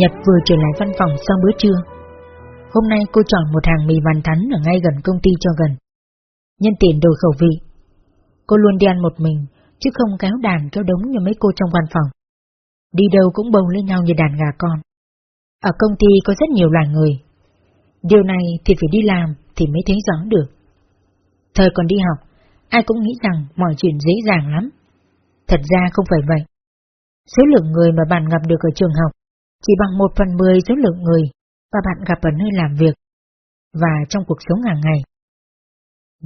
Nhật vừa trở lại văn phòng sau bữa trưa. Hôm nay cô chọn một hàng mì bàn thắn ở ngay gần công ty cho gần. Nhân tiện đổi khẩu vị. Cô luôn đi ăn một mình, chứ không kéo đàn kéo đống như mấy cô trong văn phòng. Đi đâu cũng bầu lên nhau như đàn gà con. Ở công ty có rất nhiều loài người. Điều này thì phải đi làm thì mới thấy rõ được. Thời còn đi học, ai cũng nghĩ rằng mọi chuyện dễ dàng lắm. Thật ra không phải vậy. Số lượng người mà bạn gặp được ở trường học chỉ bằng một phần mười số lượng người mà bạn gặp ở nơi làm việc và trong cuộc sống hàng ngày.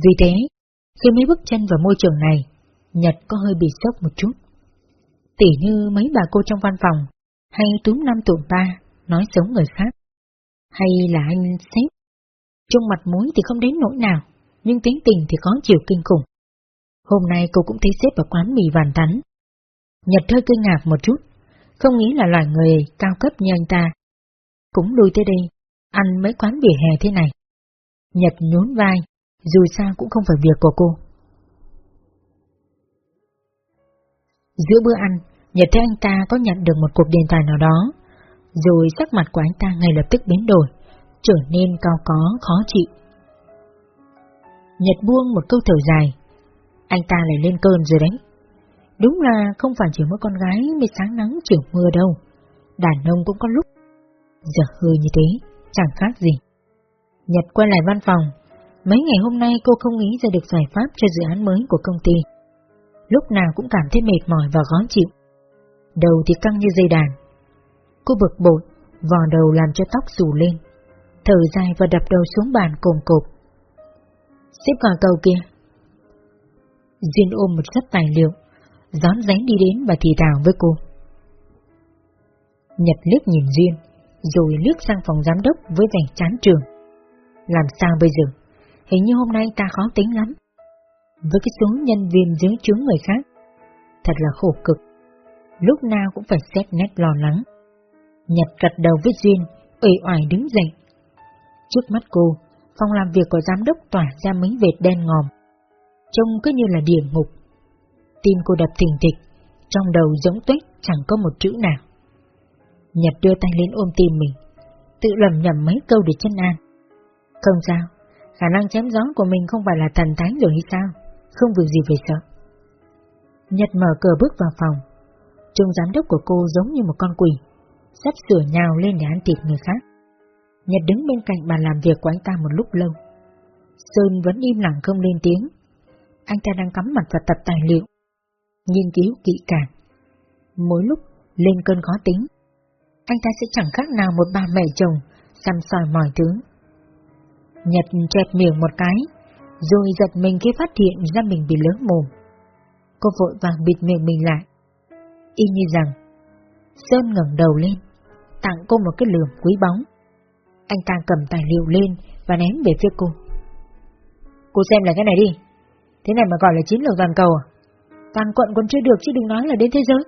Vì thế, khi mới bước chân vào môi trường này, Nhật có hơi bị sốc một chút. Tỉ như mấy bà cô trong văn phòng, hay túm năm tụm ba, nói xấu người khác. Hay là anh sếp. Trong mặt mũi thì không đến nỗi nào, nhưng tính tình thì có chiều kinh khủng. Hôm nay cô cũng thấy sếp ở quán mì vàn tắn. Nhật hơi kinh ngạc một chút, không nghĩ là loài người cao cấp như anh ta. Cũng lui tới đây, ăn mấy quán vỉa hè thế này. Nhật nhún vai, dù sao cũng không phải việc của cô. Giữa bữa ăn, Nhật thấy anh ta có nhận được một cuộc điện thoại nào đó, rồi sắc mặt của anh ta ngay lập tức biến đổi, trở nên cao có, khó chịu. Nhật buông một câu thở dài, anh ta lại lên cơn rồi đấy. Đúng là không phải chỉ mỗi con gái mới sáng nắng chiều mưa đâu, đàn ông cũng có lúc. Giờ hơi như thế, chẳng khác gì. Nhật quay lại văn phòng, mấy ngày hôm nay cô không nghĩ ra được giải pháp cho dự án mới của công ty. Lúc nào cũng cảm thấy mệt mỏi và khó chịu. Đầu thì căng như dây đàn. Cô bực bội, vò đầu làm cho tóc rủ lên, thở dài và đập đầu xuống bàn cồm cộp. Xếp vào cầu kia. Duyên ôm một sấp tài liệu, gión rén đi đến và thì thào với cô. Nhật liếc nhìn Duyên, rồi liếc sang phòng giám đốc với vẻ chán trường. Làm sao bây giờ? Hình như hôm nay ta khó tính lắm. Với cái số nhân viên dưới chướng người khác, thật là khổ cực. Lúc nào cũng phải xét nét lo lắng. Nhật gật đầu với Duyên, ủy oải đứng dậy. Trước mắt cô, phòng làm việc của giám đốc tỏa ra mấy vệt đen ngòm. Trông cứ như là địa ngục. Tim cô đập thình thịch, trong đầu giống tuyết chẳng có một chữ nào. Nhật đưa tay lên ôm tim mình, tự lầm nhầm mấy câu để chân an. Không sao, khả năng chém gió của mình không phải là thần thánh rồi hay sao, không việc gì phải sợ. Nhật mở cửa bước vào phòng, trung giám đốc của cô giống như một con quỷ, sắp sửa nhào lên để ăn thịt người khác. Nhật đứng bên cạnh bàn làm việc của anh ta một lúc lâu. Sơn vẫn im lặng không lên tiếng. Anh ta đang cắm mặt vào tập tài liệu, nghiên cứu kỹ càng. Mỗi lúc lên cơn khó tính, anh ta sẽ chẳng khác nào một bà mẹ chồng xăm soi mọi thứ. Nhật chẹp miệng một cái, rồi giật mình khi phát hiện ra mình bị lớn mồm. Cô vội vàng bịt miệng mình lại. Y như rằng, Sơn ngẩng đầu lên, tặng cô một cái lườm quý bóng. Anh ta cầm tài liệu lên và ném về phía cô. Cô xem lại cái này đi. Thế này mà gọi là chiến lược toàn cầu à? Toàn quận còn chưa được chứ đừng nói là đến thế giới.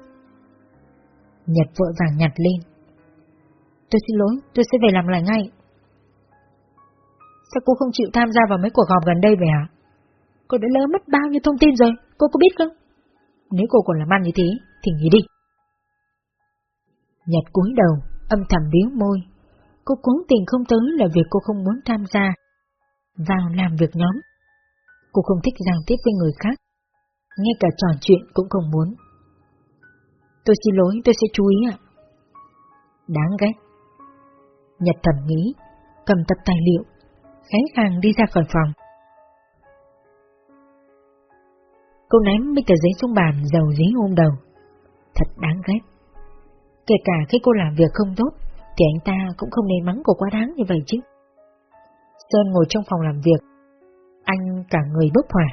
Nhật vội vàng nhặt lên. Tôi xin lỗi, tôi sẽ về làm lại ngay. Sao cô không chịu tham gia vào mấy cuộc họp gần đây vậy hả? Cô đã lỡ mất bao nhiêu thông tin rồi, cô có biết không? Nếu cô còn làm ăn như thế, thì nghỉ đi. Nhật cúi đầu, âm thầm biếu môi. Cô cố tình không tới là việc cô không muốn tham gia vào làm việc nhóm. Cô không thích giao tiếp với người khác, ngay cả trò chuyện cũng không muốn. Tôi xin lỗi, tôi sẽ chú ý ạ. Đáng ghét. Nhật thầm nghĩ, cầm tập tài liệu, khẽ khàng đi ra khỏi phòng. Cô ném mấy tờ giấy xuống bàn dầu giấy ôm đầu. Thật đáng ghét. Kể cả khi cô làm việc không tốt, thì anh ta cũng không nên mắng cô quá đáng như vậy chứ. Sơn ngồi trong phòng làm việc, anh cả người bốc hỏa.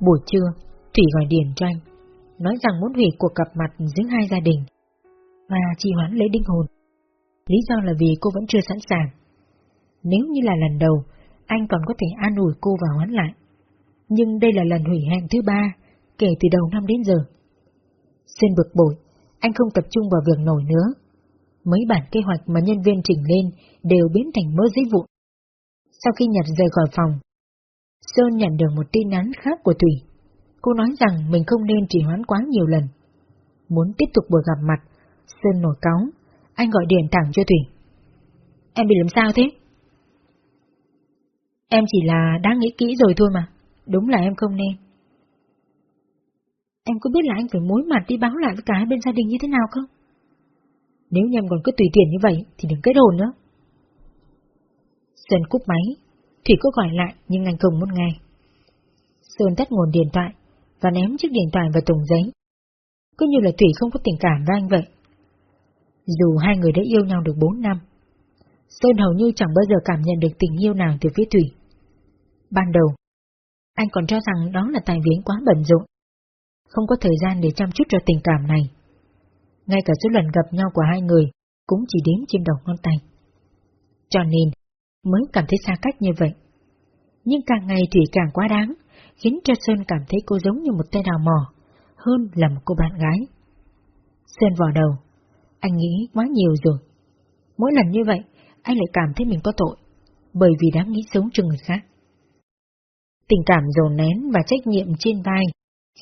Buổi trưa, Thủy gọi điện cho anh, nói rằng muốn hủy cuộc gặp mặt giữa hai gia đình, và trì hoãn lễ đinh hồn. Lý do là vì cô vẫn chưa sẵn sàng. Nếu như là lần đầu, anh còn có thể an ủi cô và hoãn lại. Nhưng đây là lần hủy hẹn thứ ba, kể từ đầu năm đến giờ. Xuyên bực bội, anh không tập trung vào việc nổi nữa. Mấy bản kế hoạch mà nhân viên chỉnh lên đều biến thành mớ giấy vụn. Sau khi Nhật rời khỏi phòng, Sơn nhận được một tin nhắn khác của Thủy. Cô nói rằng mình không nên trì hoãn quá nhiều lần. Muốn tiếp tục buổi gặp mặt, Sơn nổi cáu, anh gọi điện thẳng cho Thủy. Em bị làm sao thế? Em chỉ là đã nghĩ kỹ rồi thôi mà, đúng là em không nên. Em có biết là anh phải mối mặt đi báo lại với cả hai bên gia đình như thế nào không? Nếu như em còn cứ tùy tiện như vậy thì đừng kết hôn nữa. Sơn cúp máy, Thủy có gọi lại nhưng anh không muốn nghe. Sơn tắt nguồn điện thoại và ném chiếc điện thoại vào thùng giấy. Cứ như là Thủy không có tình cảm với anh vậy. Dù hai người đã yêu nhau được bốn năm, Sơn hầu như chẳng bao giờ cảm nhận được tình yêu nào từ phía Thủy. Ban đầu, anh còn cho rằng đó là tài viếng quá bận rộn, không có thời gian để chăm chút cho tình cảm này. Ngay cả số lần gặp nhau của hai người cũng chỉ đếm trên đầu ngón tay. Cho nên, mới cảm thấy xa cách như vậy. Nhưng càng ngày Thủy càng quá đáng, khiến cho Sơn cảm thấy cô giống như một tay đào mò, hơn là một cô bạn gái. Sơn vào đầu, anh nghĩ quá nhiều rồi. Mỗi lần như vậy, anh lại cảm thấy mình có tội, bởi vì đã nghĩ sống cho người khác. Tình cảm dồn nén và trách nhiệm trên vai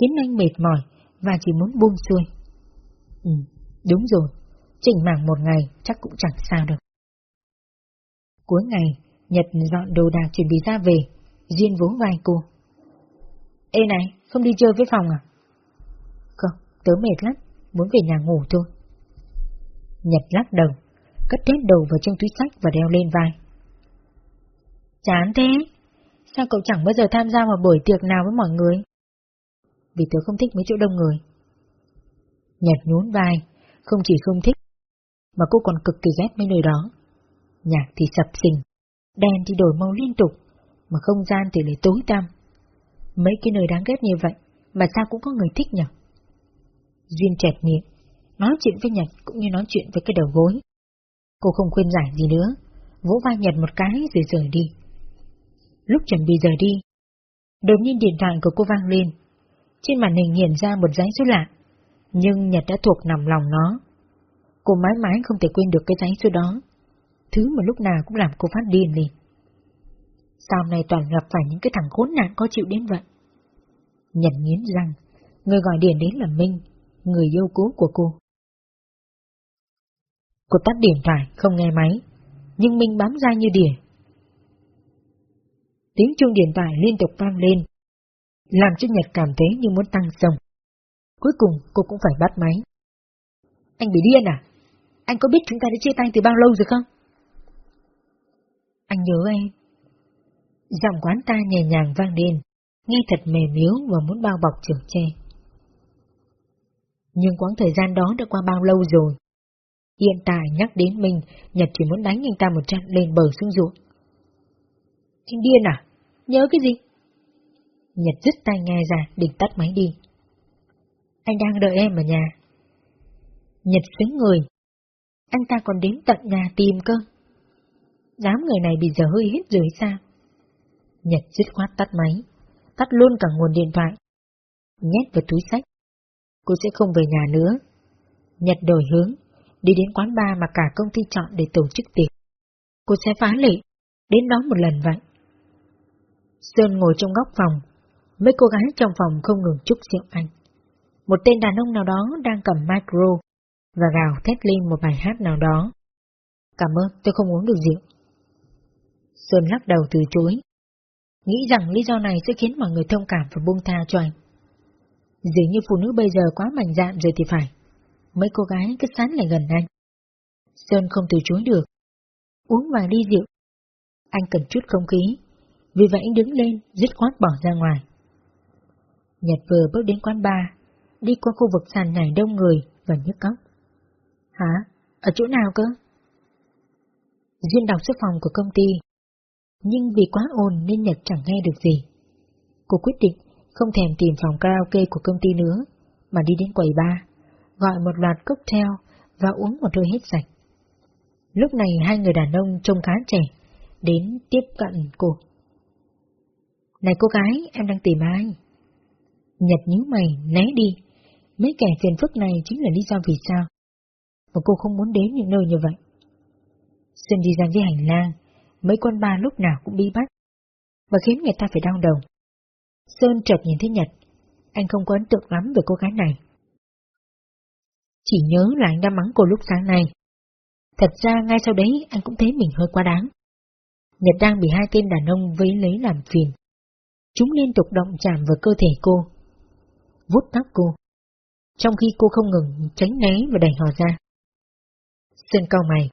khiến anh mệt mỏi và chỉ muốn buông xuôi. Ừ, đúng rồi, chỉnh mảng một ngày chắc cũng chẳng sao được. Cuối ngày, Nhật dọn đồ đạc chuẩn bị ra về, Duyên vỗ vai cô. Ê này, không đi chơi với phòng à? Không, tớ mệt lắm, muốn về nhà ngủ thôi. Nhật lắc đầu, cất hết đầu vào trong túi sách và đeo lên vai. Chán thế, sao cậu chẳng bao giờ tham gia vào buổi tiệc nào với mọi người? Vì tớ không thích mấy chỗ đông người. Nhật nhún vai, không chỉ không thích, mà cô còn cực kỳ ghét mấy nơi đó. Nhạc thì sập sình, đèn thì đổi màu liên tục, mà không gian thì lại tối tăm. Mấy cái nơi đáng ghét như vậy, mà sao cũng có người thích nhỉ? Duyên chẹt miệng, nói chuyện với Nhật cũng như nói chuyện với cái đầu gối. Cô không khuyên giải gì nữa, vỗ vai Nhật một cái rồi rời đi. Lúc chuẩn bị rời đi, đột nhiên điện thoại của cô vang lên. Trên màn hình hiện ra một dãy số lạ, nhưng Nhật đã thuộc nằm lòng nó. Cô mãi mãi không thể quên được cái dãy số đó, thứ mà lúc nào cũng làm cô phát điên lên sao này toàn gặp phải những cái thằng khốn nạn có chịu đến vậy. Nhận nghiến rằng người gọi điện đến là Minh, người yêu cũ của cô. Cô tắt điện thoại, không nghe máy, nhưng Minh bám ra như đỉa. Tiếng chuông điện thoại liên tục vang lên, làm cho Nhật cảm thấy như muốn tăng sông. Cuối cùng cô cũng phải bắt máy. Anh bị điên à? Anh có biết chúng ta đã chia tay từ bao lâu rồi không? Anh nhớ em. Giọng quán ta nhẹ nhàng vang lên, nghe thật mềm yếu và muốn bao bọc trường tre. Nhưng quãng thời gian đó đã qua bao lâu rồi? Hiện tại nhắc đến mình, Nhật chỉ muốn đánh anh ta một trận lên bờ xuống ruộng. Anh điên à? Nhớ cái gì? Nhật dứt tay nghe ra, định tắt máy đi. Anh đang đợi em ở nhà. Nhật xứng người. Anh ta còn đến tận nhà tìm cơ. Đám người này bị giờ hơi hết rồi sao? Nhật dứt khoát tắt máy, tắt luôn cả nguồn điện thoại. Nhét vào túi sách. Cô sẽ không về nhà nữa. Nhật đổi hướng, đi đến quán bar mà cả công ty chọn để tổ chức tiệc. Cô sẽ phá lệ, đến đó một lần vậy. Sơn ngồi trong góc phòng, mấy cô gái trong phòng không ngừng chúc rượu anh. Một tên đàn ông nào đó đang cầm micro và gào thét lên một bài hát nào đó. Cảm ơn, tôi không uống được rượu. Sơn lắc đầu từ chối. Nghĩ rằng lý do này sẽ khiến mọi người thông cảm và buông tha cho anh. Dường như phụ nữ bây giờ quá mạnh dạn rồi thì phải. Mấy cô gái cứ sán lại gần anh. Sơn không từ chối được. Uống vài ly rượu. Anh cần chút không khí. Vì vậy anh đứng lên, dứt khoát bỏ ra ngoài. Nhật vừa bước đến quán bar, đi qua khu vực sàn nhảy đông người và nhức cóc. Hả? Ở chỗ nào cơ? Duyên đọc số phòng của công ty, nhưng vì quá ồn nên Nhật chẳng nghe được gì. Cô quyết định không thèm tìm phòng karaoke của công ty nữa, mà đi đến quầy bar, gọi một loạt cocktail và uống một hơi hết sạch. Lúc này hai người đàn ông trông khá trẻ, đến tiếp cận cô. Này cô gái, em đang tìm ai? Nhật nhíu mày, né đi. Mấy kẻ phiền phức này chính là lý do vì sao. Mà cô không muốn đến những nơi như vậy. Xuân đi ra với hành lang, mấy quân ba lúc nào cũng bi bắt, và khiến người ta phải đau đầu. Sơn chợt nhìn thấy Nhật, anh không có ấn tượng lắm về cô gái này. Chỉ nhớ là anh đã mắng cô lúc sáng nay, Thật ra ngay sau đấy anh cũng thấy mình hơi quá đáng. Nhật đang bị hai tên đàn ông vấy lấy làm phiền. Chúng liên tục động chạm vào cơ thể cô, vuốt tóc cô, trong khi cô không ngừng tránh né và đẩy họ ra. Sơn cao mày,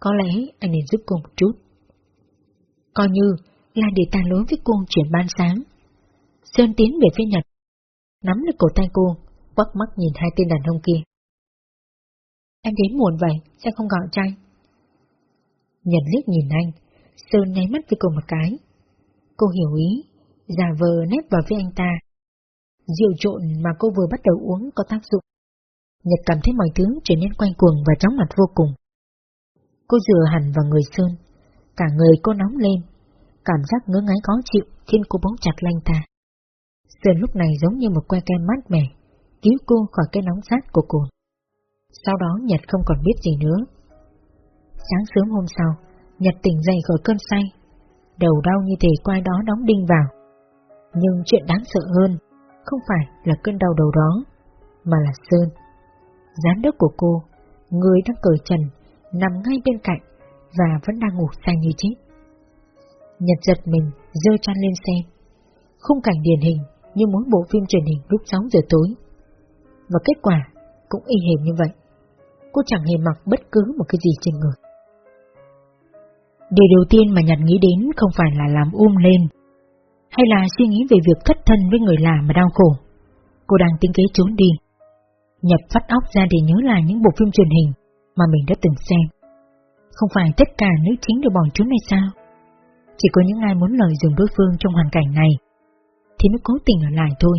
có lẽ anh nên giúp cô một chút. Coi như là để tàn lối với cung chuyện ban sáng. Sơn tiến về phía Nhật, nắm lấy cổ tay cô, quắc mắt nhìn hai tên đàn ông kia. Em đến muộn vậy, sao không gọi cho anh? Nhật liếc nhìn anh, Sơn nháy mắt với cô một cái. Cô hiểu ý, giả vờ nép vào với anh ta. Rượu trộn mà cô vừa bắt đầu uống có tác dụng. Nhật cảm thấy mọi thứ trở nên quanh cuồng và chóng mặt vô cùng. Cô dựa hẳn vào người Sơn, cả người cô nóng lên, cảm giác ngứa ngáy khó chịu khiến cô bóng chặt lanh ta. Sơn lúc này giống như một que kem mát mẻ, cứu cô khỏi cái nóng rát của cô. Sau đó Nhật không còn biết gì nữa. Sáng sớm hôm sau, Nhật tỉnh dậy khỏi cơn say, đầu đau như thể quai đó đóng đinh vào. Nhưng chuyện đáng sợ hơn, không phải là cơn đau đầu đó, mà là Sơn. Giám đốc của cô, người đang cởi trần, nằm ngay bên cạnh và vẫn đang ngủ say như chết. Nhật giật mình, dơ chăn lên xem. Khung cảnh điển hình như mỗi bộ phim truyền hình lúc 6 giờ tối. Và kết quả cũng y hệt như vậy. Cô chẳng hề mặc bất cứ một cái gì trên người. Điều đầu tiên mà Nhật nghĩ đến không phải là làm um lên, hay là suy nghĩ về việc thất thân với người lạ mà đau khổ. Cô đang tính kế trốn đi. Nhật phát óc ra để nhớ lại những bộ phim truyền hình mà mình đã từng xem. Không phải tất cả nữ chính đều bỏ trốn hay sao? Chỉ có những ai muốn lợi dụng đối phương trong hoàn cảnh này, thì mới cố tình ở lại thôi.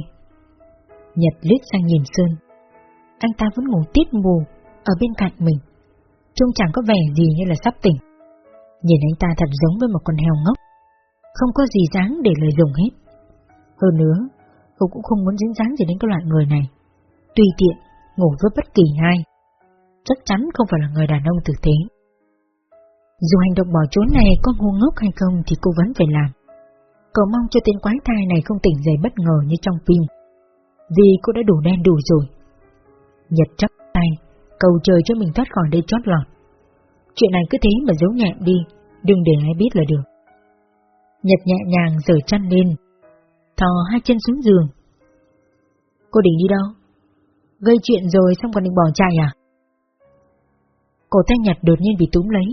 Nhật liếc sang nhìn Sơn. Anh ta vẫn ngủ tiếp mù ở bên cạnh mình. Trông chẳng có vẻ gì như là sắp tỉnh. Nhìn anh ta thật giống với một con heo ngốc. Không có gì dáng để lợi dụng hết. Hơn nữa, cô cũng không muốn dính dáng gì đến cái loại người này. Tùy tiện, ngủ với bất kỳ ai. Chắc chắn không phải là người đàn ông tử tế. Dù hành động bỏ trốn này có ngu ngốc hay không thì cô vẫn phải làm. Cậu mong cho tên quái thai này không tỉnh dậy bất ngờ như trong phim. Vì cô đã đủ đen đủ rồi. Nhật chắp tay, cầu trời cho mình thoát khỏi đây chót lọt. Chuyện này cứ thế mà giấu nhẹ đi, đừng để ai biết là được. Nhật nhẹ nhàng rời chăn lên, thò hai chân xuống giường. Cô định đi đâu? Gây chuyện rồi xong còn định bỏ chạy à? Cổ tay Nhật đột nhiên bị túm lấy,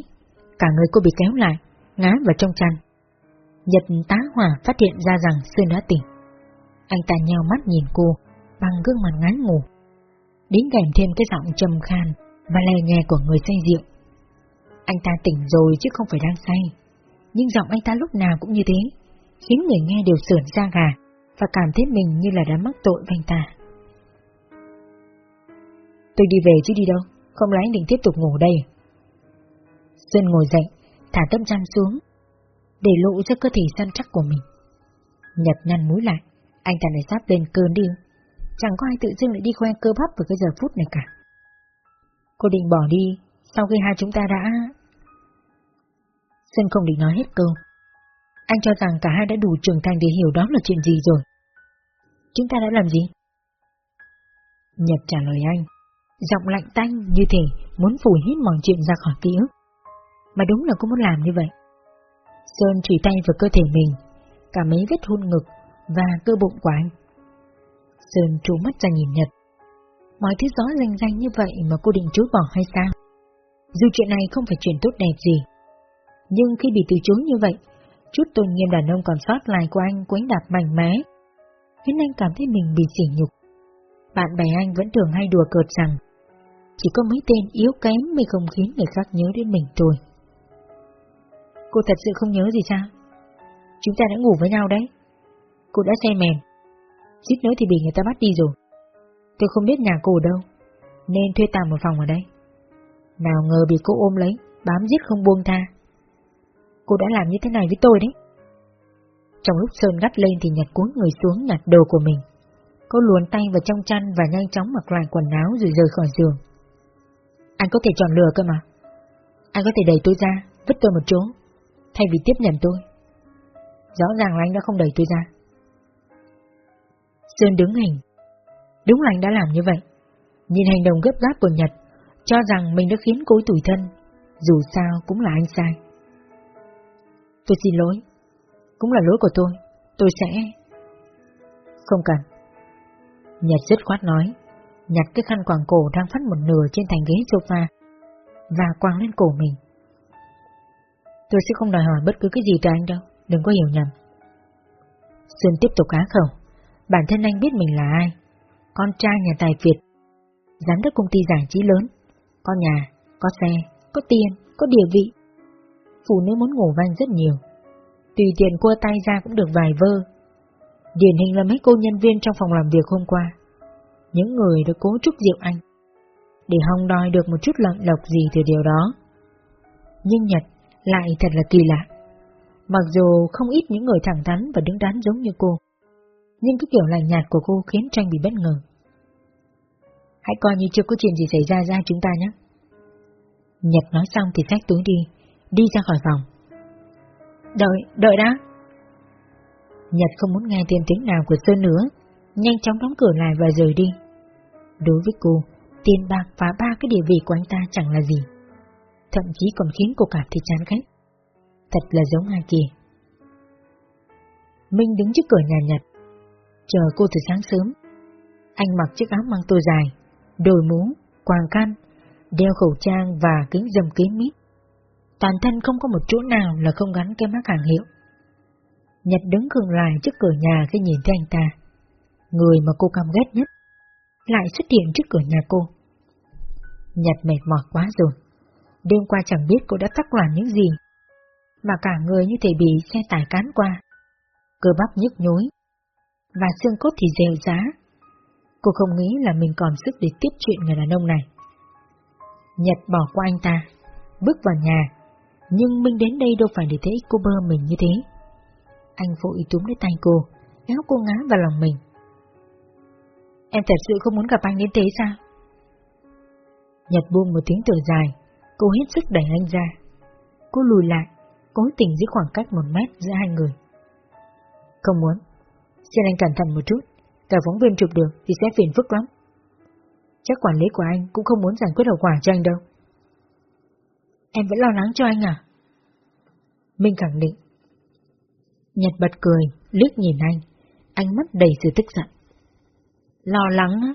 cả người cô bị kéo lại, ngã vào trong chăn. Nhật tá hỏa phát hiện ra rằng Sơn đã tỉnh. Anh ta nheo mắt nhìn cô, bằng gương mặt ngái ngủ. Đến kèm thêm cái giọng trầm khan và lè nghe của người say rượu. Anh ta tỉnh rồi chứ không phải đang say. Nhưng giọng anh ta lúc nào cũng như thế, khiến người nghe đều sườn da gà và cảm thấy mình như là đã mắc tội với anh ta. Tôi đi về chứ đi đâu, không lẽ anh định tiếp tục ngủ đây Sơn ngồi dậy, thả tấm chăn xuống, để lộ ra cơ thể săn chắc của mình. Nhật nhăn mũi lại, anh ta lại sắp lên cơn đi. Chẳng có ai tự dưng lại đi khoe cơ bắp vào cái giờ phút này cả. Cô định bỏ đi, sau khi hai chúng ta đã... Sơn không định nói hết câu. Anh cho rằng cả hai đã đủ trưởng thành để hiểu đó là chuyện gì rồi. Chúng ta đã làm gì? Nhật trả lời anh, giọng lạnh tanh như thể muốn phủ hết mọi chuyện ra khỏi ký ức. Mà đúng là cô muốn làm như vậy. Sơn chỉ tay vào cơ thể mình, cả mấy vết hôn ngực và cơ bụng của anh. Sơn trú mắt ra nhìn Nhật. Mọi thứ rõ rành rành như vậy mà cô định chối bỏ hay sao? Dù chuyện này không phải chuyện tốt đẹp gì. Nhưng khi bị từ chối như vậy, chút tôn nghiêm đàn ông còn sót lại của anh quấn đạp mạnh mẽ, khiến anh cảm thấy mình bị sỉ nhục. Bạn bè anh vẫn thường hay đùa cợt rằng, chỉ có mấy tên yếu kém mới không khiến người khác nhớ đến mình thôi. Cô thật sự không nhớ gì sao? Chúng ta đã ngủ với nhau đấy. Cô đã say mềm. Suýt nữa thì bị người ta bắt đi rồi. Tôi không biết nhà cô ở đâu, nên thuê tạm một phòng ở đây. Nào ngờ bị cô ôm lấy, bám giết không buông tha. Cô đã làm như thế này với tôi đấy. Trong lúc Sơn gắt lên thì nhặt cuốn người xuống nhặt đồ của mình. Cô luồn tay vào trong chăn và nhanh chóng mặc lại quần áo rồi rời khỏi giường. Anh có thể chọn lựa cơ mà. Anh có thể đẩy tôi ra, vứt tôi một chỗ, thay vì tiếp nhận tôi. Rõ ràng là anh đã không đẩy tôi ra. Sơn đứng hình. Đúng là anh đã làm như vậy. Nhìn hành động gấp gáp của Nhật, cho rằng mình đã khiến cô tủi thân Dù sao cũng là anh sai. Tôi xin lỗi. Cũng là lỗi của tôi. Tôi sẽ... Không cần. Nhật dứt khoát nói, nhặt cái khăn quàng cổ đang phát một nửa trên thành ghế sofa và quàng lên cổ mình. Tôi sẽ không đòi hỏi bất cứ cái gì từ anh đâu, đừng có hiểu nhầm. Xuân tiếp tục á khẩu, bản thân anh biết mình là ai, con trai nhà tài Việt, giám đốc công ty giải trí lớn, có nhà, có xe, có tiền, có địa vị. Phụ nữ muốn ngủ vanh rất nhiều, tùy tiền cua tay ra cũng được vài vơ. Điển hình là mấy cô nhân viên trong phòng làm việc hôm qua, những người đã cố trúc rượu anh, để hòng đòi được một chút lợi lộc gì từ điều đó. Nhưng Nhật lại thật là kỳ lạ. Mặc dù không ít những người thẳng thắn và đứng đắn giống như cô, nhưng cái kiểu lạnh nhạt của cô khiến Tranh bị bất ngờ. Hãy coi như chưa có chuyện gì xảy ra ra chúng ta nhé. Nhật nói xong thì xách túi đi, đi ra khỏi phòng. Đợi, đợi đã. Nhật không muốn nghe thêm tiếng nào của Sơn nữa, nhanh chóng đóng cửa lại và rời đi. Đối với cô, tiền bạc và ba cái địa vị của anh ta chẳng là gì. Thậm chí còn khiến cô cảm thấy chán ghét. Thật là giống ai kia. Minh đứng trước cửa nhà Nhật, chờ cô từ sáng sớm. Anh mặc chiếc áo măng tô dài, đồi mũ, quàng khăn, đeo khẩu trang và kính dầm kín mít. Toàn thân không có một chỗ nào là không gắn cái mác hàng hiệu. Nhật đứng khừng lại trước cửa nhà khi nhìn thấy anh ta. Người mà cô căm ghét nhất, lại xuất hiện trước cửa nhà cô. Nhật mệt mỏi quá rồi. Đêm qua chẳng biết cô đã tắc loạn những gì, mà cả người như thể bị xe tải cán qua. Cơ bắp nhức nhối, và xương cốt thì dèo giá. Cô không nghĩ là mình còn sức để tiếp chuyện người đàn ông này. Nhật bỏ qua anh ta, bước vào nhà, nhưng Minh đến đây đâu phải để thấy cô bơ mình như thế. Anh vội túm lấy tay cô, kéo cô ngã vào lòng mình. Em thật sự không muốn gặp anh đến thế sao? Nhật buông một tiếng thở dài, cô hết sức đẩy anh ra. Cô lùi lại, cố tình giữ khoảng cách một mét giữa hai người. Không muốn. Xin anh cẩn thận một chút, cả phóng viên chụp được thì sẽ phiền phức lắm. Chắc quản lý của anh cũng không muốn giải quyết hậu quả cho anh đâu. Em vẫn lo lắng cho anh à? Minh khẳng định. Nhật bật cười, lướt nhìn anh, ánh mắt đầy sự tức giận. Lo lắng á?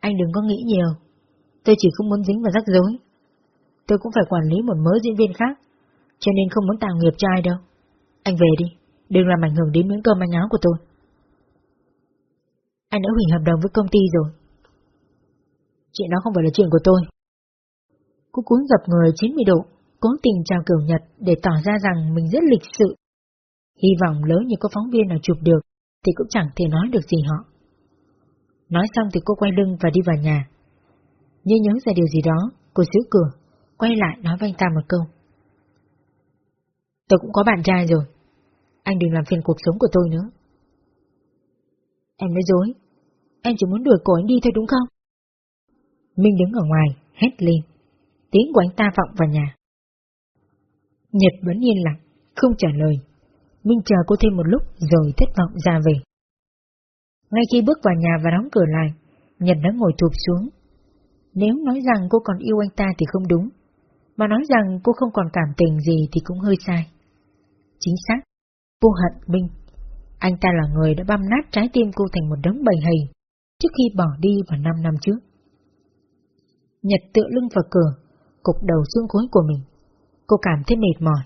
Anh đừng có nghĩ nhiều, tôi chỉ không muốn dính vào rắc rối. Tôi cũng phải quản lý một mớ diễn viên khác, cho nên không muốn tạo nghiệp cho ai đâu. Anh về đi, đừng làm ảnh hưởng đến miếng cơm manh áo của tôi. Anh đã hủy hợp đồng với công ty rồi. Chuyện đó không phải là chuyện của tôi. Cô cuốn dập người 90 độ, cố tình chào kiểu Nhật để tỏ ra rằng mình rất lịch sự. Hy vọng lớn như có phóng viên nào chụp được, thì cũng chẳng thể nói được gì họ. Nói xong thì cô quay lưng và đi vào nhà. Như nhớ ra điều gì đó, cô giữ cửa, quay lại nói với anh ta một câu. Tôi cũng có bạn trai rồi. Anh đừng làm phiền cuộc sống của tôi nữa. Em nói dối. Em chỉ muốn đuổi cổ anh đi thôi đúng không? Minh đứng ở ngoài, hét lên. Tiếng của anh ta vọng vào nhà. Nhật vẫn yên lặng, không trả lời. Minh chờ cô thêm một lúc rồi thất vọng ra về. Ngay khi bước vào nhà và đóng cửa lại, Nhật đã ngồi thụp xuống. Nếu nói rằng cô còn yêu anh ta thì không đúng, mà nói rằng cô không còn cảm tình gì thì cũng hơi sai. Chính xác, cô hận Minh. Anh ta là người đã băm nát trái tim cô thành một đống bầy hình trước khi bỏ đi vào năm năm trước. Nhật tựa lưng vào cửa, cục đầu xuống gối của mình. Cô cảm thấy mệt mỏi.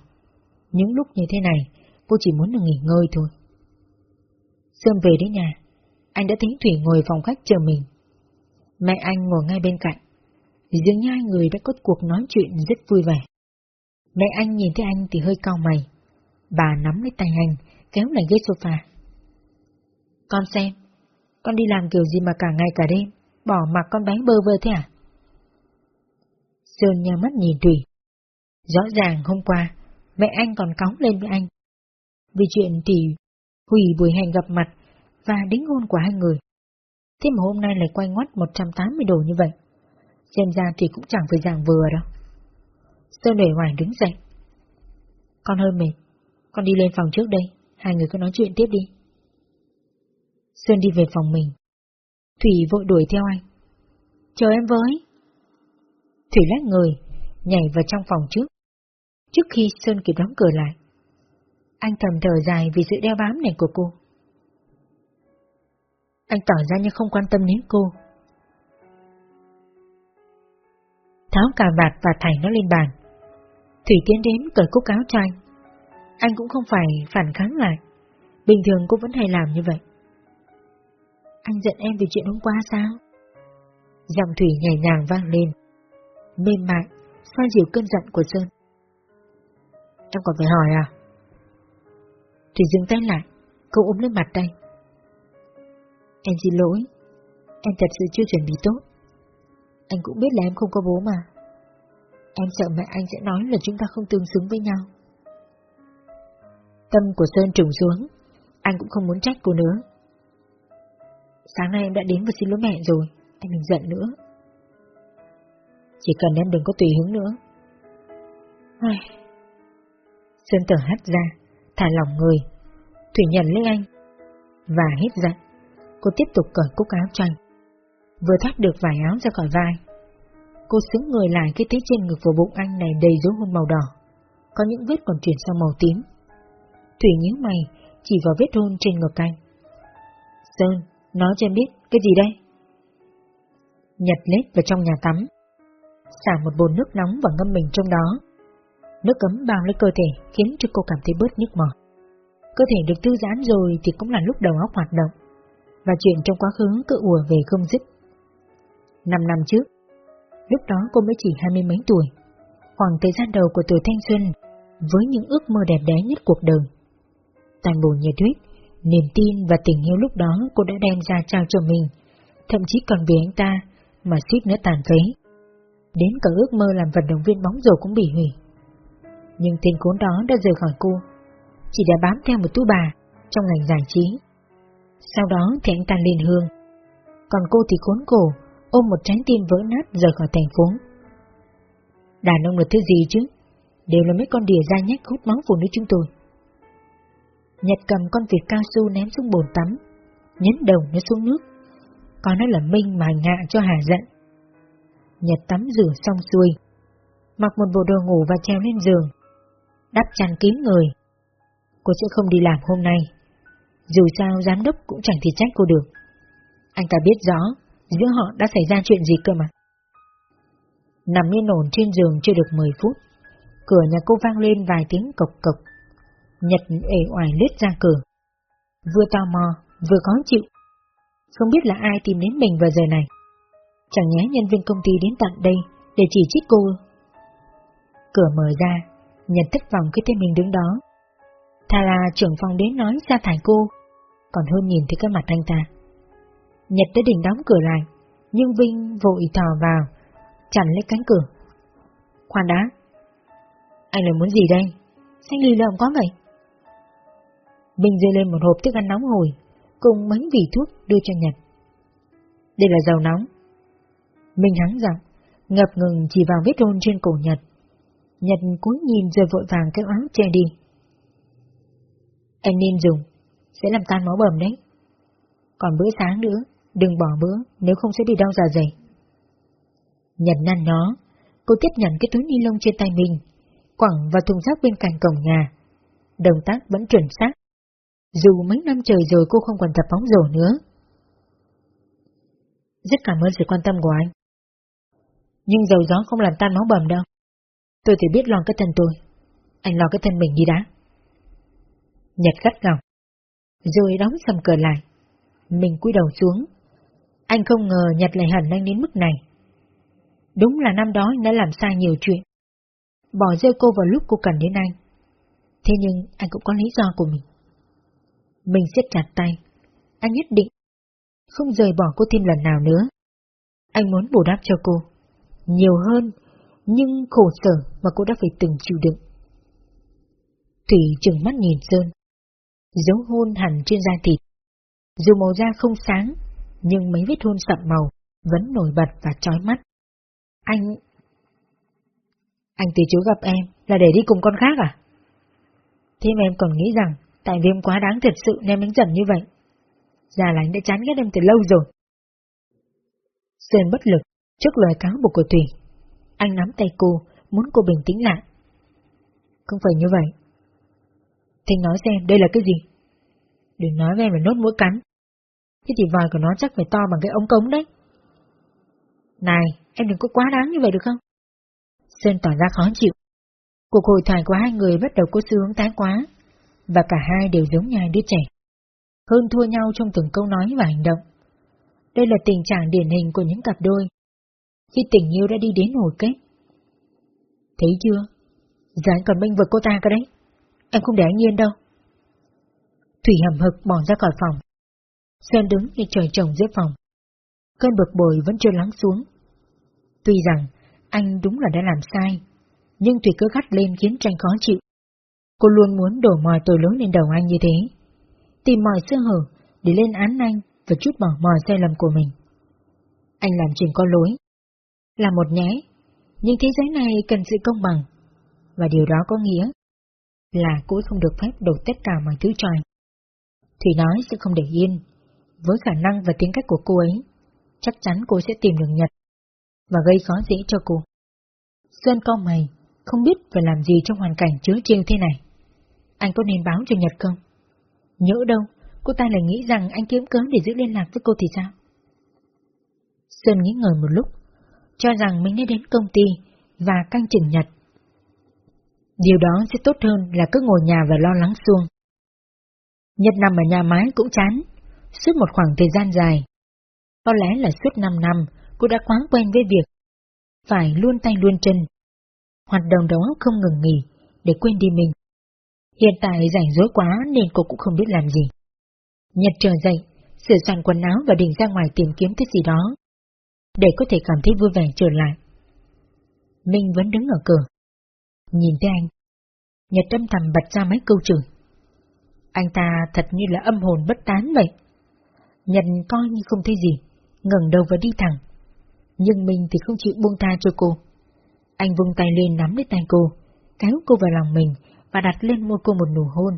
Những lúc như thế này, cô chỉ muốn được nghỉ ngơi thôi. Sơn về đến nhà, anh đã thấy Thủy ngồi phòng khách chờ mình. Mẹ anh ngồi ngay bên cạnh. Dường như hai người đã có cuộc nói chuyện rất vui vẻ. Mẹ anh nhìn thấy anh thì hơi cao mày. Bà nắm lấy tay anh, kéo lại ghế sofa. Con xem, con đi làm kiểu gì mà cả ngày cả đêm, bỏ mặc con bé bơ vơ thế à? Sơn nhau mắt nhìn Thủy. Rõ ràng hôm qua, mẹ anh còn cóng lên với anh. Vì chuyện thì hủy buổi hẹn gặp mặt và đính hôn của hai người. Thế mà hôm nay lại quay ngoắt 180 độ như vậy. Xem ra thì cũng chẳng phải dạng vừa đâu. Sơn để ngoài đứng dậy. Con hơi mệt, con đi lên phòng trước đây, hai người cứ nói chuyện tiếp đi. Sơn đi về phòng mình. Thủy vội đuổi theo anh. Chờ em với. Thủy lách người, nhảy vào trong phòng trước. Trước khi Sơn kịp đóng cửa lại, anh thầm thở dài vì sự đeo bám này của cô. Anh tỏ ra như không quan tâm đến cô. Tháo cà vạt và thảy nó lên bàn. Thủy tiến đến cởi cúc áo cho anh. Anh cũng không phải phản kháng lại. Bình thường cô vẫn hay làm như vậy. Anh giận em vì chuyện hôm qua sao? Giọng Thủy nhẹ nhàng vang lên. Mềm mại, xoa dịu cơn giận của Sơn. Em còn phải hỏi à? Thủy dừng tay lại, cô ôm lên mặt đây. Em xin lỗi, em thật sự chưa chuẩn bị tốt. Anh cũng biết là em không có bố mà. Em sợ mẹ anh sẽ nói là chúng ta không tương xứng với nhau. Tâm của Sơn trùng xuống, anh cũng không muốn trách cô nữa. Sáng nay em đã đến và xin lỗi mẹ rồi, anh đừng giận nữa. Chỉ cần em đừng có tùy hứng nữa. Ai... Sơn tở hắt ra, thả lỏng người. Thủy nhận lấy anh, và hết giận. Cô tiếp tục cởi cúc áo cho anh. Vừa thoát được vải áo ra khỏi vai. Cô xứng người lại khi thấy trên ngực và bụng anh này đầy dấu hôn màu đỏ. Có những vết còn chuyển sang màu tím. Thủy nhíu mày, chỉ vào vết hôn trên ngực anh. Sơn, nói cho em biết, cái gì đây? Nhật lết vào trong nhà tắm. Xả một bồn nước nóng và ngâm mình trong đó. Nước cấm bao lấy cơ thể khiến cho cô cảm thấy bớt nhức mỏi. Cơ thể được thư giãn rồi thì cũng là lúc đầu óc hoạt động, và chuyện trong quá khứ cứ ùa về không dứt. Năm năm trước, lúc đó cô mới chỉ hai mươi mấy tuổi, khoảng thời gian đầu của tuổi thanh xuân, với những ước mơ đẹp đẽ nhất cuộc đời. Toàn bộ nhiệt huyết, niềm tin và tình yêu lúc đó cô đã đem ra trao cho mình, thậm chí còn vì anh ta mà suýt nữa tàn phế. Đến cả ước mơ làm vận động viên bóng rổ cũng bị hủy. Nhưng tên cuốn đó đã rời khỏi cô, chỉ đã bám theo một tú bà trong ngành giải trí. Sau đó thì anh ta lên hương, còn cô thì khốn cổ, ôm một trái tim vỡ nát rời khỏi thành phố. Đàn ông là thứ gì chứ? Đều là mấy con đỉa da nhách hút máu phụ nữ chúng tôi. Nhật cầm con vịt cao su ném xuống bồn tắm, nhấn đầu nó xuống nước. Còn nó là Minh mà ngạ cho hà giận. Nhật tắm rửa xong xuôi, mặc một bộ đồ ngủ và treo lên giường, đắp chăn kín người. Cô sẽ không đi làm hôm nay. Dù sao giám đốc cũng chẳng thể trách cô được. Anh ta biết rõ giữa họ đã xảy ra chuyện gì cơ mà. Nằm yên ổn trên giường chưa được 10 phút, cửa nhà cô vang lên vài tiếng cộc cộc. Nhật ể oải lướt ra cửa. Vừa tò mò, vừa khó chịu. Không biết là ai tìm đến mình vào giờ này. Chẳng nhé nhân viên công ty đến tận đây để chỉ trích cô. Cửa mở ra, Nhật thất vọng khi thấy mình đứng đó. Thà là trưởng phòng đến nói ra thải cô, còn hơn nhìn thấy cái mặt anh ta. Nhật đã định đóng cửa lại, nhưng Vinh vội thò vào, chặn lấy cánh cửa. Khoan đã, anh là muốn gì đây? Xanh lì lợm quá vậy? Vinh dưa lên một hộp thức ăn nóng hổi, cùng mấy vị thuốc đưa cho Nhật. Đây là dầu nóng. Minh hắng giọng, ngập ngừng chỉ vào vết hôn trên cổ Nhật. Nhật cúi nhìn rồi vội vàng cái áo che đi. Anh nên dùng, sẽ làm tan máu bầm đấy. Còn bữa sáng nữa, đừng bỏ bữa nếu không sẽ bị đau dạ dày. Nhận năn nó, cô tiếp nhận cái túi ni lông trên tay mình, quẳng vào thùng rác bên cạnh cổng nhà. Động tác vẫn chuẩn xác. Dù mấy năm trời rồi cô không còn tập bóng rổ nữa. Rất cảm ơn sự quan tâm của anh. Nhưng dầu gió không làm tan máu bầm đâu. Tôi chỉ biết lo cái thân tôi. Anh lo cái thân mình đi đã. Nhật gắt gỏng. Rồi đóng sầm cửa lại. Mình cúi đầu xuống. Anh không ngờ Nhật lại hẳn anh đến mức này. Đúng là năm đó anh đã làm sai nhiều chuyện. Bỏ rơi cô vào lúc cô cần đến anh. Thế nhưng anh cũng có lý do của mình. Mình siết chặt tay. Anh nhất định không rời bỏ cô thêm lần nào nữa. Anh muốn bù đắp cho cô. Nhiều hơn nhưng khổ sở mà cô đã phải từng chịu đựng. Thủy trừng mắt nhìn Sơn, dấu hôn hẳn trên da thịt. Dù màu da không sáng, nhưng mấy vết hôn sậm màu vẫn nổi bật và chói mắt. Anh... Anh từ chối gặp em là để đi cùng con khác à? Thế mà em còn nghĩ rằng tại vì em quá đáng thật sự nên anh giận như vậy. Già là anh đã chán ghét em từ lâu rồi. Sơn bất lực trước lời cáo buộc của Thủy. Anh nắm tay cô, muốn cô bình tĩnh lại. Không phải như vậy. Thanh nói xem đây là cái gì? Đừng nói với em là nốt mũi cắn thế thì vòi của nó chắc phải to bằng cái ống cống đấy. Này, em đừng có quá đáng như vậy được không? Sơn tỏ ra khó chịu. Cuộc hội thoại của hai người bắt đầu có xu hướng tái quá, và cả hai đều giống như hai đứa trẻ. Hơn thua nhau trong từng câu nói và hành động. Đây là tình trạng điển hình của những cặp đôi. Khi tình yêu đã đi đến hồi kết. Thấy chưa? Giờ anh còn bênh vực cô ta cơ đấy. Em không để anh yên đâu. Thủy hầm hực bỏ ra khỏi phòng. Sơn đứng như trời trồng dưới phòng. Cơn bực bội vẫn chưa lắng xuống. Tuy rằng anh đúng là đã làm sai, nhưng Thủy cứ gắt lên khiến tranh khó chịu. Cô luôn muốn đổ mọi tội lỗi lên đầu anh như thế, tìm mọi sơ hở để lên án anh và chút bỏ mọi sai lầm của mình. Anh làm chuyện có lỗi, là một nhé, nhưng thế giới này cần sự công bằng, và điều đó có nghĩa là cô không được phép đổ tất cả mọi thứ cho anh. Thủy nói sẽ không để yên, với khả năng và tính cách của cô ấy, chắc chắn cô sẽ tìm được Nhật và gây khó dễ cho cô. Sơn co mày, không biết phải làm gì trong hoàn cảnh chứa chiêu thế này. Anh có nên báo cho Nhật không? Nhỡ đâu, cô ta lại nghĩ rằng anh kiếm cớ để giữ liên lạc với cô thì sao? Sơn nghĩ ngợi một lúc, cho rằng mình nên đến công ty và canh chừng Nhật. Điều đó sẽ tốt hơn là cứ ngồi nhà và lo lắng xuông. Nhật nằm ở nhà máy cũng chán, suốt một khoảng thời gian dài. Có lẽ là suốt 5 năm, cô đã quá quen với việc phải luôn tay luôn chân, hoạt động đầu óc không ngừng nghỉ để quên đi mình. Hiện tại rảnh rối quá nên cô cũng không biết làm gì. Nhật trở dậy, sửa soạn quần áo và định ra ngoài tìm kiếm cái gì đó, để có thể cảm thấy vui vẻ trở lại. Minh vẫn đứng ở cửa. Nhìn thấy anh, Nhật âm thầm bật ra mấy câu chửi. Anh ta thật như là âm hồn bất tán vậy. Nhật coi như không thấy gì, ngẩng đầu và đi thẳng. Nhưng mình thì không chịu buông tha cho cô. Anh vung tay lên nắm lấy tay cô, kéo cô vào lòng mình và đặt lên môi cô một nụ hôn.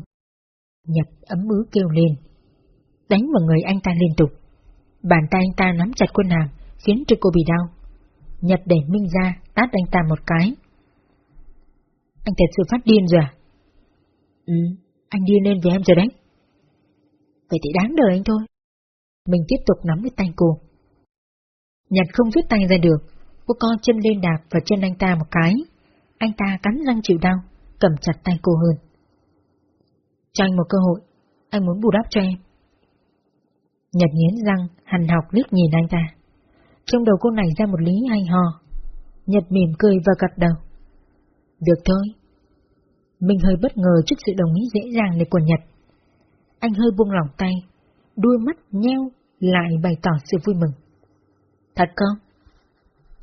Nhật ấm ứ kêu lên. Đánh vào người anh ta liên tục. Bàn tay anh ta nắm chặt quân hàm, khiến cho cô bị đau. Nhật đẩy Minh ra, tát anh ta một cái. Anh thật sự phát điên rồi à? Ừ, anh điên lên với em rồi đấy. Vậy thì đáng đời anh thôi. Mình tiếp tục nắm lấy tay cô. Nhật không rút tay ra được, cô co chân lên đạp vào chân anh ta một cái. Anh ta cắn răng chịu đau, cầm chặt tay cô hơn. Cho anh một cơ hội, anh muốn bù đắp cho em. Nhật nghiến răng, hằn học liếc nhìn anh ta. Trong đầu cô này ra một lý hay ho. Nhật mỉm cười và gật đầu. Được thôi. Mình hơi bất ngờ trước sự đồng ý dễ dàng này của Nhật. Anh hơi buông lỏng tay, đuôi mắt nheo lại bày tỏ sự vui mừng. Thật không?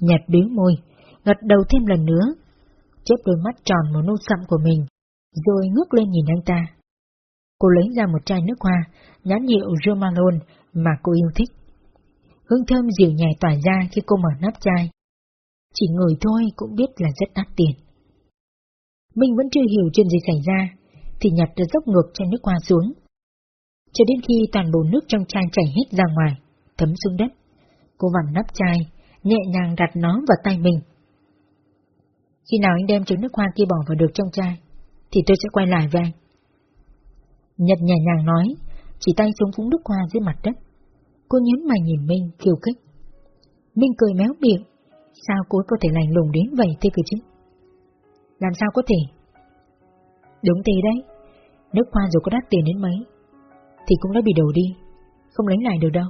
Nhật biếu môi, gật đầu thêm lần nữa, chớp đôi mắt tròn màu nâu sậm của mình, rồi ngước lên nhìn anh ta. Cô lấy ra một chai nước hoa, nhãn hiệu Romalon mà cô yêu thích. Hương thơm dịu nhẹ tỏa ra khi cô mở nắp chai. Chỉ ngửi thôi cũng biết là rất đắt tiền. Minh vẫn chưa hiểu chuyện gì xảy ra, thì Nhật đã dốc ngược chai nước hoa xuống. Cho đến khi toàn bộ nước trong chai chảy hết ra ngoài, thấm xuống đất. Cô vặn nắp chai, nhẹ nhàng đặt nó vào tay mình. Khi nào anh đem trứng nước hoa kia bỏ vào được trong chai, thì tôi sẽ quay lại với anh. Nhật nhẹ nhàng nói, chỉ tay xuống vũng nước hoa dưới mặt đất. Cô nhấn mày nhìn Minh, khiêu khích. Minh cười méo miệng, sao cô có thể lành lùng đến vậy thế cơ chứ? Làm sao có thể? Đúng thế đấy, nước hoa dù có đắt tiền đến mấy, thì cũng đã bị đổ đi, không lấy lại được đâu.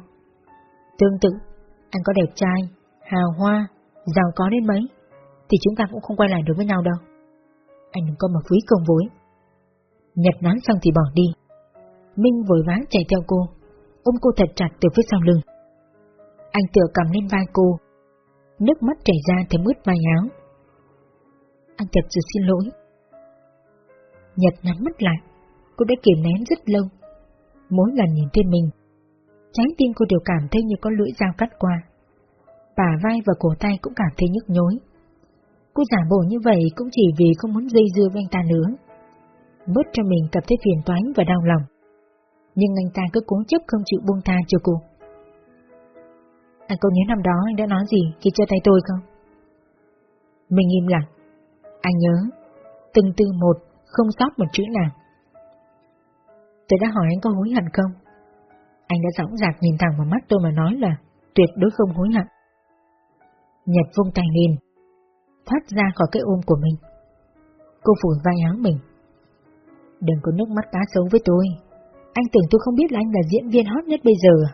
Tương tự, anh có đẹp trai, hào hoa, giàu có đến mấy, thì chúng ta cũng không quay lại được với nhau đâu. Anh đừng có mà phí công vối. Nhật nói xong thì bỏ đi. Minh vội vã chạy theo cô, ôm cô thật chặt từ phía sau lưng. Anh tựa cầm lên vai cô, nước mắt chảy ra thì mướt vai áo. Anh thật sự xin lỗi. Nhật nắm mắt lại, cô đã kiềm nén rất lâu. Mỗi lần nhìn thấy mình, trái tim cô đều cảm thấy như có lưỡi dao cắt qua. Bả vai và cổ tay cũng cảm thấy nhức nhối. Cô giả bộ như vậy cũng chỉ vì không muốn dây dưa với anh ta nữa. Bớt cho mình cảm thấy phiền toái và đau lòng. Nhưng anh ta cứ cố chấp không chịu buông tha cho cô. À, anh có nhớ năm đó anh đã nói gì khi chia tay tôi không? Mình im lặng. Anh nhớ, từng từ một, không sót một chữ nào. Tôi đã hỏi anh có hối hận không? Anh đã dõng dạc nhìn thẳng vào mắt tôi mà nói là tuyệt đối không hối hận. Nhật vung tay lên, thoát ra khỏi cái ôm của mình. Cô phủi vai áo mình. Đừng có nước mắt cá sấu với tôi. Anh tưởng tôi không biết là anh là diễn viên hot nhất bây giờ à?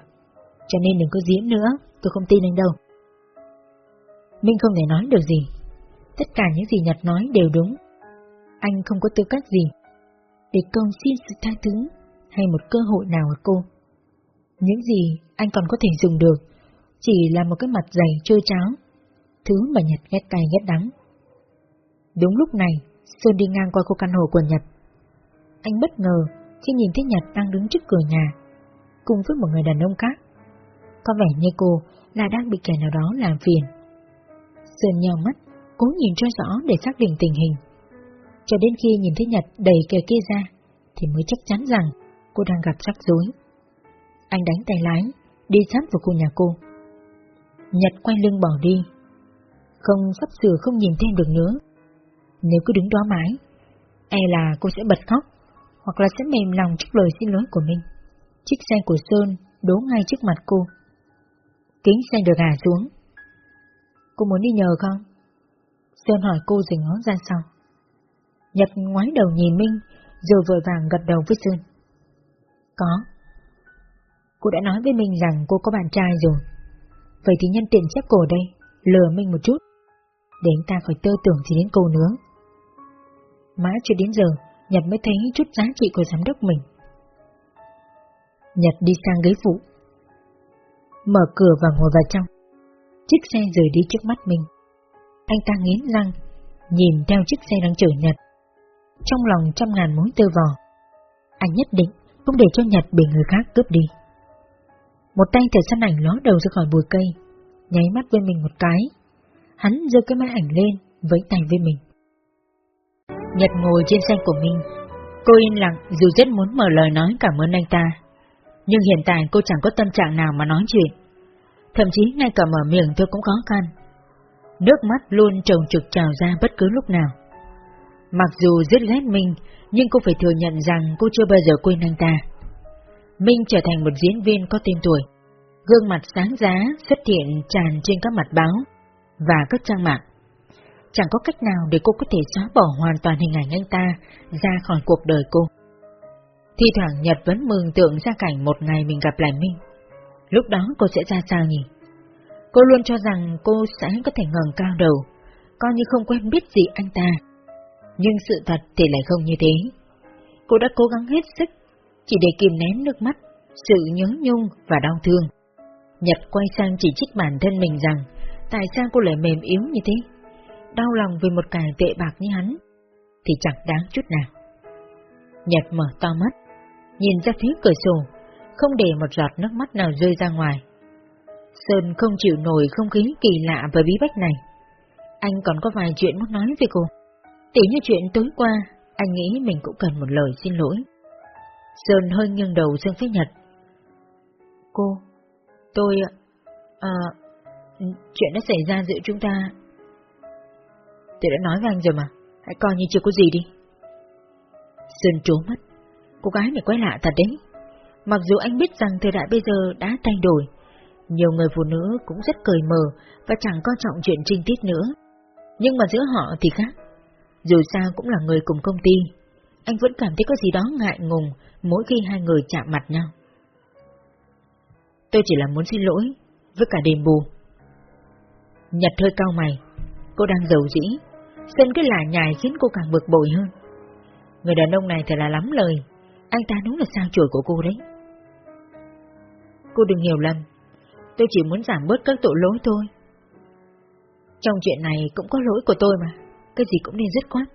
Cho nên đừng có diễn nữa, tôi không tin anh đâu. Minh không thể nói được gì. Tất cả những gì Nhật nói đều đúng. Anh không có tư cách gì để cầu xin sự tha thứ hay một cơ hội nào ở cô. Những gì anh còn có thể dùng được chỉ là một cái mặt dày trơ cháo, thứ mà Nhật ghét cay ghét đắng. Đúng lúc này, Sơn đi ngang qua khu căn hộ của Nhật. Anh bất ngờ khi nhìn thấy Nhật đang đứng trước cửa nhà, cùng với một người đàn ông khác. Có vẻ như cô là đang bị kẻ nào đó làm phiền. Sơn nhau mắt, cố nhìn cho rõ để xác định tình hình. Cho đến khi nhìn thấy Nhật đẩy kẻ kia ra, thì mới chắc chắn rằng cô đang gặp rắc rối. Anh đánh tay lái, đi sát vào khu nhà cô. Nhật quay lưng bỏ đi. Không sắp sửa không nhìn thêm được nữa. Nếu cứ đứng đó mãi, e là cô sẽ bật khóc, hoặc là sẽ mềm lòng trước lời xin lỗi của mình. Chiếc xe của Sơn đố ngay trước mặt cô. Kính xe được hạ xuống. Cô muốn đi nhờ không? Sơn hỏi cô rồi ngó ra sau. Nhật ngoái đầu nhìn Minh, rồi vội vàng gật đầu với Sơn. Có. Cô đã nói với mình rằng cô có bạn trai rồi. Vậy thì nhân tiện chép cổ đây, lừa mình một chút, để anh ta khỏi tơ tưởng gì đến cô nữa. Mãi chưa đến giờ, Nhật mới thấy chút giá trị của giám đốc mình. Nhật đi sang ghế phụ, mở cửa và ngồi vào trong. Chiếc xe rời đi trước mắt mình. Anh ta nghiến răng, nhìn theo chiếc xe đang chở Nhật. Trong lòng trăm ngàn mối tơ vò. Anh nhất định không để cho Nhật bị người khác cướp đi. Một tay thầy săn ảnh ló đầu ra khỏi bụi cây, nháy mắt với mình một cái. Hắn giơ cái máy ảnh lên, với tay với mình. Nhật ngồi trên xe của mình. Cô yên lặng dù rất muốn mở lời nói cảm ơn anh ta. Nhưng hiện tại cô chẳng có tâm trạng nào mà nói chuyện. Thậm chí ngay cả mở miệng tôi cũng khó khăn. Nước mắt luôn trồng trực trào ra bất cứ lúc nào. Mặc dù rất ghét Minh, nhưng cô phải thừa nhận rằng cô chưa bao giờ quên anh ta. Minh trở thành một diễn viên có tên tuổi. Gương mặt sáng giá xuất hiện tràn trên các mặt báo và các trang mạng. Chẳng có cách nào để cô có thể xóa bỏ hoàn toàn hình ảnh anh ta ra khỏi cuộc đời cô. Thi thoảng Nhật vẫn mừng tượng ra cảnh một ngày mình gặp lại Minh. Lúc đó cô sẽ ra sao nhỉ? Cô luôn cho rằng cô sẽ có thể ngẩng cao đầu, coi như không quen biết gì anh ta. Nhưng sự thật thì lại không như thế. Cô đã cố gắng hết sức, chỉ để kìm nén nước mắt, sự nhớ nhung và đau thương. Nhật quay sang chỉ trích bản thân mình rằng, tại sao cô lại mềm yếu như thế? Đau lòng vì một kẻ tệ bạc như hắn, thì chẳng đáng chút nào. Nhật mở to mắt, nhìn ra phía cửa sổ, không để một giọt nước mắt nào rơi ra ngoài. Sơn không chịu nổi không khí kỳ lạ và bí bách này. Anh còn có vài chuyện muốn nói với cô. Tỉ như chuyện tối qua, anh nghĩ mình cũng cần một lời xin lỗi. Sơn hơi nghiêng đầu sang phía Nhật. Cô, tôi... À, chuyện đã xảy ra giữa chúng ta... Tôi đã nói với anh rồi mà, hãy coi như chưa có gì đi. Sơn trố mắt, cô gái này quái lạ thật đấy. Mặc dù anh biết rằng thời đại bây giờ đã thay đổi, nhiều người phụ nữ cũng rất cởi mở và chẳng coi trọng chuyện trinh tiết nữa. Nhưng mà giữa họ thì khác. Dù sao cũng là người cùng công ty, anh vẫn cảm thấy có gì đó ngại ngùng mỗi khi hai người chạm mặt nhau. Tôi chỉ là muốn xin lỗi, với cả đền bù. Nhật hơi cao mày, cô đang giàu dĩ, xin cái lả nhài khiến cô càng bực bội hơn. Người đàn ông này thật là lắm lời, anh ta đúng là sao chổi của cô đấy. Cô đừng hiểu lầm, tôi chỉ muốn giảm bớt các tội lỗi thôi. Trong chuyện này cũng có lỗi của tôi mà, cái gì cũng nên dứt khoát.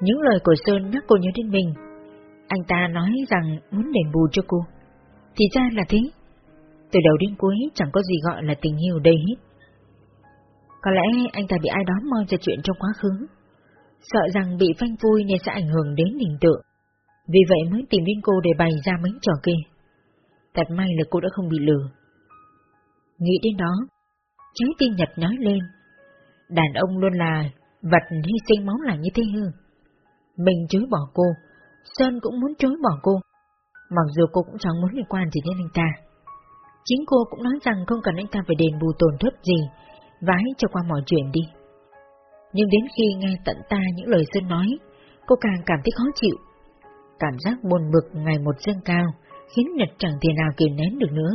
Những lời của Sơn nhắc cô nhớ đến mình. Anh ta nói rằng muốn đền bù cho cô. Thì ra là thế. Từ đầu đến cuối chẳng có gì gọi là tình yêu đây hết. Có lẽ anh ta bị ai đó moi ra chuyện trong quá khứ. Sợ rằng bị phanh vui nên sẽ ảnh hưởng đến hình tượng. Vì vậy mới tìm đến cô để bày ra mấy trò kia. Thật may là cô đã không bị lừa. Nghĩ đến đó, trái tim Nhật nói lên. Đàn ông luôn là Vật hy sinh máu lạnh như thế hư. Mình chối bỏ cô, Sơn cũng muốn chối bỏ cô. Mặc dù cô cũng chẳng muốn liên quan gì đến anh ta. Chính cô cũng nói rằng không cần anh ta phải đền bù tổn thất gì, vái cho qua mọi chuyện đi. Nhưng đến khi nghe tận ta những lời Sơn nói, cô càng cảm thấy khó chịu. Cảm giác buồn bực ngày một dâng cao, khiến Nhật chẳng thể nào kiềm nén được nữa.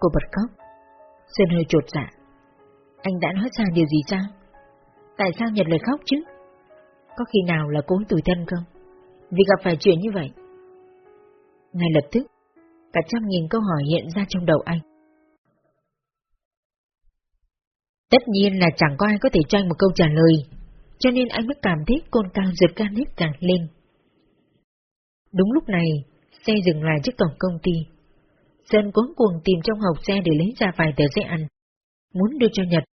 Cô bật khóc. Sơn hơi trột dạ. Anh đã nói ra điều gì sao? Tại sao Nhật lại khóc chứ? Có khi nào là cố tủi thân không? Vì gặp phải chuyện như vậy. Ngay lập tức, cả trăm nghìn câu hỏi hiện ra trong đầu anh. Tất nhiên là chẳng có ai có thể cho anh một câu trả lời, cho nên anh mới cảm thấy côn cao giật can hết càng lên. Đúng lúc này, xe dừng lại trước cổng công ty. Sơn cuốn cuồng tìm trong hộp xe để lấy ra vài tờ giấy ăn, muốn đưa cho Nhật,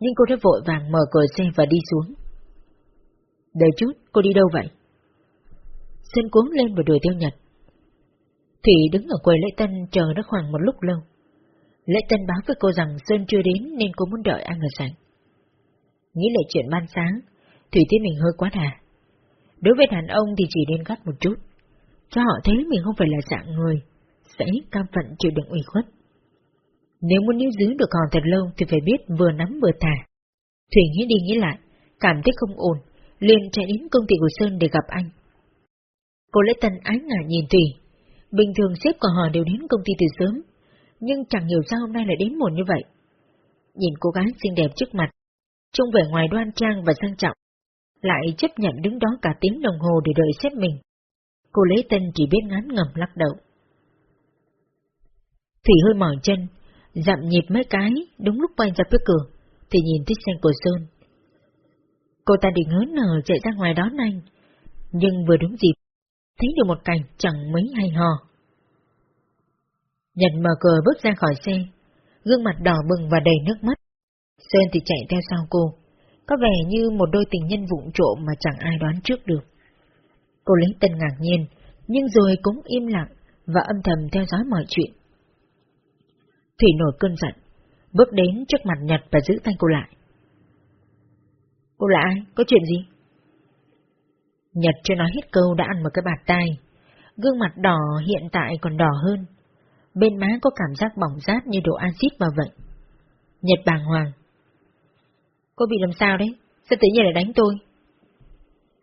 nhưng cô đã vội vàng mở cửa xe và đi xuống. Đợi chút, cô đi đâu vậy? Sơn cuốn lên và đuổi theo Nhật. Thủy đứng ở quầy lễ tân chờ đã khoảng một lúc lâu. Lễ tân báo với cô rằng Sơn chưa đến nên cô muốn đợi anh ở sảnh. Nghĩ lại chuyện ban sáng, Thủy thấy mình hơi quá đà. Đối với đàn ông thì chỉ nên gắt một chút, cho họ thấy mình không phải là dạng người, sẽ cam phận chịu đựng ủy khuất. Nếu muốn níu giữ được họ thật lâu thì phải biết vừa nắm vừa thả. Thủy nghĩ đi nghĩ lại, cảm thấy không ổn, liền chạy đến công ty của Sơn để gặp anh. Cô Lễ Tân ái ngại nhìn Thủy. Bình thường sếp của họ đều đến công ty từ sớm, nhưng chẳng hiểu sao hôm nay lại đến muộn như vậy. Nhìn cô gái xinh đẹp trước mặt, trông vẻ ngoài đoan trang và sang trọng, lại chấp nhận đứng đó cả tiếng đồng hồ để đợi sếp mình. Cô Lễ Tân chỉ biết ngán ngầm lắc đầu. Thủy hơi mỏi chân, dặm nhịp mấy cái, đúng lúc quay ra phía cửa, thì nhìn thấy xe của Sơn. Cô ta định hớn nở chạy ra ngoài đón anh, nhưng vừa đúng dịp, thấy được một cảnh chẳng mấy hay ho. Nhật mở cửa bước ra khỏi xe, gương mặt đỏ bừng và đầy nước mắt. Sơn thì chạy theo sau cô, có vẻ như một đôi tình nhân vụng trộm mà chẳng ai đoán trước được. Cô lấy tên ngạc nhiên, nhưng rồi cũng im lặng và âm thầm theo dõi mọi chuyện. Thủy nổi cơn giận, bước đến trước mặt Nhật và giữ tay cô lại. Cô là ai? Có chuyện gì? Nhật chưa nói hết câu đã ăn một cái bạt tay. Gương mặt đỏ hiện tại còn đỏ hơn. Bên má có cảm giác bỏng rát như độ axit vào vậy. Nhật bàng hoàng. Cô bị làm sao đấy? Sao tự nhiên lại đánh tôi?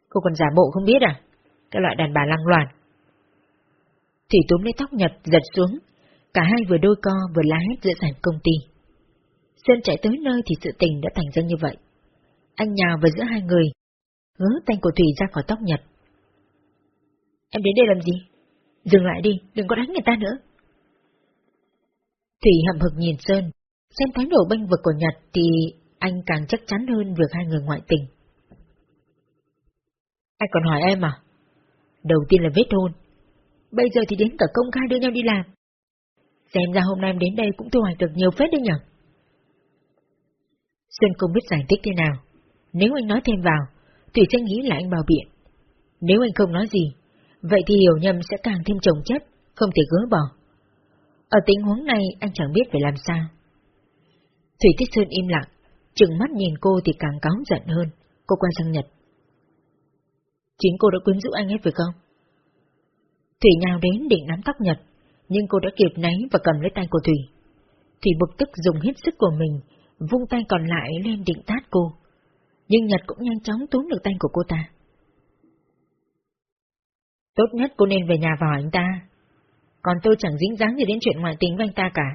Cô còn giả bộ không biết à? Cái loại đàn bà lăng loàn. Thủy túm lấy tóc Nhật giật xuống. Cả hai vừa đôi co vừa lá hét giữa sảnh công ty. Sơn chạy tới nơi thì sự tình đã thành ra như vậy. Anh nhào vào giữa hai người, hứa tay của Thủy ra khỏi tóc Nhật. Em đến đây làm gì? Dừng lại đi, đừng có đánh người ta nữa. Thủy hậm hực nhìn Sơn, xem thái độ bênh vực của Nhật thì anh càng chắc chắn hơn việc hai người ngoại tình. Anh còn hỏi em à? Đầu tiên là vết hôn, bây giờ thì đến cả công khai đưa nhau đi làm. Xem ra hôm nay em đến đây cũng thu hoạch được nhiều phết đấy nhở? Sơn không biết giải thích thế nào. Nếu anh nói thêm vào, Thủy sẽ nghĩ là anh bào biện. Nếu anh không nói gì, vậy thì hiểu nhầm sẽ càng thêm chồng chất, không thể gỡ bỏ. Ở tình huống này anh chẳng biết phải làm sao. Thủy Tích Sơn im lặng, chừng mắt nhìn cô thì càng cáu giận hơn, cô quay sang Nhật. Chính cô đã quyến rũ anh hết phải không? Thủy nhào đến định nắm tóc Nhật, nhưng cô đã kịp náy và cầm lấy tay của Thủy. Thủy bực tức dùng hết sức của mình, vung tay còn lại lên định tát cô nhưng Nhật cũng nhanh chóng túm được tay của cô ta. Tốt nhất cô nên về nhà vào anh ta, còn tôi chẳng dính dáng gì đến chuyện ngoại tình với anh ta cả.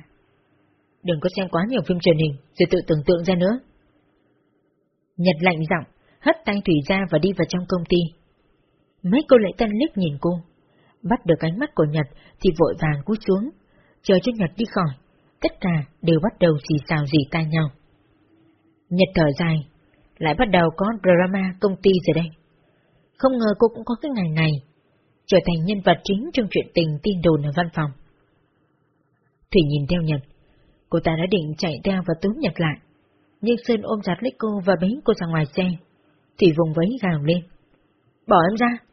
Đừng có xem quá nhiều phim truyền hình, rồi tự tưởng tượng ra nữa. Nhật lạnh giọng, hất tay Thủy ra và đi vào trong công ty. Mấy cô lễ tân liếc nhìn cô, bắt được ánh mắt của Nhật thì vội vàng cúi xuống, chờ cho Nhật đi khỏi, tất cả đều bắt đầu xì xào dì tai nhau. Nhật thở dài, lại bắt đầu có drama công ty rồi đây. Không ngờ cô cũng có cái ngày này, trở thành nhân vật chính trong chuyện tình tin đồn ở văn phòng. Thủy nhìn theo Nhật, cô ta đã định chạy theo và túm Nhật lại, nhưng Sơn ôm chặt lấy cô và bế cô ra ngoài xe. Thủy vùng vẫy gào lên. Bỏ em ra!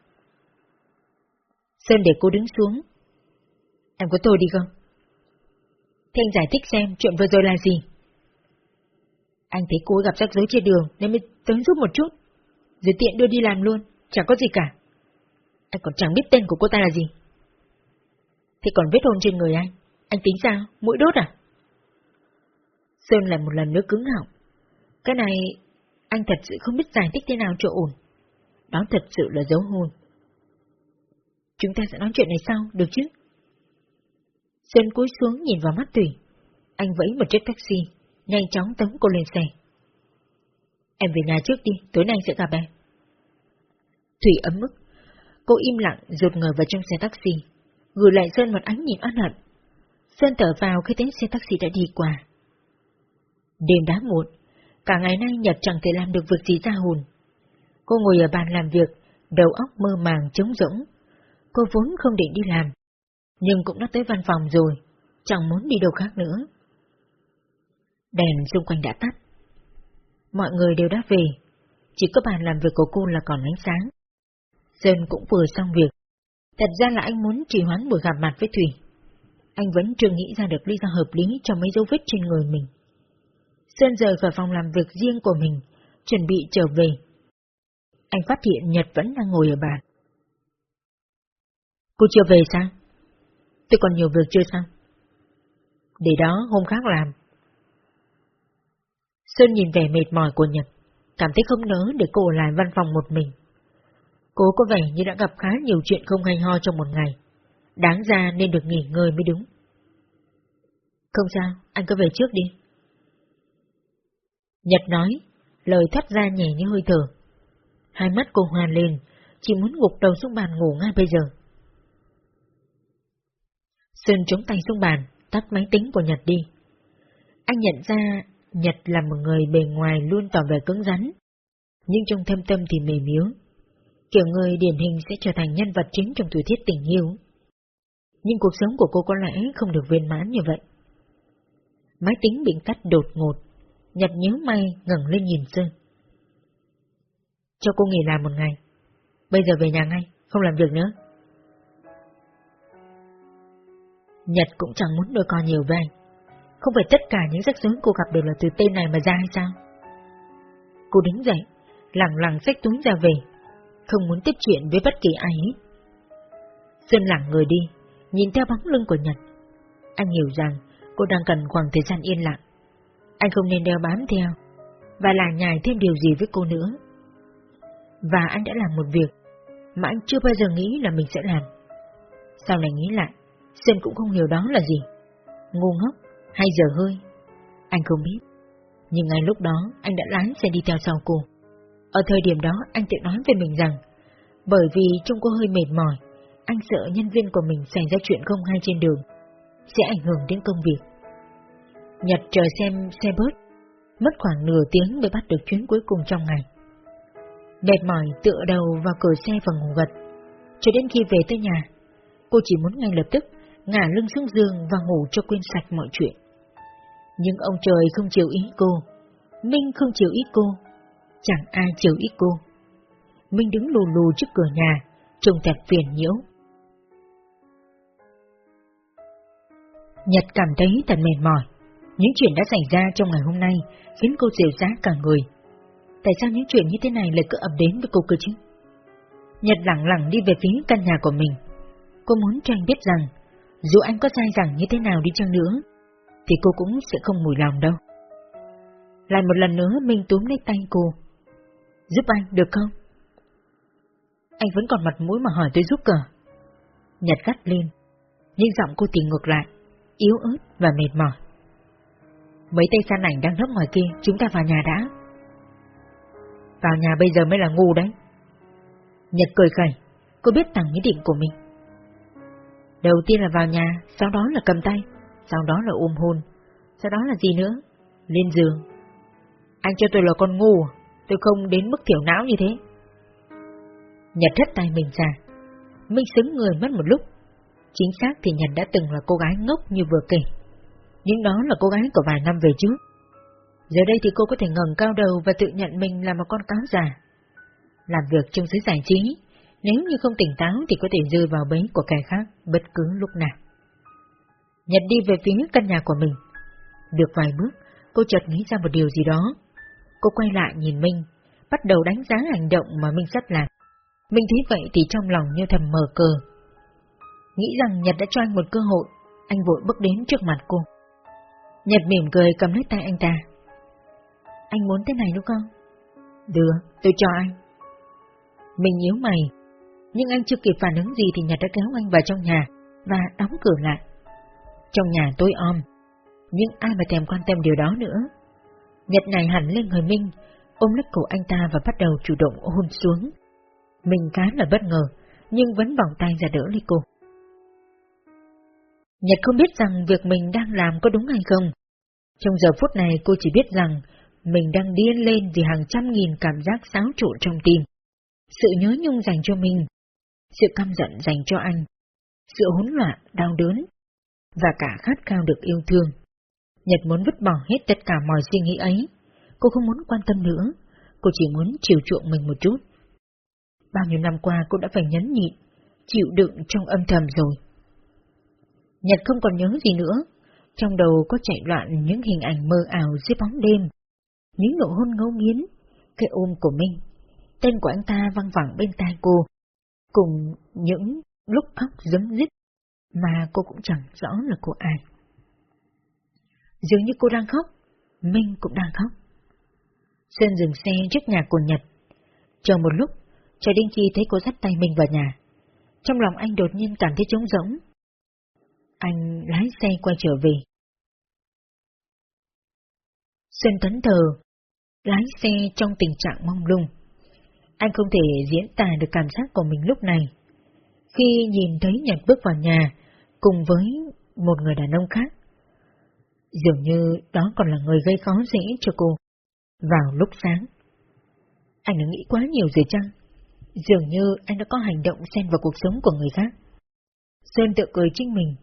Sơn để cô đứng xuống. Em có tôi đi không? Thế anh giải thích xem chuyện vừa rồi là gì? Anh thấy cô gặp rắc rối trên đường nên mới tới giúp một chút. Rồi tiện đưa đi làm luôn, chẳng có gì cả. Anh còn chẳng biết tên của cô ta là gì. Thế còn vết hôn trên người anh, anh tính sao? Mũi đốt à? Sơn lại một lần nữa cứng họng. Cái này, anh thật sự không biết giải thích thế nào cho ổn. Đó thật sự là dấu hôn. Chúng ta sẽ nói chuyện này sau, được chứ? Sơn cúi xuống nhìn vào mắt Thủy. Anh vẫy một chiếc taxi, nhanh chóng tống cô lên xe. Em về nhà trước đi, tối nay sẽ gặp em. Thủy ấm mức. Cô im lặng rụt ngờ vào trong xe taxi, gửi lại Sơn một ánh nhìn oán hận. Sơn thở vào khi thấy xe taxi đã đi qua. Đêm đã muộn, cả ngày nay Nhật chẳng thể làm được việc gì ra hồn. Cô ngồi ở bàn làm việc, đầu óc mơ màng trống rỗng. Cô vốn không định đi làm, nhưng cũng đã tới văn phòng rồi, chẳng muốn đi đâu khác nữa. Đèn xung quanh đã tắt. Mọi người đều đã về, chỉ có bàn làm việc của cô là còn ánh sáng. Sơn cũng vừa xong việc. Thật ra là anh muốn trì hoãn buổi gặp mặt với Thủy. Anh vẫn chưa nghĩ ra được lý do hợp lý cho mấy dấu vết trên người mình. Sơn rời khỏi phòng làm việc riêng của mình, chuẩn bị trở về. Anh phát hiện Nhật vẫn đang ngồi ở bàn. Cô chưa về sao? Tôi còn nhiều việc chưa xong. Để đó hôm khác làm. Sơn nhìn vẻ mệt mỏi của Nhật, cảm thấy không nỡ để cô lại văn phòng một mình. Cô có vẻ như đã gặp khá nhiều chuyện không hay ho trong một ngày. Đáng ra nên được nghỉ ngơi mới đúng. Không sao, anh cứ về trước đi. Nhật nói, lời thoát ra nhẹ như hơi thở. Hai mắt cô hoàn lên, chỉ muốn gục đầu xuống bàn ngủ ngay bây giờ. Sơn chống tay xuống bàn, tắt máy tính của Nhật đi. Anh nhận ra Nhật là một người bề ngoài luôn tỏ vẻ cứng rắn, nhưng trong thâm tâm thì mềm yếu. Kiểu người điển hình sẽ trở thành nhân vật chính trong tuổi thiết tình yêu. Nhưng cuộc sống của cô có lẽ không được viên mãn như vậy. Máy tính bị tắt đột ngột, Nhật nhớ may ngẩng lên nhìn Sơn. Cho cô nghỉ làm một ngày. Bây giờ về nhà ngay, không làm việc nữa. Nhật cũng chẳng muốn đôi con nhiều với anh. Không phải tất cả những rắc rối cô gặp đều là từ tên này mà ra hay sao? Cô đứng dậy, lặng lặng xách túi ra về, không muốn tiếp chuyện với bất kỳ ai hết. Sơn lặng người đi, nhìn theo bóng lưng của Nhật. Anh hiểu rằng cô đang cần khoảng thời gian yên lặng. Anh không nên đeo bám theo, và là nhài thêm điều gì với cô nữa. Và anh đã làm một việc mà anh chưa bao giờ nghĩ là mình sẽ làm. Sau này nghĩ lại, Sơn cũng không hiểu đó là gì. Ngu ngốc, hay giờ hơi? Anh không biết. Nhưng ngay lúc đó, anh đã lái xe đi theo sau cô. Ở thời điểm đó, anh tự nói về mình rằng, bởi vì trông cô hơi mệt mỏi, anh sợ nhân viên của mình xảy ra chuyện không hay trên đường, sẽ ảnh hưởng đến công việc. Nhật chờ xem xe bớt, mất khoảng nửa tiếng mới bắt được chuyến cuối cùng trong ngày. Mệt mỏi tựa đầu vào cửa xe và ngủ gật, cho đến khi về tới nhà, cô chỉ muốn ngay lập tức ngả lưng xuống giường và ngủ cho quên sạch mọi chuyện. Nhưng ông trời không chịu ý cô, Minh không chịu ý cô, chẳng ai chịu ý cô. Minh đứng lù lù trước cửa nhà, trông thật phiền nhiễu. Nhật cảm thấy thật mệt mỏi. Những chuyện đã xảy ra trong ngày hôm nay khiến cô dịu giá cả người. Tại sao những chuyện như thế này lại cứ ập đến với cô cơ chứ? Nhật lặng lặng đi về phía căn nhà của mình. Cô muốn cho anh biết rằng, dù anh có sai rằng như thế nào đi chăng nữa, thì cô cũng sẽ không mùi lòng đâu. Lại một lần nữa Minh túm lấy tay cô. Giúp anh, được không? Anh vẫn còn mặt mũi mà hỏi tôi giúp cờ. Nhật gắt lên, nhưng giọng cô thì ngược lại, yếu ớt và mệt mỏi. Mấy tay san ảnh đang nấp ngoài kia, chúng ta vào nhà đã. Vào nhà bây giờ mới là ngu đấy. Nhật cười khẩy, cô biết tặng ý định của mình. Đầu tiên là vào nhà, sau đó là cầm tay, sau đó là ôm hôn, sau đó là gì nữa? Lên giường. Anh cho tôi là con ngu, à? tôi không đến mức thiểu não như thế. Nhật hất tay mình ra, Minh xứng người mất một lúc. Chính xác thì Nhật đã từng là cô gái ngốc như vừa kể, nhưng đó là cô gái của vài năm về trước. Giờ đây thì cô có thể ngẩng cao đầu và tự nhận mình là một con cáo già. Làm việc trong giới giải trí, nếu như không tỉnh táo thì có thể rơi vào bẫy của kẻ khác bất cứ lúc nào. Nhật đi về phía căn nhà của mình. Được vài bước, cô chợt nghĩ ra một điều gì đó. Cô quay lại nhìn Minh, bắt đầu đánh giá hành động mà Minh sắp làm. Minh thấy vậy thì trong lòng như thầm mờ cờ. Nghĩ rằng Nhật đã cho anh một cơ hội, anh vội bước đến trước mặt cô. Nhật mỉm cười cầm lấy tay anh ta. Anh muốn thế này đúng không? Được, tôi cho anh. Mình nhíu mày, nhưng anh chưa kịp phản ứng gì thì Nhật đã kéo anh vào trong nhà và đóng cửa lại. Trong nhà tối om, nhưng ai mà thèm quan tâm điều đó nữa. Nhật này hẳn lên người Minh, ôm lấy cổ anh ta và bắt đầu chủ động hôn xuống. Mình khá là bất ngờ, nhưng vẫn vòng tay ra đỡ lấy cô. Nhật không biết rằng việc mình đang làm có đúng hay không. Trong giờ phút này cô chỉ biết rằng mình đang điên lên vì hàng trăm nghìn cảm giác xáo trộn trong tim. Sự nhớ nhung dành cho mình, sự căm giận dành cho anh, sự hỗn loạn, đau đớn, và cả khát khao được yêu thương. Nhật muốn vứt bỏ hết tất cả mọi suy nghĩ ấy. Cô không muốn quan tâm nữa, cô chỉ muốn chiều chuộng mình một chút. Bao nhiêu năm qua cô đã phải nhấn nhịn, chịu đựng trong âm thầm rồi. Nhật không còn nhớ gì nữa, trong đầu có chạy loạn những hình ảnh mơ ảo dưới bóng đêm, những nụ hôn ngấu nghiến, cái ôm của mình, tên của anh ta văng vẳng bên tai cô, cùng những lúc khóc dấm dứt mà cô cũng chẳng rõ là cô ai. Dường như cô đang khóc, Minh cũng đang khóc. Sơn dừng xe trước nhà của Nhật. Chờ một lúc, cho đến khi thấy cô dắt tay mình vào nhà. Trong lòng anh đột nhiên cảm thấy trống rỗng. Anh lái xe quay trở về. Sơn tấn thờ, lái xe trong tình trạng mong lung. Anh không thể diễn tả được cảm giác của mình lúc này. Khi nhìn thấy Nhật bước vào nhà, cùng với một người đàn ông khác. Dường như đó còn là người gây khó dễ cho cô. Vào lúc sáng. Anh đã nghĩ quá nhiều rồi chăng? Dường như anh đã có hành động xen vào cuộc sống của người khác. Sơn tự cười chính mình.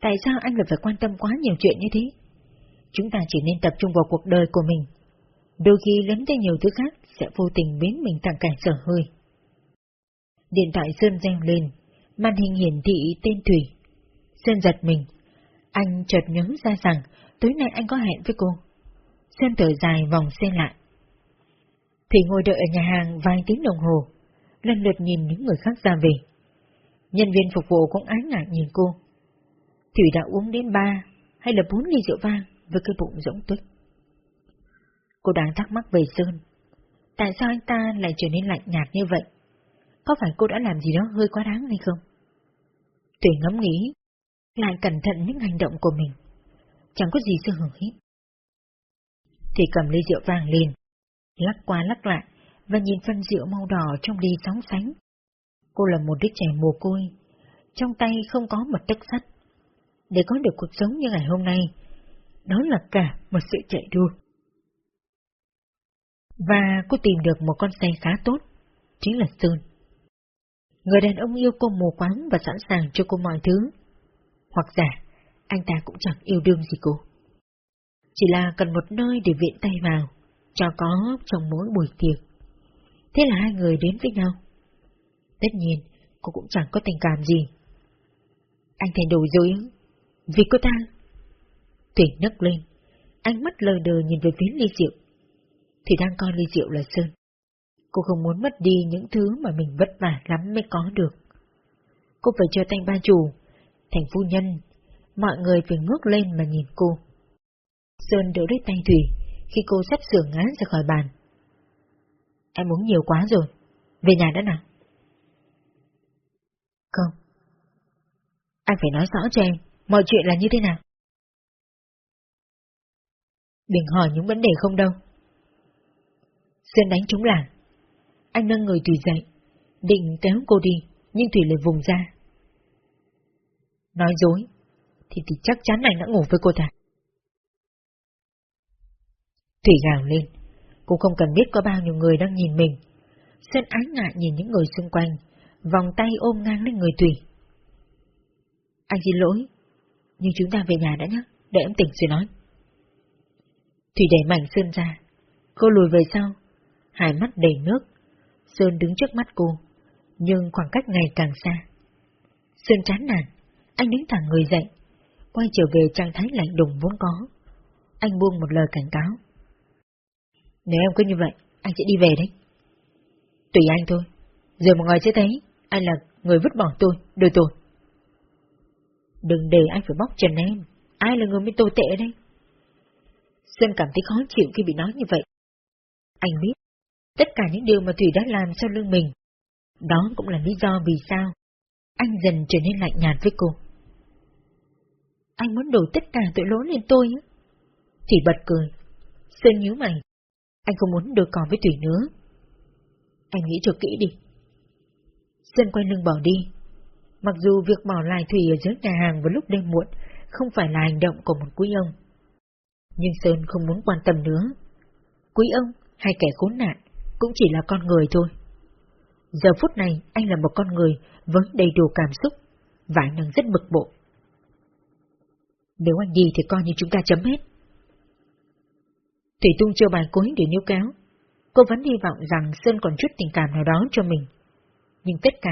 Tại sao anh lại phải quan tâm quá nhiều chuyện như thế? Chúng ta chỉ nên tập trung vào cuộc đời của mình. Đôi khi lấn tới nhiều thứ khác sẽ vô tình biến mình tặng cảnh sở hơi. Điện thoại Sơn reo lên, màn hình hiển thị tên Thủy. Sơn giật mình. Anh chợt nhớ ra rằng tối nay anh có hẹn với cô. Sơn thở dài vòng xe lại. Thủy ngồi đợi ở nhà hàng vài tiếng đồng hồ, lần lượt nhìn những người khác ra về. Nhân viên phục vụ cũng ái ngại nhìn cô. Thủy đã uống đến ba hay là bốn ly rượu vang với cái bụng rỗng tuyết. Cô đang thắc mắc về Sơn. Tại sao anh ta lại trở nên lạnh nhạt như vậy? Có phải cô đã làm gì đó hơi quá đáng hay không? Thủy ngẫm nghĩ, lại cẩn thận những hành động của mình. Chẳng có gì sơ hở hết. Thì cầm ly rượu vàng lên, lắc qua lắc lại và nhìn phân rượu màu đỏ trong ly sóng sánh. Cô là một đứa trẻ mồ côi, trong tay không có một tấc sắt. Để có được cuộc sống như ngày hôm nay, đó là cả một sự chạy đua. Và cô tìm được một con xe khá tốt, chính là Sơn. Người đàn ông yêu cô mù quáng và sẵn sàng cho cô mọi thứ. Hoặc giả, anh ta cũng chẳng yêu đương gì cô. Chỉ là cần một nơi để viện tay vào, cho có trong mỗi buổi tiệc. Thế là hai người đến với nhau. Tất nhiên, cô cũng chẳng có tình cảm gì. Anh thay đổi rồi? Vì cô ta... Thủy nấc lên, ánh mắt lờ đờ nhìn về phía ly rượu. Thì đang coi ly rượu là Sơn. Cô không muốn mất đi những thứ mà mình vất vả lắm mới có được. Cô phải trở thành ba chủ, thành phu nhân, mọi người phải ngước lên mà nhìn cô. Sơn đỡ lấy tay Thủy khi cô sắp sửa ngã ra khỏi bàn. Em uống nhiều quá rồi, về nhà đã nào? Không. Anh phải nói rõ cho em, mọi chuyện là như thế nào? Đừng hỏi những vấn đề không đâu. Sơn đánh trúng làng. Anh nâng người Thủy dậy, định kéo cô đi, nhưng Thủy lại vùng ra. Nói dối, thì thì chắc chắn anh đã ngủ với cô ta. Thủy gào lên, cô không cần biết có bao nhiêu người đang nhìn mình. Sơn ái ngại nhìn những người xung quanh, vòng tay ôm ngang lên người Thủy. Anh xin lỗi, nhưng chúng ta về nhà đã nhé, để em tỉnh rồi nói. Thủy đẩy mảnh Sơn ra, cô lùi về sau, hai mắt đầy nước. Sơn đứng trước mắt cô, nhưng khoảng cách ngày càng xa. Sơn chán nản, anh đứng thẳng người dậy, quay trở về trạng thái lạnh đùng vốn có. Anh buông một lời cảnh cáo. Nếu em cứ như vậy, anh sẽ đi về đấy. Tùy anh thôi. Giờ mọi người sẽ thấy anh là người vứt bỏ tôi, đời tôi. Đừng để anh phải bóc trần em. Ai là người mới tồi tệ đây? Sơn cảm thấy khó chịu khi bị nói như vậy. Anh biết, tất cả những điều mà Thủy đã làm sau lưng mình. Đó cũng là lý do vì sao anh dần trở nên lạnh nhạt với cô. Anh muốn đổ tất cả tội lỗi lên tôi á. Thủy bật cười. Sơn nhíu mày. Anh không muốn đối cò với Thủy nữa. Anh nghĩ cho kỹ đi. Sơn quay lưng bỏ đi. Mặc dù việc bỏ lại Thủy ở dưới nhà hàng vào lúc đêm muộn không phải là hành động của một quý ông. Nhưng Sơn không muốn quan tâm nữa. Quý ông hay kẻ khốn nạn cũng chỉ là con người thôi. Giờ phút này anh là một con người với đầy đủ cảm xúc và anh đang rất bực bội. Nếu anh đi thì coi như chúng ta chấm hết. Thủy Tung chưa bài cối để níu kéo. Cô vẫn hy vọng rằng Sơn còn chút tình cảm nào đó cho mình. Nhưng tất cả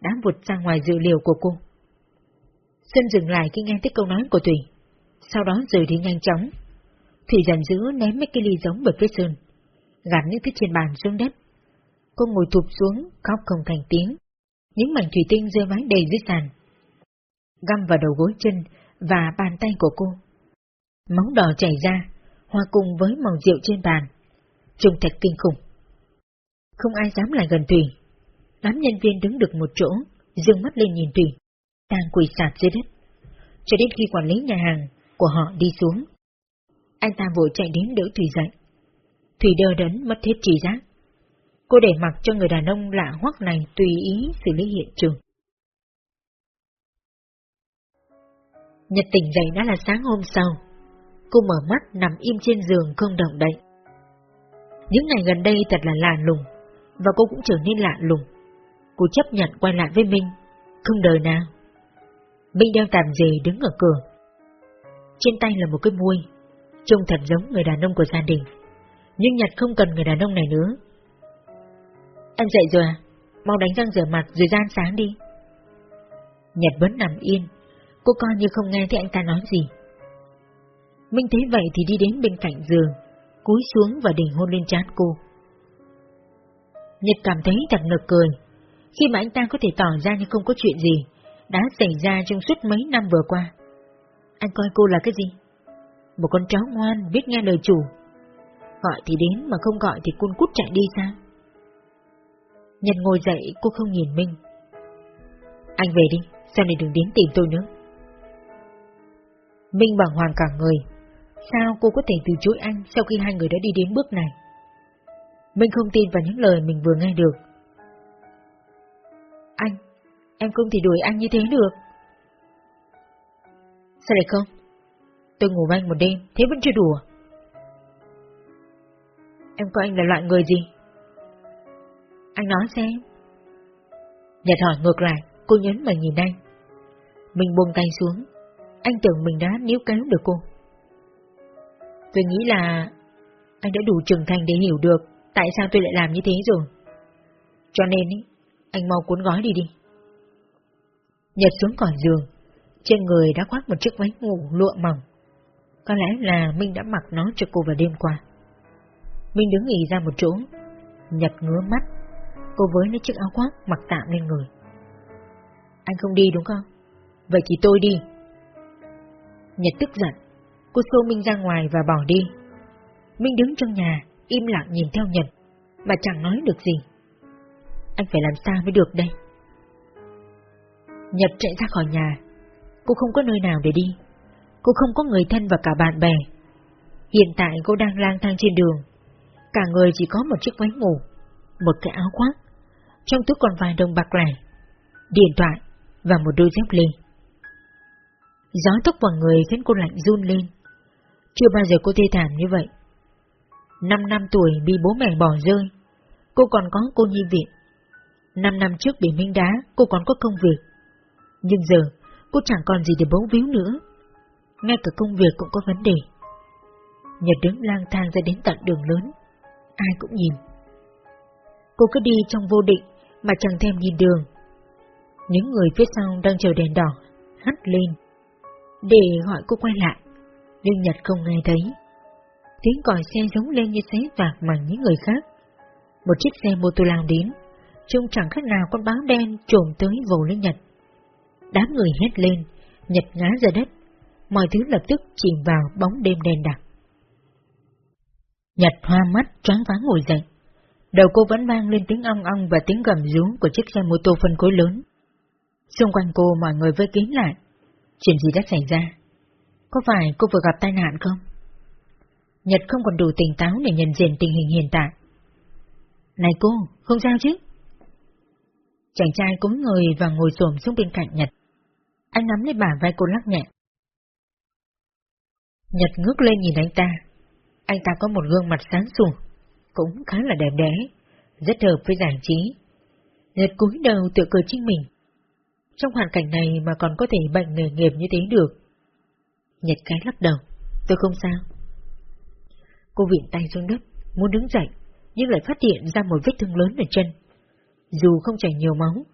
đã vượt ra ngoài dự liệu của cô. Sơn dừng lại khi nghe thấy câu nói của Thủy, sau đó rời đi nhanh chóng. Thủy giận dữ ném mấy cái ly giống về phía Sơn, gạt những thứ trên bàn xuống đất. Cô ngồi thụp xuống, khóc không thành tiếng. Những mảnh thủy tinh rơi vãi đầy dưới sàn. Găm vào đầu gối chân và bàn tay của cô. Máu đỏ chảy ra, hòa cùng với màu rượu trên bàn. Trông thật kinh khủng. Không ai dám lại gần Thủy. Đám nhân viên đứng được một chỗ, dừng mắt lên nhìn Thủy, đang quỳ sạt dưới đất. Cho đến khi quản lý nhà hàng của họ đi xuống. Anh ta vội chạy đến đỡ Thủy dậy. Thủy đờ đẫn mất hết trí giác. Cô để mặc cho người đàn ông lạ hoắc này tùy ý xử lý hiện trường. Nhật tỉnh dậy đã là sáng hôm sau. Cô mở mắt nằm im trên giường không động đậy. Những ngày gần đây thật là lạ lùng, và cô cũng trở nên lạ lùng. Cô chấp nhận quay lại với Minh, không đời nào. Minh đang tạm dề đứng ở cửa. Trên tay là một cái muôi, trông thật giống người đàn ông của gia đình. Nhưng Nhật không cần người đàn ông này nữa. Anh dậy rồi à? Mau đánh răng rửa mặt rồi ra ăn sáng đi. Nhật vẫn nằm yên, cô coi như không nghe thấy anh ta nói gì. Minh thấy vậy thì đi đến bên cạnh giường, cúi xuống và đỉnh hôn lên trán cô. Nhật cảm thấy thật nực cười, khi mà anh ta có thể tỏ ra như không có chuyện gì, đã xảy ra trong suốt mấy năm vừa qua. Anh coi cô là cái gì? Một con chó ngoan, biết nghe lời chủ. Gọi thì đến mà không gọi thì cun cút chạy đi sao? Nhân ngồi dậy cô không nhìn Minh. Anh về đi, sau này đừng đến tìm tôi nữa. Minh bằng hoàng cả người. Sao cô có thể từ chối anh sau khi hai người đã đi đến bước này? Minh không tin vào những lời mình vừa nghe được. Anh, em không thể đuổi anh như thế được. Sao lại không? Tôi ngủ với anh một đêm, thế vẫn chưa đủ? Em coi anh là loại người gì? Anh nói xem. Nhật hỏi ngược lại, cô nhấn mà nhìn anh. Mình buông tay xuống, anh tưởng mình đã níu kéo được cô. Tôi nghĩ là anh đã đủ trưởng thành để hiểu được tại sao tôi lại làm như thế rồi. Cho nên ý, anh mau cuốn gói đi đi. Nhật xuống khỏi giường, trên người đã khoác một chiếc váy ngủ lụa mỏng. Có lẽ là Minh đã mặc nó cho cô vào đêm qua. Minh đứng nghỉ ra một chỗ, Nhật ngứa mắt, cô với lấy chiếc áo khoác mặc tạm lên người. Anh không đi đúng không? Vậy thì tôi đi. Nhật tức giận, cô xô Minh ra ngoài và bỏ đi. Minh đứng trong nhà, im lặng nhìn theo Nhật, mà chẳng nói được gì. Anh phải làm sao mới được đây? Nhật chạy ra khỏi nhà, cô không có nơi nào để đi, cô không có người thân và cả bạn bè. Hiện tại cô đang lang thang trên đường, cả người chỉ có một chiếc váy ngủ, một cái áo khoác, trong túi còn vài đồng bạc lẻ, điện thoại và một đôi dép lê. Gió thốc vào người khiến cô lạnh run lên. Chưa bao giờ cô thê thảm như vậy. Năm năm tuổi bị bố mẹ bỏ rơi, cô còn có cô nhi viện. Năm năm trước bị minh đá, cô còn có công việc. Nhưng giờ, cô chẳng còn gì để bấu víu nữa. Ngay cả công việc cũng có vấn đề. Nhật đứng lang thang ra đến tận đường lớn. Ai cũng nhìn. Cô cứ đi trong vô định mà chẳng thèm nhìn đường. Những người phía sau đang chờ đèn đỏ, hắt lên, để gọi cô quay lại, nhưng Nhật không nghe thấy. Tiếng còi xe giống lên như xé vạc bằng những người khác. Một chiếc xe mô tô lao đến, trông chẳng khác nào con báo đen trồm tới vồ lên Nhật. Đám người hét lên, Nhật ngã ra đất, mọi thứ lập tức chìm vào bóng đêm đen đặc. Nhật hoa mắt choáng váng ngồi dậy. Đầu cô vẫn vang lên tiếng ong ong và tiếng gầm rú của chiếc xe mô tô phân khối lớn. Xung quanh cô mọi người vây kín lại. Chuyện gì đã xảy ra? Có phải cô vừa gặp tai nạn không? Nhật không còn đủ tỉnh táo để nhận diện tình hình hiện tại. Này cô, không sao chứ? Chàng trai cúm người và ngồi xổm xuống bên cạnh Nhật. Anh nắm lấy bả vai cô lắc nhẹ. Nhật ngước lên nhìn anh ta. Anh ta có một gương mặt sáng sủa, cũng khá là đẹp đẽ, rất hợp với giải trí. Nhật cúi đầu tự cười chính mình. Trong hoàn cảnh này mà còn có thể bệnh nghề nghiệp như thế được. Nhật cái lắc đầu, tôi không sao. Cô viện tay xuống đất, muốn đứng dậy, nhưng lại phát hiện ra một vết thương lớn ở chân. Dù không chảy nhiều máu,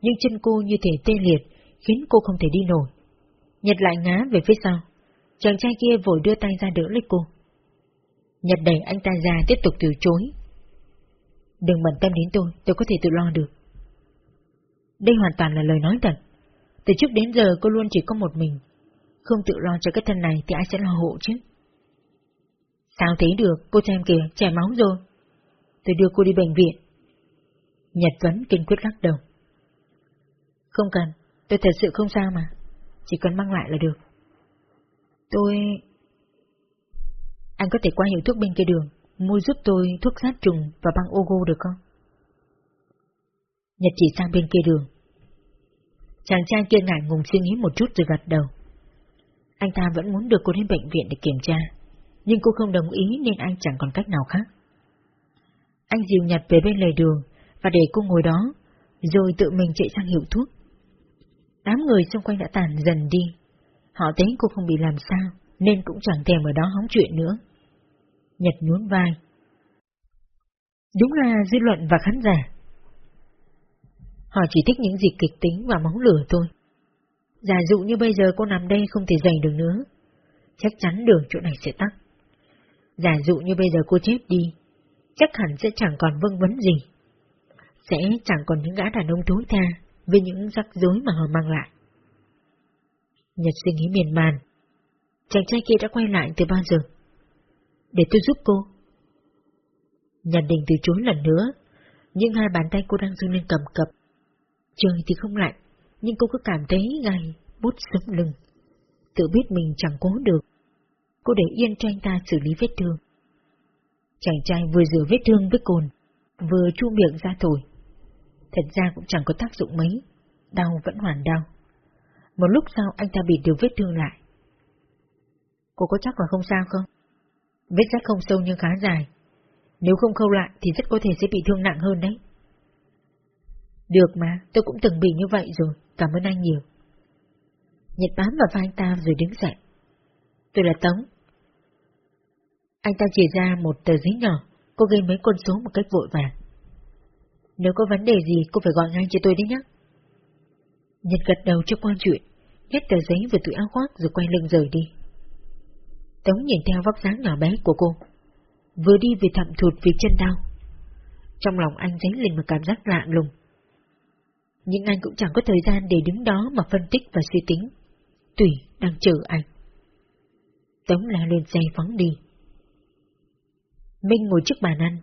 nhưng chân cô như thể tê liệt, khiến cô không thể đi nổi. Nhật lại ngá về phía sau, chàng trai kia vội đưa tay ra đỡ lấy cô. Nhật đẩy anh ta ra tiếp tục từ chối. Đừng bận tâm đến tôi, tôi có thể tự lo được. Đây hoàn toàn là lời nói thật. Từ trước đến giờ cô luôn chỉ có một mình. Không tự lo cho cái thân này thì ai sẽ lo hộ chứ? Sao thế được, cô xem kìa, chảy máu rồi. Tôi đưa cô đi bệnh viện. Nhật vẫn kinh quyết lắc đầu. Không cần, tôi thật sự không sao mà. Chỉ cần mang lại là được. Tôi... Anh có thể qua hiệu thuốc bên kia đường, mua giúp tôi thuốc sát trùng và băng ô được không? Nhật chỉ sang bên kia đường. Chàng trai kia ngại ngùng suy nghĩ một chút rồi gật đầu. Anh ta vẫn muốn được cô đến bệnh viện để kiểm tra, nhưng cô không đồng ý nên anh chẳng còn cách nào khác. Anh dìu Nhật về bên lề đường và để cô ngồi đó, rồi tự mình chạy sang hiệu thuốc. Đám người xung quanh đã tàn dần đi. Họ thấy cô không bị làm sao, nên cũng chẳng thèm ở đó hóng chuyện nữa. Nhật nhún vai. Đúng là dư luận và khán giả. Họ chỉ thích những gì kịch tính và máu lửa thôi. Giả dụ như bây giờ cô nằm đây không thể dậy được nữa, chắc chắn đường chỗ này sẽ tắc. Giả dụ như bây giờ cô chết đi, chắc hẳn sẽ chẳng còn vâng vấn gì. Sẽ chẳng còn những gã đàn ông thối tha với những rắc rối mà họ mang lại. Nhật suy nghĩ miền man. Chàng trai kia đã quay lại từ bao giờ? Để tôi giúp cô. Nhàn định từ chối lần nữa, nhưng hai bàn tay cô đang run lên cầm cập. Trời thì không lạnh, nhưng cô cứ cảm thấy gai, bút sống lưng. Tự biết mình chẳng cố được. Cô để yên cho anh ta xử lý vết thương. Chàng trai vừa rửa vết thương với cồn, vừa chu miệng ra thổi. Thật ra cũng chẳng có tác dụng mấy, đau vẫn hoàn đau. Một lúc sau anh ta bị được vết thương lại. Cô có chắc là không sao không? Vết rách không sâu nhưng khá dài. Nếu không khâu lại thì rất có thể sẽ bị thương nặng hơn đấy. Được mà, tôi cũng từng bị như vậy rồi, cảm ơn anh nhiều. Nhật bám vào vai anh ta rồi đứng dậy. Tôi là Tống. Anh ta chỉ ra một tờ giấy nhỏ, cô ghi mấy con số một cách vội vàng. Nếu có vấn đề gì cô phải gọi ngay cho tôi đấy nhé. Nhật gật đầu cho quan chuyện, nhét tờ giấy vào túi áo khoác rồi quay lưng rời đi. Tống nhìn theo vóc dáng nhỏ bé của cô, vừa đi vừa thậm thụt vì chân đau. Trong lòng anh dấy lên một cảm giác lạ lùng. Nhưng anh cũng chẳng có thời gian để đứng đó mà phân tích và suy tính. Tùy đang chờ anh. Tống la lên xe phóng đi. Minh ngồi trước bàn ăn,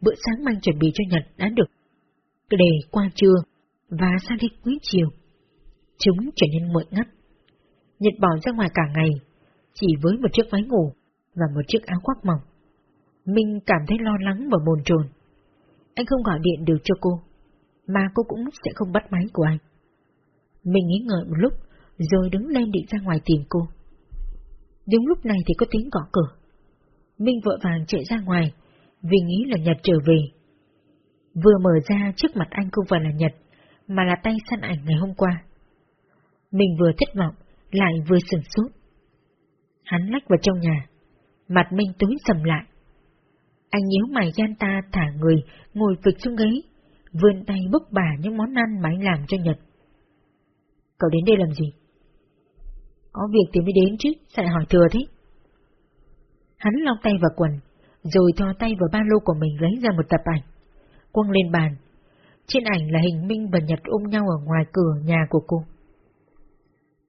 bữa sáng mang chuẩn bị cho Nhật đã được để qua trưa và sang đến cuối chiều. Chúng trở nên muộn ngắt. Nhật bỏ ra ngoài cả ngày, chỉ với một chiếc váy ngủ và một chiếc áo khoác mỏng. Minh cảm thấy lo lắng và bồn chồn. Anh không gọi điện được cho cô, mà cô cũng sẽ không bắt máy của anh. Mình nghĩ ngợi một lúc, rồi đứng lên định ra ngoài tìm cô. Đúng lúc này thì có tiếng gõ cửa. Minh vội vàng chạy ra ngoài, vì nghĩ là Nhật trở về. Vừa mở ra trước mặt anh không phải là Nhật, mà là tay săn ảnh ngày hôm qua. Mình vừa thất vọng, lại vừa sửng sốt. Hắn lách vào trong nhà, mặt Minh tối sầm lại. Anh nhíu mày gian ta thả người, ngồi phịch xuống ghế, vươn tay bốc bà những món ăn mà anh làm cho Nhật. Cậu đến đây làm gì? Có việc thì mới đến chứ, sao lại hỏi thừa thế? Hắn lau tay vào quần, rồi thò tay vào ba lô của mình lấy ra một tập ảnh, quăng lên bàn. Trên ảnh là hình Minh và Nhật ôm nhau ở ngoài cửa nhà của cô.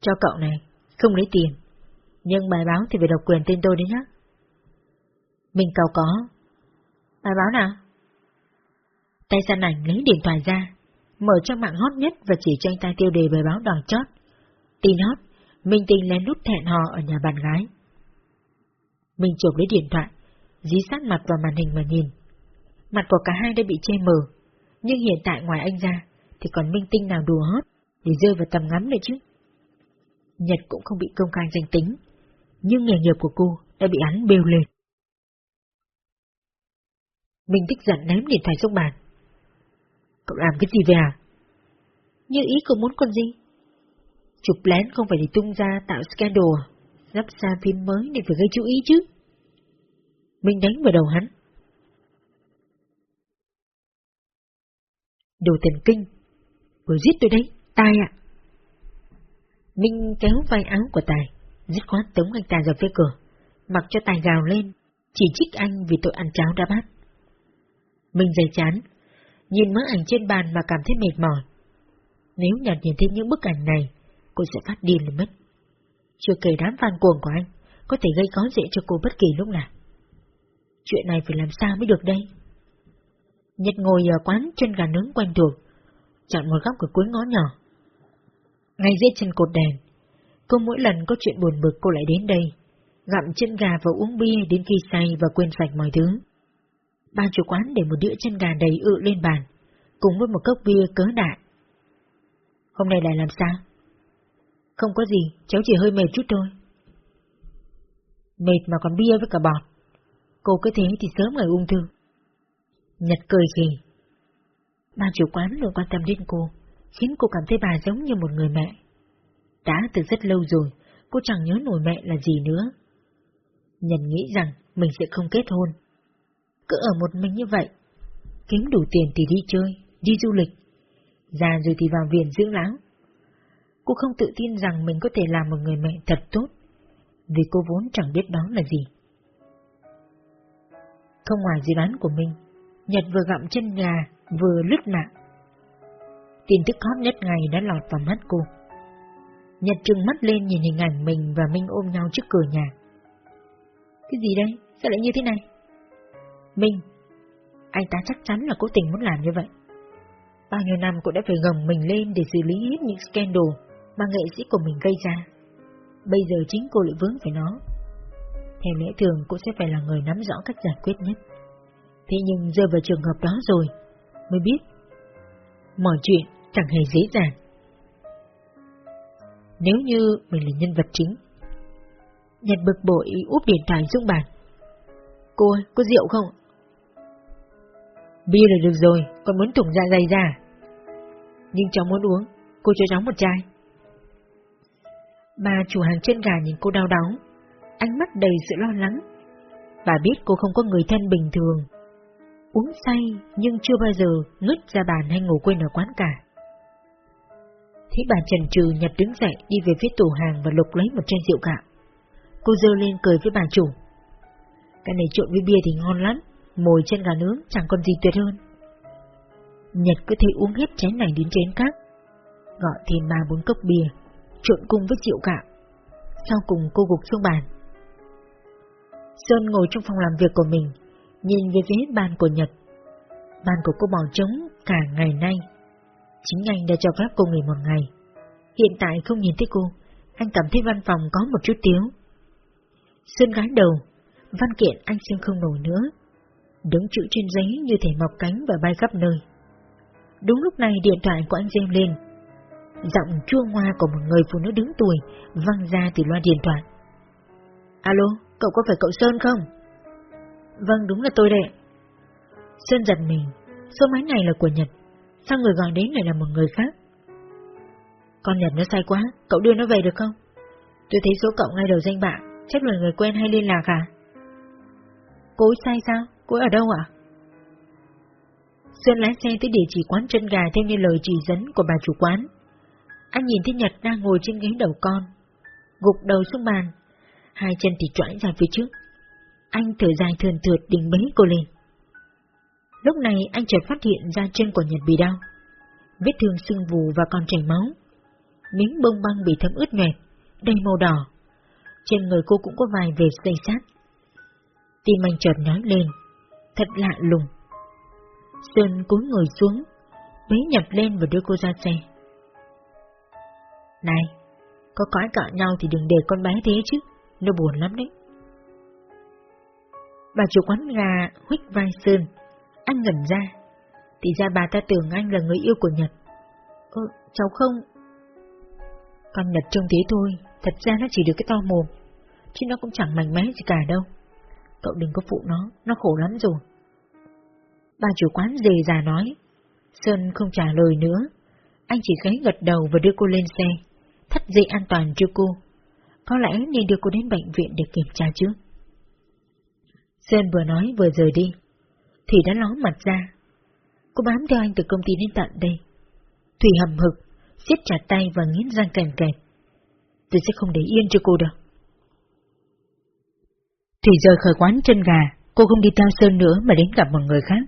Cho cậu này, không lấy tiền, nhưng bài báo thì phải độc quyền tên tôi đấy nhá. Mình cầu có. Bài báo nào? Tay săn ảnh lấy điện thoại ra, mở trang mạng hot nhất và chỉ cho anh ta tiêu đề bài báo đòi chót. Tin hot, Minh Tinh lén lút hẹn hò ở nhà bạn gái. Minh chụp lấy điện thoại, dí sát mặt vào màn hình mà nhìn. Mặt của cả hai đã bị che mờ, nhưng hiện tại ngoài anh ra, thì còn Minh Tinh nào đùa hot để rơi vào tầm ngắm này chứ. Nhật cũng không bị công khai danh tính, nhưng nghề nghiệp của cô đã bị hắn bêu lên. Minh tức giận ném điện thoại xuống bàn. Cậu làm cái gì về à? Như ý cậu muốn con gì? Chụp lén không phải để tung ra tạo scandal à? Sắp ra phim mới nên phải gây chú ý chứ. Minh đánh vào đầu hắn. Đồ thần kinh. Vừa giết tôi đấy, tai ạ. Minh kéo vai áo của Tài, dứt khoát tống anh ta ra phía cửa, mặc cho Tài gào lên, chỉ trích anh vì tội ăn cháo đã bát. mình dày chán, nhìn mớ ảnh trên bàn mà cảm thấy mệt mỏi. Nếu nhặt nhìn thấy những bức ảnh này, cô sẽ phát điên lên mất. Chưa kể đám fan cuồng của anh, có thể gây khó dễ cho cô bất kỳ lúc nào. Chuyện này phải làm sao mới được đây? Nhật ngồi ở quán chân gà nướng quanh thuộc, chọn một góc của cuối ngõ nhỏ. Ngay dưới chân cột đèn, cô mỗi lần có chuyện buồn bực cô lại đến đây, gặm chân gà và uống bia đến khi say và quên sạch mọi thứ. Ba chủ quán để một đĩa chân gà đầy ự lên bàn, cùng với một cốc bia cớ đại. Hôm nay lại làm sao? Không có gì, cháu chỉ hơi mệt chút thôi. Mệt mà còn bia với cả bọt. Cô cứ thế thì sớm người ung thư. Nhật cười gì Ba chủ quán luôn quan tâm đến cô, khiến cô cảm thấy bà giống như một người mẹ. Đã từ rất lâu rồi, cô chẳng nhớ nổi mẹ là gì nữa. Nhân nghĩ rằng mình sẽ không kết hôn. Cứ ở một mình như vậy, kiếm đủ tiền thì đi chơi, đi du lịch. Già rồi thì vào viện dưỡng lão. Cô không tự tin rằng mình có thể làm một người mẹ thật tốt, vì cô vốn chẳng biết đó là gì. Không ngoài dự đoán của mình, Nhật vừa gặm chân gà, vừa lướt mạng. Tin tức hot nhất ngày đã lọt vào mắt cô. Nhật trừng mắt lên nhìn hình ảnh mình và Minh ôm nhau trước cửa nhà. Cái gì đây? Sao lại như thế này? Minh, anh ta chắc chắn là cố tình muốn làm như vậy. Bao nhiêu năm cô đã phải gồng mình lên để xử lý hết những scandal mà nghệ sĩ của mình gây ra. Bây giờ chính cô lại vướng phải nó. Theo lẽ thường cô sẽ phải là người nắm rõ cách giải quyết nhất. Thế nhưng rơi vào trường hợp đó rồi, mới biết mọi chuyện chẳng hề dễ dàng. Nếu như mình là nhân vật chính, Nhật bực bội úp điện thoại xuống bàn. Cô ơi, có rượu không? Bia là được rồi, còn muốn thủng dạ dày ra Nhưng cháu muốn uống, cô cho cháu một chai. Bà chủ hàng chân gà nhìn cô đau đớn, ánh mắt đầy sự lo lắng. Bà biết cô không có người thân bình thường. Uống say nhưng chưa bao giờ ngất ra bàn hay ngủ quên ở quán cả. Thấy bà trần trừ nhặt đứng dậy đi về phía tủ hàng và lục lấy một chai rượu gạo. Cô dơ lên cười với bà chủ. Cái này trộn với bia thì ngon lắm, mồi chân gà nướng chẳng còn gì tuyệt hơn. Nhật cứ thấy uống hết chén này đến chén khác, gọi thêm ba bốn cốc bia, trộn cùng với rượu gạo. Sau cùng cô gục xuống bàn. Sơn ngồi trong phòng làm việc của mình, nhìn về phía bàn của Nhật. Bàn của cô bỏ trống cả ngày nay. Chính anh đã cho phép cô nghỉ một ngày. Hiện tại không nhìn thấy cô, anh cảm thấy văn phòng có một chút tiếu. Sơn gái đầu, văn kiện anh xem không nổi nữa. Đứng chữ trên giấy như thể mọc cánh và bay khắp nơi. Đúng lúc này điện thoại của anh reo lên. Giọng chua ngoa của một người phụ nữ đứng tuổi văng ra từ loa điện thoại. Alo, cậu có phải cậu Sơn không? Vâng, đúng là tôi đấy. Sơn giật mình, số máy này là của Nhật, sao người gọi đến lại là một người khác? Con Nhật nó sai quá, cậu đưa nó về được không? Tôi thấy số cậu ngay đầu danh bạ, chắc là người quen hay liên lạc à? Cô ấy sai sao? Cô ấy ở đâu ạ? À? Sơn lái xe tới địa chỉ quán chân gà theo như lời chỉ dẫn của bà chủ quán. Anh nhìn thấy Nhật đang ngồi trên ghế đầu con, gục đầu xuống bàn, hai chân thì choãi ra phía trước. Anh thở dài thườn thượt định bế cô lên. Lúc này anh chợt phát hiện ra chân của Nhật bị đau. Vết thương sưng vù và còn chảy máu. Miếng bông băng bị thấm ướt nhẹt, đầy màu đỏ. Trên người cô cũng có vài vệt dây sát. Tim anh chợt nói lên, thật lạ lùng. Sơn cúi người xuống, bế Nhật lên và đưa cô ra xe. Này, có cãi cọ nhau thì đừng để con bé thế chứ, nó buồn lắm đấy. Bà chủ quán gà huyết vai Sơn, anh ngẩn ra. Thì ra bà ta tưởng anh là người yêu của Nhật. Ơ, cháu không. Con Nhật trông thế thôi, thật ra nó chỉ được cái to mồm, chứ nó cũng chẳng mạnh mẽ gì cả đâu. Cậu đừng có phụ nó, nó khổ lắm rồi. Bà chủ quán dề già nói. Sơn không trả lời nữa, anh chỉ khấy gật đầu và đưa cô lên xe, thắt dây an toàn cho cô. Có lẽ nên đưa cô đến bệnh viện để kiểm tra trước. Sơn vừa nói vừa rời đi, thủy đã ló mặt ra. Cô bám theo anh từ công ty đến tận đây. Thủy hầm hực, siết chặt tay và nghiến răng kèm kẹt. Tôi sẽ không để yên cho cô đâu. Thủy rời khỏi quán chân gà, cô không đi theo Sơn nữa mà đến gặp một người khác.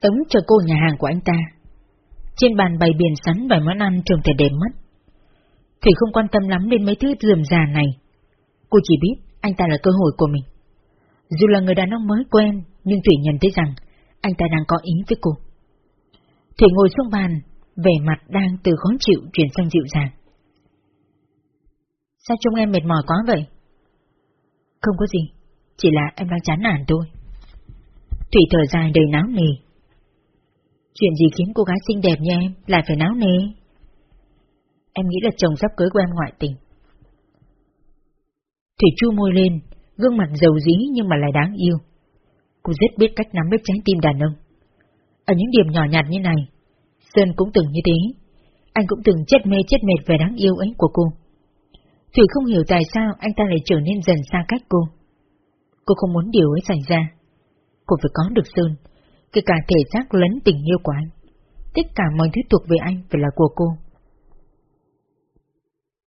Tống chờ cô nhà hàng của anh ta. Trên bàn bày biển sắn vài món ăn trông thể đẹp mắt. Thủy không quan tâm lắm đến mấy thứ dườm già này. Cô chỉ biết anh ta là cơ hội của mình. Dù là người đàn ông mới quen, nhưng Thủy nhận thấy rằng anh ta đang có ý với cô. Thủy ngồi xuống bàn, vẻ mặt đang từ khó chịu chuyển sang dịu dàng. Sao trông em mệt mỏi quá vậy? Không có gì, chỉ là em đang chán nản thôi. Thủy thở dài đầy náo nề. Chuyện gì khiến cô gái xinh đẹp như em lại phải náo nề? Em nghĩ là chồng sắp cưới của em ngoại tình. Thủy chu môi lên, gương mặt dầu dí nhưng mà lại đáng yêu. Cô rất biết cách nắm lấy trái tim đàn ông. Ở những điểm nhỏ nhặt như này, Sơn cũng từng như thế. Anh cũng từng chết mê chết mệt về đáng yêu ấy của cô. Thủy không hiểu tại sao anh ta lại trở nên dần xa cách cô. Cô không muốn điều ấy xảy ra. Cô phải có được Sơn, kể cả thể xác lẫn tình yêu của anh. Tất cả mọi thứ thuộc về anh phải là của cô.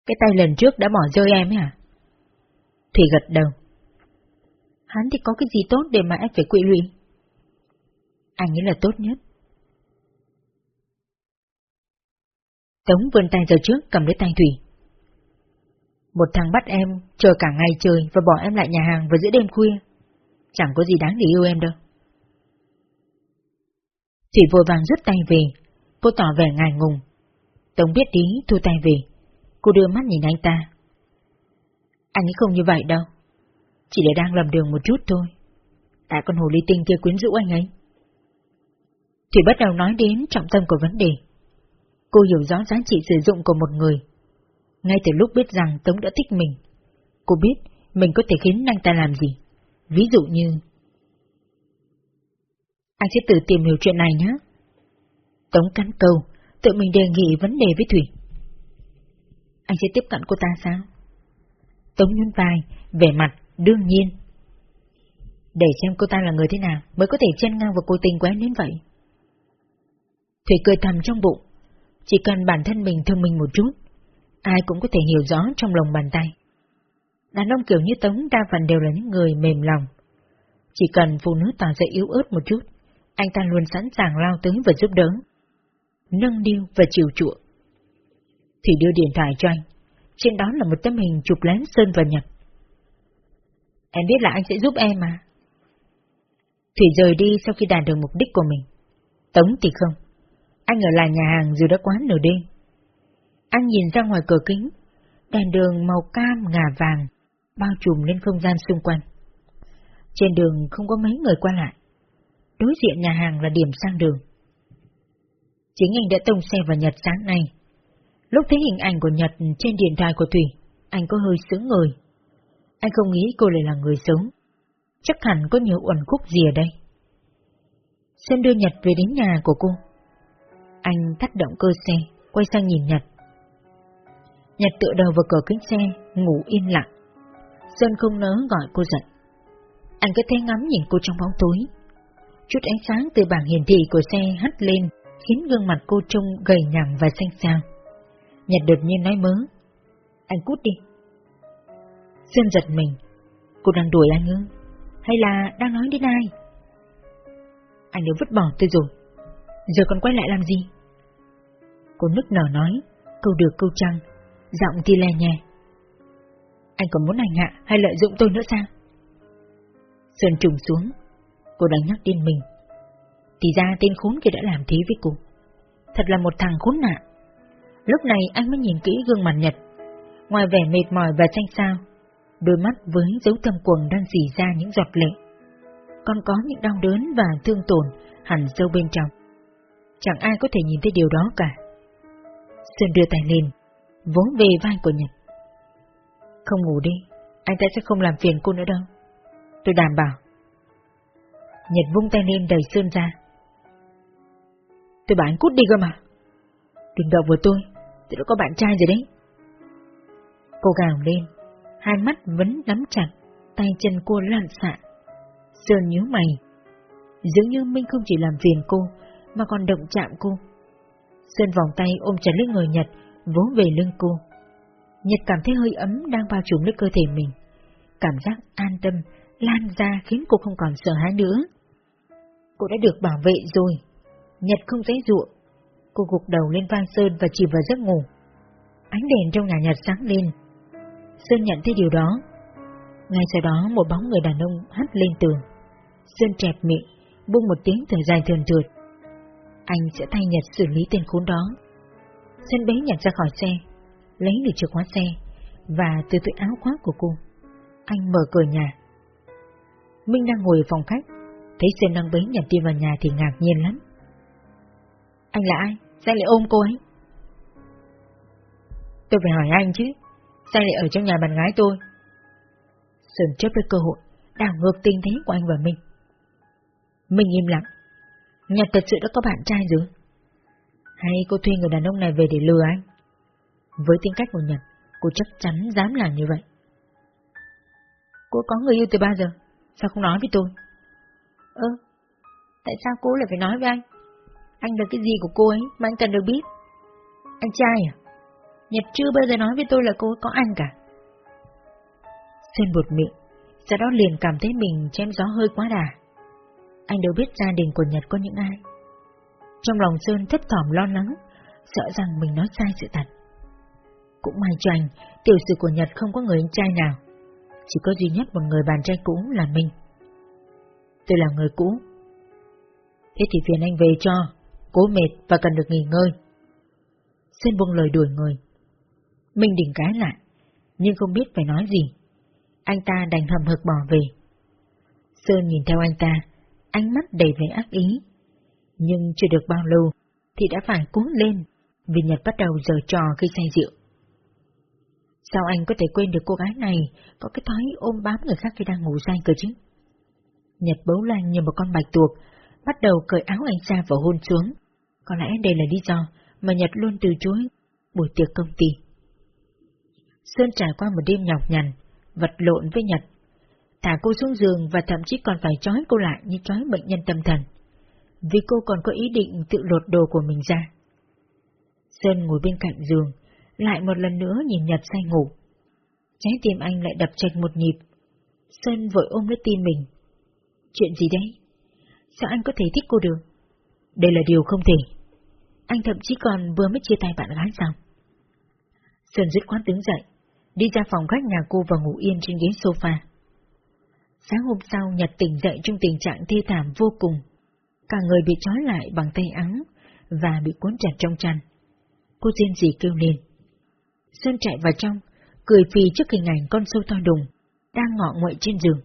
Cái tay lần trước đã bỏ rơi em ấy hả? Thủy gật đầu. Hắn thì có cái gì tốt để mà em phải quỵ lụy? Anh nghĩ là tốt nhất. Tống vươn tay giờ trước cầm lấy tay Thủy. Một thằng bắt em chờ cả ngày trời và bỏ em lại nhà hàng vào giữa đêm khuya. Chẳng có gì đáng để yêu em đâu. Thủy vội vàng rút tay về, cô tỏ vẻ ngài ngùng. Tống biết ý thu tay về, cô đưa mắt nhìn anh ta. Anh ấy không như vậy đâu, chỉ để đang lầm đường một chút thôi. Tại con hồ ly tinh kia quyến rũ anh ấy. Thủy bắt đầu nói đến trọng tâm của vấn đề. Cô hiểu rõ giá trị sử dụng của một người. Ngay từ lúc biết rằng Tống đã thích mình, cô biết mình có thể khiến anh ta làm gì. Ví dụ như... Anh sẽ tự tìm hiểu chuyện này nhé. Tống cắn câu, tự mình đề nghị vấn đề với Thủy. Anh sẽ tiếp cận cô ta sao? Tống nhún vai, vẻ mặt, đương nhiên. Để xem cô ta là người thế nào mới có thể chen ngang vào cô tình của em đến vậy. Thủy cười thầm trong bụng, chỉ cần bản thân mình thông minh một chút, ai cũng có thể hiểu rõ trong lòng bàn tay. Đàn ông kiểu như Tống đa phần đều là những người mềm lòng. Chỉ cần phụ nữ tỏ ra yếu ớt một chút, anh ta luôn sẵn sàng lao tới và giúp đỡ. Nâng niu và chiều chuộng. Thủy đưa điện thoại cho anh. Trên đó là một tấm hình chụp lén Sơn và Nhật. Em biết là anh sẽ giúp em mà. Thủy rời đi sau khi đạt được mục đích của mình. Tống thì không. Anh ở lại nhà hàng dù đã quá nửa đêm. Anh nhìn ra ngoài cửa kính, đèn đường màu cam ngả vàng, bao trùm lên không gian xung quanh. Trên đường không có mấy người qua lại. Đối diện nhà hàng là điểm sang đường. Chính anh đã tông xe vào Nhật sáng nay. Lúc thấy hình ảnh của Nhật trên điện thoại của Thủy, anh có hơi sướng người. Anh không nghĩ cô lại là người sống. Chắc hẳn có nhiều uẩn khúc gì ở đây. Sơn đưa Nhật về đến nhà của cô. Anh tắt động cơ xe, quay sang nhìn Nhật. Nhật tựa đầu vào cửa kính xe, ngủ yên lặng. Sơn không nỡ gọi cô dậy. Anh cứ thấy ngắm nhìn cô trong bóng tối. Chút ánh sáng từ bảng hiển thị của xe hắt lên, khiến gương mặt cô trông gầy nhằm và xanh xao. Nhật đột nhiên nói mớ. Anh cút đi. Xuyên giật mình. Cô đang đuổi anh ư? Hay là đang nói đến ai? Anh đã vứt bỏ tôi rồi. Giờ còn quay lại làm gì? Cô nức nở nói, câu được câu trăng, giọng thì lè nhẹ. Anh còn muốn hành hạ hay lợi dụng tôi nữa sao? Sơn trùng xuống, cô đánh nhắc điên mình. Thì ra tên khốn kia đã làm thế với cô. Thật là một thằng khốn nạn. Lúc này anh mới nhìn kỹ gương mặt Nhật. Ngoài vẻ mệt mỏi và tranh sao, đôi mắt với dấu thâm quần đang dì ra những giọt lệ. Còn có những đau đớn và thương tổn hẳn sâu bên trong. Chẳng ai có thể nhìn thấy điều đó cả. Sơn đưa tay lên, vỗ về vai của Nhật. Không ngủ đi, anh ta sẽ không làm phiền cô nữa đâu. Tôi đảm bảo. Nhật vung tay lên đẩy Sơn ra. Tôi bảo anh cút đi cơ mà. Đừng động vào tôi, tôi đã có bạn trai rồi đấy. Cô gào lên, hai mắt vẫn nắm chặt, tay chân cô lăn xạ. Sơn nhíu mày. Dường như Minh không chỉ làm phiền cô, mà còn động chạm cô. Sơn vòng tay ôm chặt lấy người Nhật, vỗ về lưng cô. Nhật cảm thấy hơi ấm đang bao trùm lấy cơ thể mình. Cảm giác an tâm, lan ra khiến cô không còn sợ hãi nữa. Cô đã được bảo vệ rồi. Nhật không dễ dụa. Cô gục đầu lên vai Sơn và chìm vào giấc ngủ. Ánh đèn trong nhà Nhật sáng lên. Sơn nhận thấy điều đó. Ngay sau đó một bóng người đàn ông hắt lên tường. Sơn chẹp miệng, buông một tiếng thở dài thườn thượt. Anh sẽ thay Nhật xử lý tên khốn đó. Sơn bế Nhật ra khỏi xe, lấy được chìa khóa xe và từ túi áo khoác của cô. Anh mở cửa nhà. Minh đang ngồi ở phòng khách, thấy Sơn đang bế Nhật đi vào nhà thì ngạc nhiên lắm. Anh là ai? Sao lại ôm cô ấy? Tôi phải hỏi anh chứ, sao lại ở trong nhà bạn gái tôi? Sơn chấp với cơ hội, đảo ngược tình thế của anh và Minh. Minh im lặng, Nhật thật sự đã có bạn trai rồi. Hay cô thuê người đàn ông này về để lừa anh? Với tính cách của Nhật, cô chắc chắn dám làm như vậy. Cô có người yêu từ bao giờ? Sao không nói với tôi? Ơ, tại sao cô lại phải nói với anh? Anh là cái gì của cô ấy mà anh cần được biết? Anh trai à? Nhật chưa bao giờ nói với tôi là cô có anh cả. Xuyên bột miệng, sau đó liền cảm thấy mình chém gió hơi quá đà. Anh đâu biết gia đình của Nhật có những ai. Trong lòng Sơn thấp thỏm lo lắng, sợ rằng mình nói sai sự thật. Cũng may cho anh, tiểu sử của Nhật không có người anh trai nào. Chỉ có duy nhất một người bạn trai cũ là mình. Tôi là người cũ. Thế thì phiền anh về cho, cố mệt và cần được nghỉ ngơi. Sơn buông lời đuổi người. Minh đình cái lại, nhưng không biết phải nói gì. Anh ta đành hầm hực bỏ về. Sơn nhìn theo anh ta, ánh mắt đầy vẻ ác ý. Nhưng chưa được bao lâu, thì đã phải cuốn lên, vì Nhật bắt đầu giờ trò khi say rượu. Sao anh có thể quên được cô gái này có cái thói ôm bám người khác khi đang ngủ say cơ chứ? Nhật bấu lan như một con bạch tuộc, bắt đầu cởi áo anh ra và hôn xuống. Có lẽ đây là lý do mà Nhật luôn từ chối buổi tiệc công ty. Sơn trải qua một đêm nhọc nhằn, vật lộn với Nhật. Thả cô xuống giường và thậm chí còn phải trói cô lại như trói bệnh nhân tâm thần. Vì cô còn có ý định tự lột đồ của mình ra. Sơn ngồi bên cạnh giường, lại một lần nữa nhìn Nhật say ngủ. Trái tim anh lại đập chạch một nhịp. Sơn vội ôm lấy tim mình. Chuyện gì đấy? Sao anh có thể thích cô được? Đây là điều không thể. Anh thậm chí còn vừa mới chia tay bạn gái xong. Sơn dứt khoát đứng dậy, đi ra phòng khách nhà cô và ngủ yên trên ghế sofa. Sáng hôm sau Nhật tỉnh dậy trong tình trạng thê thảm vô cùng. Cả người bị trói lại bằng tay áo và bị cuốn chặt trong chăn. Cô riêng gì kêu lên. Sơn chạy vào trong, cười phì trước hình ảnh con sâu to đùng, đang ngọ nguậy trên giường.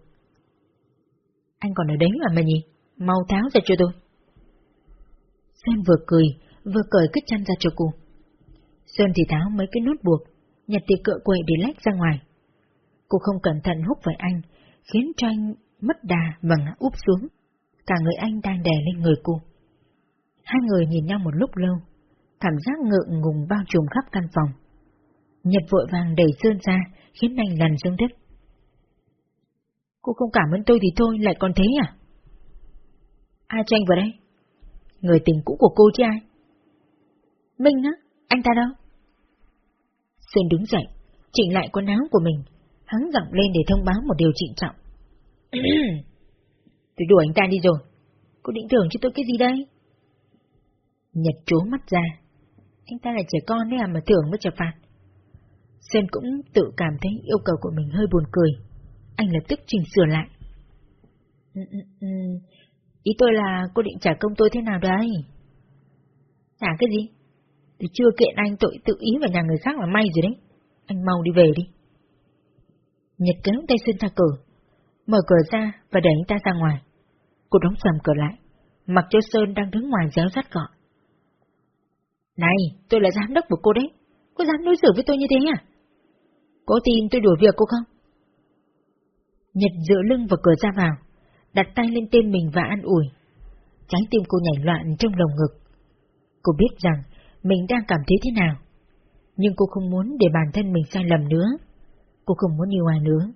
Anh còn ở đấy mà mà nhỉ? Mau tháo ra cho tôi. Sơn vừa cười, vừa cởi cái chăn ra cho cô. Sơn thì tháo mấy cái nút buộc, nhặt thì cựa quậy để lách ra ngoài. Cô không cẩn thận hút phải anh, khiến cho anh mất đà và ngã úp xuống. Cả người anh đang đè lên người cô. Hai người nhìn nhau một lúc lâu, cảm giác ngượng ngùng bao trùm khắp căn phòng. Nhật vội vàng đẩy Sơn ra, khiến anh lăn xuống đất. Cô không cảm ơn tôi thì thôi, lại còn thế à? Ai cho anh vào đây? Người tình cũ của cô chứ ai? Minh á, anh ta đâu? Sơn đứng dậy, chỉnh lại quần áo của mình, hắn giọng lên để thông báo một điều trịnh trọng. tôi đuổi anh ta đi rồi. Cô định thưởng cho tôi cái gì đây? Nhật trố mắt ra. Anh ta là trẻ con đấy à mà thưởng mới trả phạt. Sơn cũng tự cảm thấy yêu cầu của mình hơi buồn cười. Anh lập tức chỉnh sửa lại. Ừ, ừ, ừ. Ý tôi là cô định trả công tôi thế nào đây? Trả cái gì? Thì chưa kiện anh tội tự ý vào nhà người khác là may rồi đấy. Anh mau đi về đi. Nhật kéo tay Sơn ra cửa, mở cửa ra và đẩy anh ta ra ngoài. Cô đóng sầm cửa lại, mặc cho Sơn đang đứng ngoài réo rắt gọi. Này, tôi là giám đốc của cô đấy. Cô dám đối xử với tôi như thế à? Có tin tôi đuổi việc cô không? Nhật dựa lưng vào cửa ra vào, đặt tay lên tên mình và an ủi. Trái tim cô nhảy loạn trong lồng ngực. Cô biết rằng mình đang cảm thấy thế nào, nhưng cô không muốn để bản thân mình sai lầm nữa. Cô không muốn yêu ai nữa.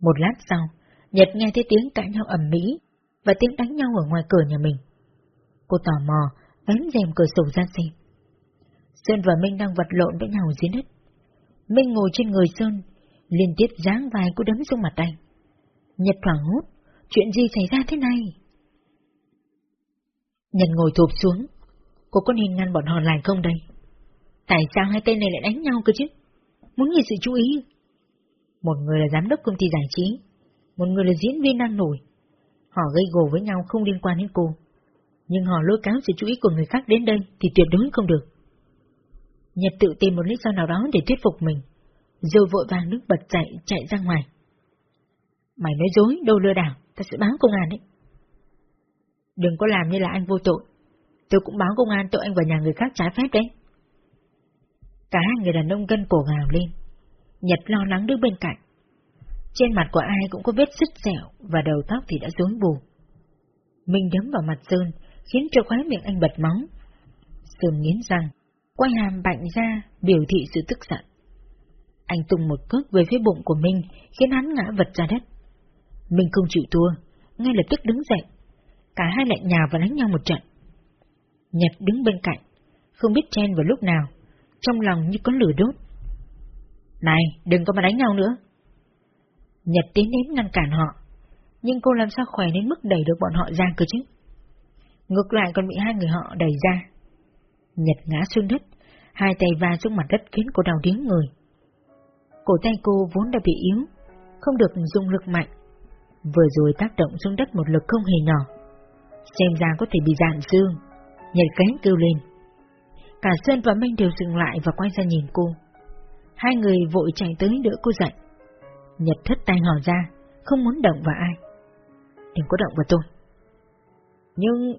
Một lát sau, Nhật nghe thấy tiếng cãi nhau ầm mỹ và tiếng đánh nhau ở ngoài cửa nhà mình. Cô tò mò, vén rèm cửa sổ ra xem. Sơn và Minh đang vật lộn với nhau dưới đất. Minh ngồi trên người Sơn, liên tiếp giáng vài cú đấm xuống mặt anh. Nhật hoảng hốt, chuyện gì xảy ra thế này? Nhật ngồi thụp xuống, cô có nên ngăn bọn họ lại không đây? Tại sao hai tên này lại đánh nhau cơ chứ? Muốn gì sự chú ý? Một người là giám đốc công ty giải trí, một người là diễn viên năng nổi. Họ gây gổ với nhau không liên quan đến cô, nhưng họ lôi cáo sự chú ý của người khác đến đây thì tuyệt đối không được. Nhật tự tìm một lý do nào đó để thuyết phục mình, rồi vội vàng nước bật chạy chạy ra ngoài. Mày nói dối, đâu lừa đảo, ta sẽ báo công an đấy. Đừng có làm như là anh vô tội. Tôi cũng báo công an tội anh vào nhà người khác trái phép đấy. Cả hai người đàn ông gân cổ gào lên. Nhật lo lắng đứng bên cạnh. Trên mặt của ai cũng có vết sứt sẹo và đầu tóc thì đã rối bù. Minh đấm vào mặt Sơn, khiến cho khóe miệng anh bật máu. Sơn nghiến răng, quay hàm bạnh ra, biểu thị sự tức giận. Anh tung một cước về phía bụng của Minh, khiến hắn ngã vật ra đất. Minh không chịu thua, ngay lập tức đứng dậy. Cả hai lại nhào và đánh nhau một trận. Nhật đứng bên cạnh, không biết chen vào lúc nào, trong lòng như có lửa đốt. Này, đừng có mà đánh nhau nữa. Nhật tiến đến ngăn cản họ, nhưng cô làm sao khỏe đến mức đẩy được bọn họ ra cơ chứ? Ngược lại còn bị hai người họ đẩy ra. Nhật ngã xuống đất, hai tay va xuống mặt đất khiến cô đau điếng người. Cổ tay cô vốn đã bị yếu, không được dùng lực mạnh. Vừa rồi tác động xuống đất một lực không hề nhỏ. Xem ra có thể bị dạn xương. Nhật cánh kêu lên. Cả Sơn và Minh đều dừng lại và quay ra nhìn cô. Hai người vội chạy tới đỡ cô dậy. Nhật thất tay hò ra, không muốn động vào ai. Đừng có động vào tôi. Nhưng...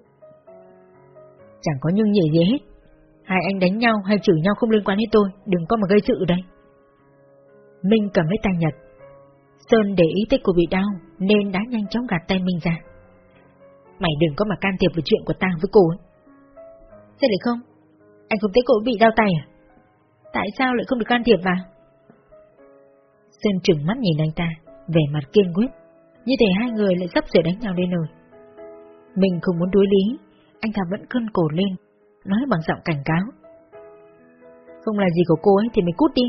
Chẳng có nhưng gì gì hết. Hai anh đánh nhau hay chửi nhau không liên quan đến tôi, đừng có mà gây sự đây. Minh cầm lấy tay Nhật. Sơn để ý tới cô bị đau, nên đã nhanh chóng gạt tay Minh ra. Mày đừng có mà can thiệp vào chuyện của tao với cô ấy. Sao lại không? Anh không thấy cô bị đau tay à? Tại sao lại không được can thiệp vào? Sơn trừng mắt nhìn anh ta, vẻ mặt kiên quyết, như thể hai người lại sắp sửa đánh nhau lên rồi. Mình không muốn đối lý, anh ta vẫn cơn cổ lên, nói bằng giọng cảnh cáo. Không là gì của cô ấy thì mình cút đi.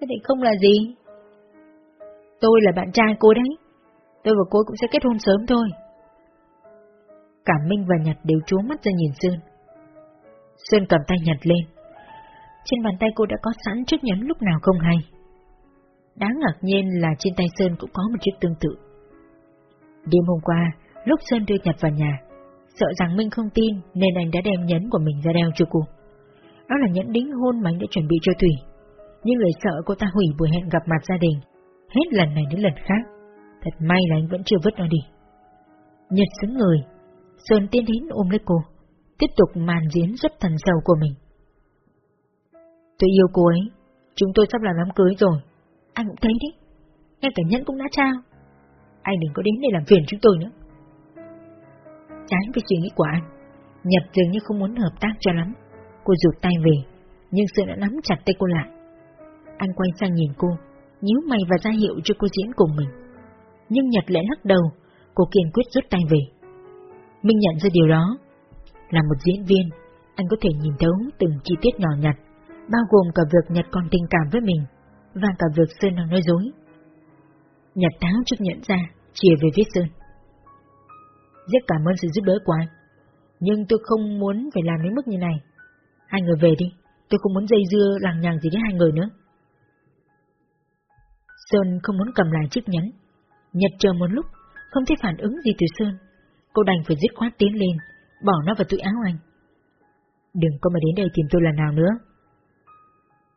Thế thì không là gì? Tôi là bạn trai cô đấy. Tôi và cô cũng sẽ kết hôn sớm thôi. Cả Minh và Nhật đều trố mắt ra nhìn Sơn. Sơn cầm tay Nhật lên. Trên bàn tay cô đã có sẵn chiếc nhẫn lúc nào không hay. Đáng ngạc nhiên là trên tay Sơn cũng có một chiếc tương tự. Đêm hôm qua, lúc Sơn đưa Nhật vào nhà, sợ rằng Minh không tin nên anh đã đem nhẫn của mình ra đeo cho cô. Đó là nhẫn đính hôn mà anh đã chuẩn bị cho Thủy. Nhưng người sợ cô ta hủy buổi hẹn gặp mặt gia đình, hết lần này đến lần khác. Thật may là anh vẫn chưa vứt nó đi. Nhật xứng người, Sơn tiến đến ôm lấy cô, tiếp tục màn diễn rất thần sầu của mình. Tôi yêu cô ấy, chúng tôi sắp làm đám cưới rồi. Anh cũng thấy đấy, ngay cả nhẫn cũng đã trao. Anh đừng có đến để làm phiền chúng tôi nữa. Trái với suy nghĩ của anh, Nhật dường như không muốn hợp tác cho lắm. Cô rụt tay về, nhưng sự đã nắm chặt tay cô lại. Anh quay sang nhìn cô, nhíu mày và ra hiệu cho cô diễn cùng mình. Nhưng Nhật lại lắc đầu, cô kiên quyết rút tay về. Minh nhận ra điều đó. Là một diễn viên, anh có thể nhìn thấu từng chi tiết nhỏ nhặt, bao gồm cả việc Nhật còn tình cảm với mình, và cả việc Sơn đang nói dối. nhật táo chiếc nhẫn ra, chia về viết Sơn. Rất cảm ơn sự giúp đỡ của anh, nhưng tôi không muốn phải làm đến mức như này. Hai người về đi, tôi không muốn dây dưa lằng nhằng gì đến hai người nữa. Sơn không muốn cầm lại chiếc nhẫn. Nhật chờ một lúc, không thấy phản ứng gì từ Sơn. Cô đành phải dứt khoát tiến lên, bỏ nó vào túi áo anh. Đừng có mà đến đây tìm tôi lần nào nữa.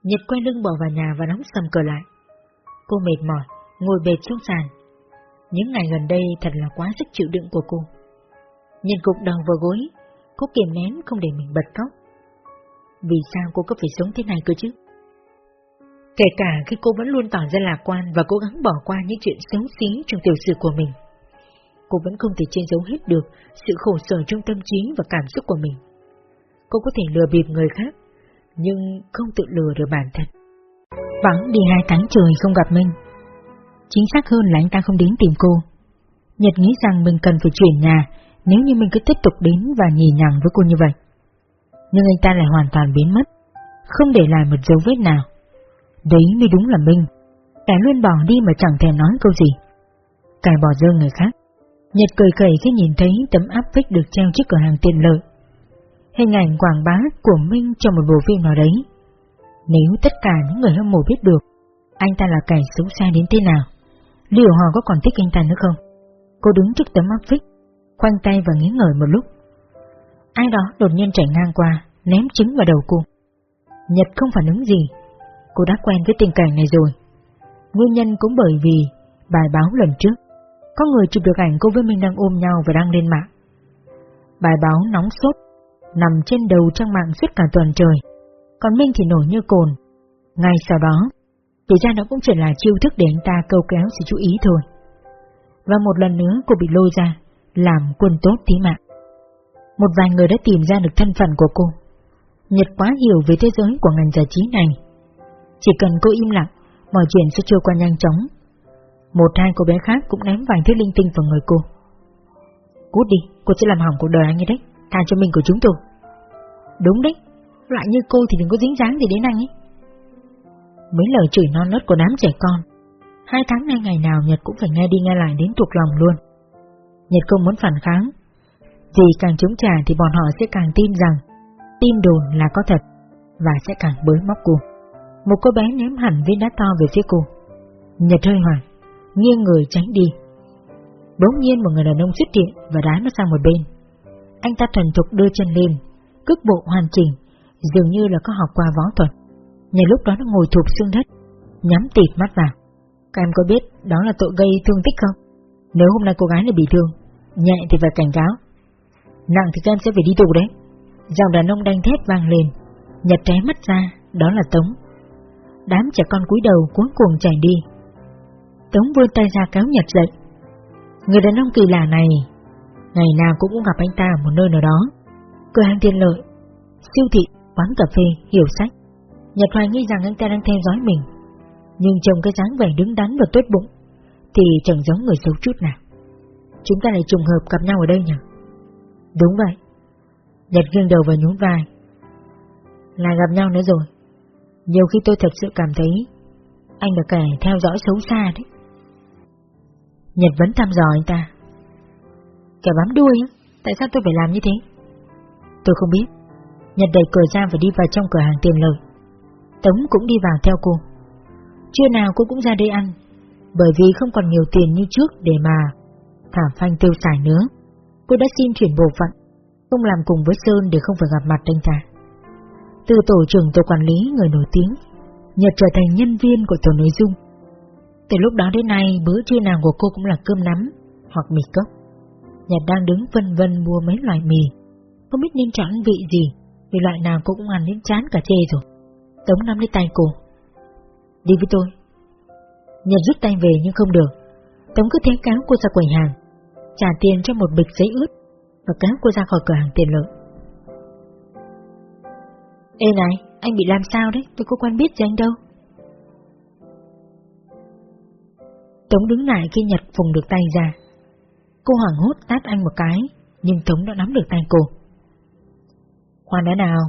Nhật quay lưng bỏ vào nhà và đóng sầm cửa lại. Cô mệt mỏi, ngồi bệt xuống sàn. Những ngày gần đây thật là quá sức chịu đựng của cô. Nhìn cục đầu vào gối, cô kiềm nén không để mình bật khóc. Vì sao cô có phải sống thế này cơ chứ? Kể cả khi cô vẫn luôn tỏ ra lạc quan và cố gắng bỏ qua những chuyện xấu xí trong tiểu sử của mình. Cô vẫn không thể che giấu hết được sự khổ sở trong tâm trí và cảm xúc của mình. Cô có thể lừa bịp người khác, nhưng không tự lừa được bản thân. Vắng đi hai tháng trời không gặp Minh. Chính xác hơn là anh ta không đến tìm cô. Nhật nghĩ rằng mình cần phải chuyển nhà nếu như mình cứ tiếp tục đến và nhì nhằng với cô như vậy. Nhưng anh ta lại hoàn toàn biến mất, không để lại một dấu vết nào. Đấy mới đúng là Minh, kẻ luôn bỏ đi mà chẳng thèm nói câu gì. Cài bỏ rơi người khác. Nhật cười khẩy khi nhìn thấy tấm áp phích được treo trước cửa hàng tiện lợi. Hình ảnh quảng bá của Minh trong một bộ phim nào đấy. Nếu tất cả những người hâm mộ biết được, anh ta là kẻ xấu xa đến thế nào, liệu họ có còn thích anh ta nữa không? Cô đứng trước tấm áp phích, khoanh tay và nghĩ ngợi một lúc. Ai đó đột nhiên chạy ngang qua, ném trứng vào đầu cô. Nhật không phản ứng gì, cô đã quen với tình cảnh này rồi. Nguyên nhân cũng bởi vì bài báo lần trước, có người chụp được ảnh cô với Minh đang ôm nhau và đăng lên mạng. Bài báo nóng sốt, nằm trên đầu trang mạng suốt cả tuần trời, còn Minh thì nổi như cồn. Ngay sau đó, thì ra nó cũng chỉ là chiêu thức để anh ta câu kéo sự chú ý thôi. Và một lần nữa cô bị lôi ra, làm quân tốt tí mạng. Một vài người đã tìm ra được thân phận của cô. Nhật quá hiểu về thế giới của ngành giải trí này. Chỉ cần cô im lặng, mọi chuyện sẽ trôi qua nhanh chóng. Một hai cô bé khác cũng ném vài thứ linh tinh vào người cô. Cút đi, cô sẽ làm hỏng cuộc đời anh ấy đấy, tha cho mình của chúng tôi. Đúng đấy, loại như cô thì đừng có dính dáng gì đến anh ấy. Mấy lời chửi non nớt của đám trẻ con, hai tháng nay ngày nào Nhật cũng phải nghe đi nghe lại đến thuộc lòng luôn. Nhật không muốn phản kháng, vì càng chống trả thì bọn họ sẽ càng tin rằng tin đồn là có thật và sẽ càng bới móc cô. Một cô bé ném hẳn viên đá to về phía cô. Nhật hơi hoảng, nghiêng người tránh đi. Bỗng nhiên một người đàn ông xuất hiện và đá nó sang một bên. Anh ta thuần thục đưa chân lên, cước bộ hoàn chỉnh, dường như là có học qua võ thuật. Nhà lúc đó nó ngồi thụp xương đất, nhắm tịt mắt vào. Các em có biết đó là tội gây thương tích không? Nếu hôm nay cô gái này bị thương, nhẹ thì phải cảnh cáo, nặng thì các em sẽ phải đi tù đấy. Giọng đàn ông đanh thét vang lên, nhặt té mắt ra, đó là Tống. Đám trẻ con cúi đầu cuốn cuồng chạy đi. Tống vươn tay ra kéo Nhật dậy. Người đàn ông kỳ lạ này, ngày nào cũng gặp anh ta ở một nơi nào đó. Cửa hàng tiện lợi, siêu thị, quán cà phê, hiểu sách. Nhật hoài nghi rằng anh ta đang theo dõi mình. Nhưng trông cái dáng vẻ đứng đắn và tốt bụng, thì chẳng giống người xấu chút nào. Chúng ta lại trùng hợp gặp nhau ở đây nhỉ? Đúng vậy. Nhật nghiêng đầu và nhún vai. Lại gặp nhau nữa rồi. Nhiều khi tôi thật sự cảm thấy anh là kẻ theo dõi xấu xa đấy. Nhật vẫn thăm dò anh ta. Kẻ bám đuôi tại sao tôi phải làm như thế? Tôi không biết. Nhật đẩy cửa ra và đi vào trong cửa hàng tiền lợi. Tống cũng đi vào theo cô. Trưa nào cô cũng ra đây ăn, bởi vì không còn nhiều tiền như trước để mà thả phanh tiêu xài nữa. Cô đã xin chuyển bộ phận, không làm cùng với Sơn để không phải gặp mặt anh ta. Từ tổ trưởng tổ quản lý người nổi tiếng, Nhật trở thành nhân viên của tổ nội dung. Từ lúc đó đến nay, bữa trưa nào của cô cũng là cơm nắm hoặc mì cốc. Nhật đang đứng vân vân mua mấy loại mì, không biết nên chọn vị gì, vì loại nào cô cũng ăn đến chán cả chê rồi. Tống nắm lấy tay cô. Đi với tôi. Nhật rút tay về nhưng không được. Tống cứ thế cáo cô ra quầy hàng, trả tiền cho một bịch giấy ướt và kéo cô ra khỏi cửa hàng tiền lợi. Ê này, anh bị làm sao đấy, tôi có quen biết gì anh đâu. Tống đứng lại khi Nhật phùng được tay ra. Cô hoảng hốt tát anh một cái, nhưng Tống đã nắm được tay cô. Khoan đã nào,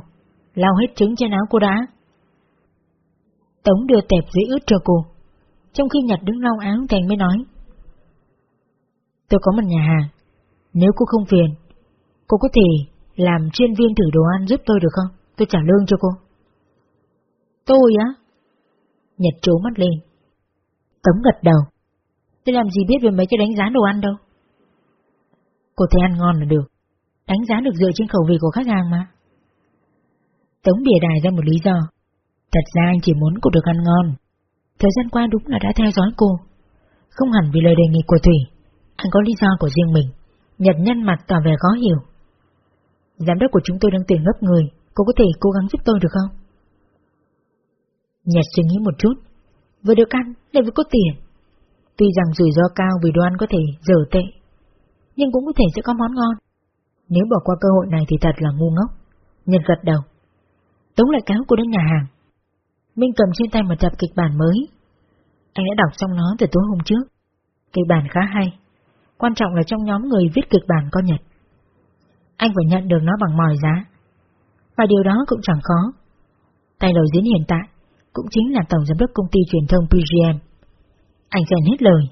lau hết trứng trên áo cô đã. Tống đưa tẹp giấy ướt cho cô. Trong khi Nhật đứng lau áo Thành mới nói. Tôi có một nhà hàng. Nếu cô không phiền, cô có thể làm chuyên viên thử đồ ăn giúp tôi được không? Tôi trả lương cho cô. Tôi á? Nhật trố mắt lên. Tống gật đầu. Tôi làm gì biết về mấy cái đánh giá đồ ăn đâu. Cô thấy ăn ngon là được. Đánh giá được dựa trên khẩu vị của khách hàng mà. Tống bìa đài ra một lý do. Thật ra anh chỉ muốn cô được ăn ngon. Thời gian qua đúng là đã theo dõi cô. Không hẳn vì lời đề nghị của Thủy. Anh có lý do của riêng mình. Nhật nhân mặt tỏ vẻ khó hiểu. Giám đốc của chúng tôi đang tuyển gấp người. Cô có thể cố gắng giúp tôi được không? Nhật suy nghĩ một chút. Vừa được ăn, lại vừa có tiền. Tuy rằng rủi ro cao vì đoan có thể dở tệ, nhưng cũng có thể sẽ có món ngon. Nếu bỏ qua cơ hội này thì thật là ngu ngốc. Nhật gật đầu. Tống lại cáo cô đến nhà hàng. Minh cầm trên tay một tập kịch bản mới. Anh đã đọc xong nó từ tối hôm trước. Kịch bản khá hay. Quan trọng là trong nhóm người viết kịch bản có Nhật. Anh phải nhận được nó bằng mọi giá. Và điều đó cũng chẳng khó. Tay đầu diễn hiện tại cũng chính là tổng giám đốc công ty truyền thông PGM. Anh dành hết lời,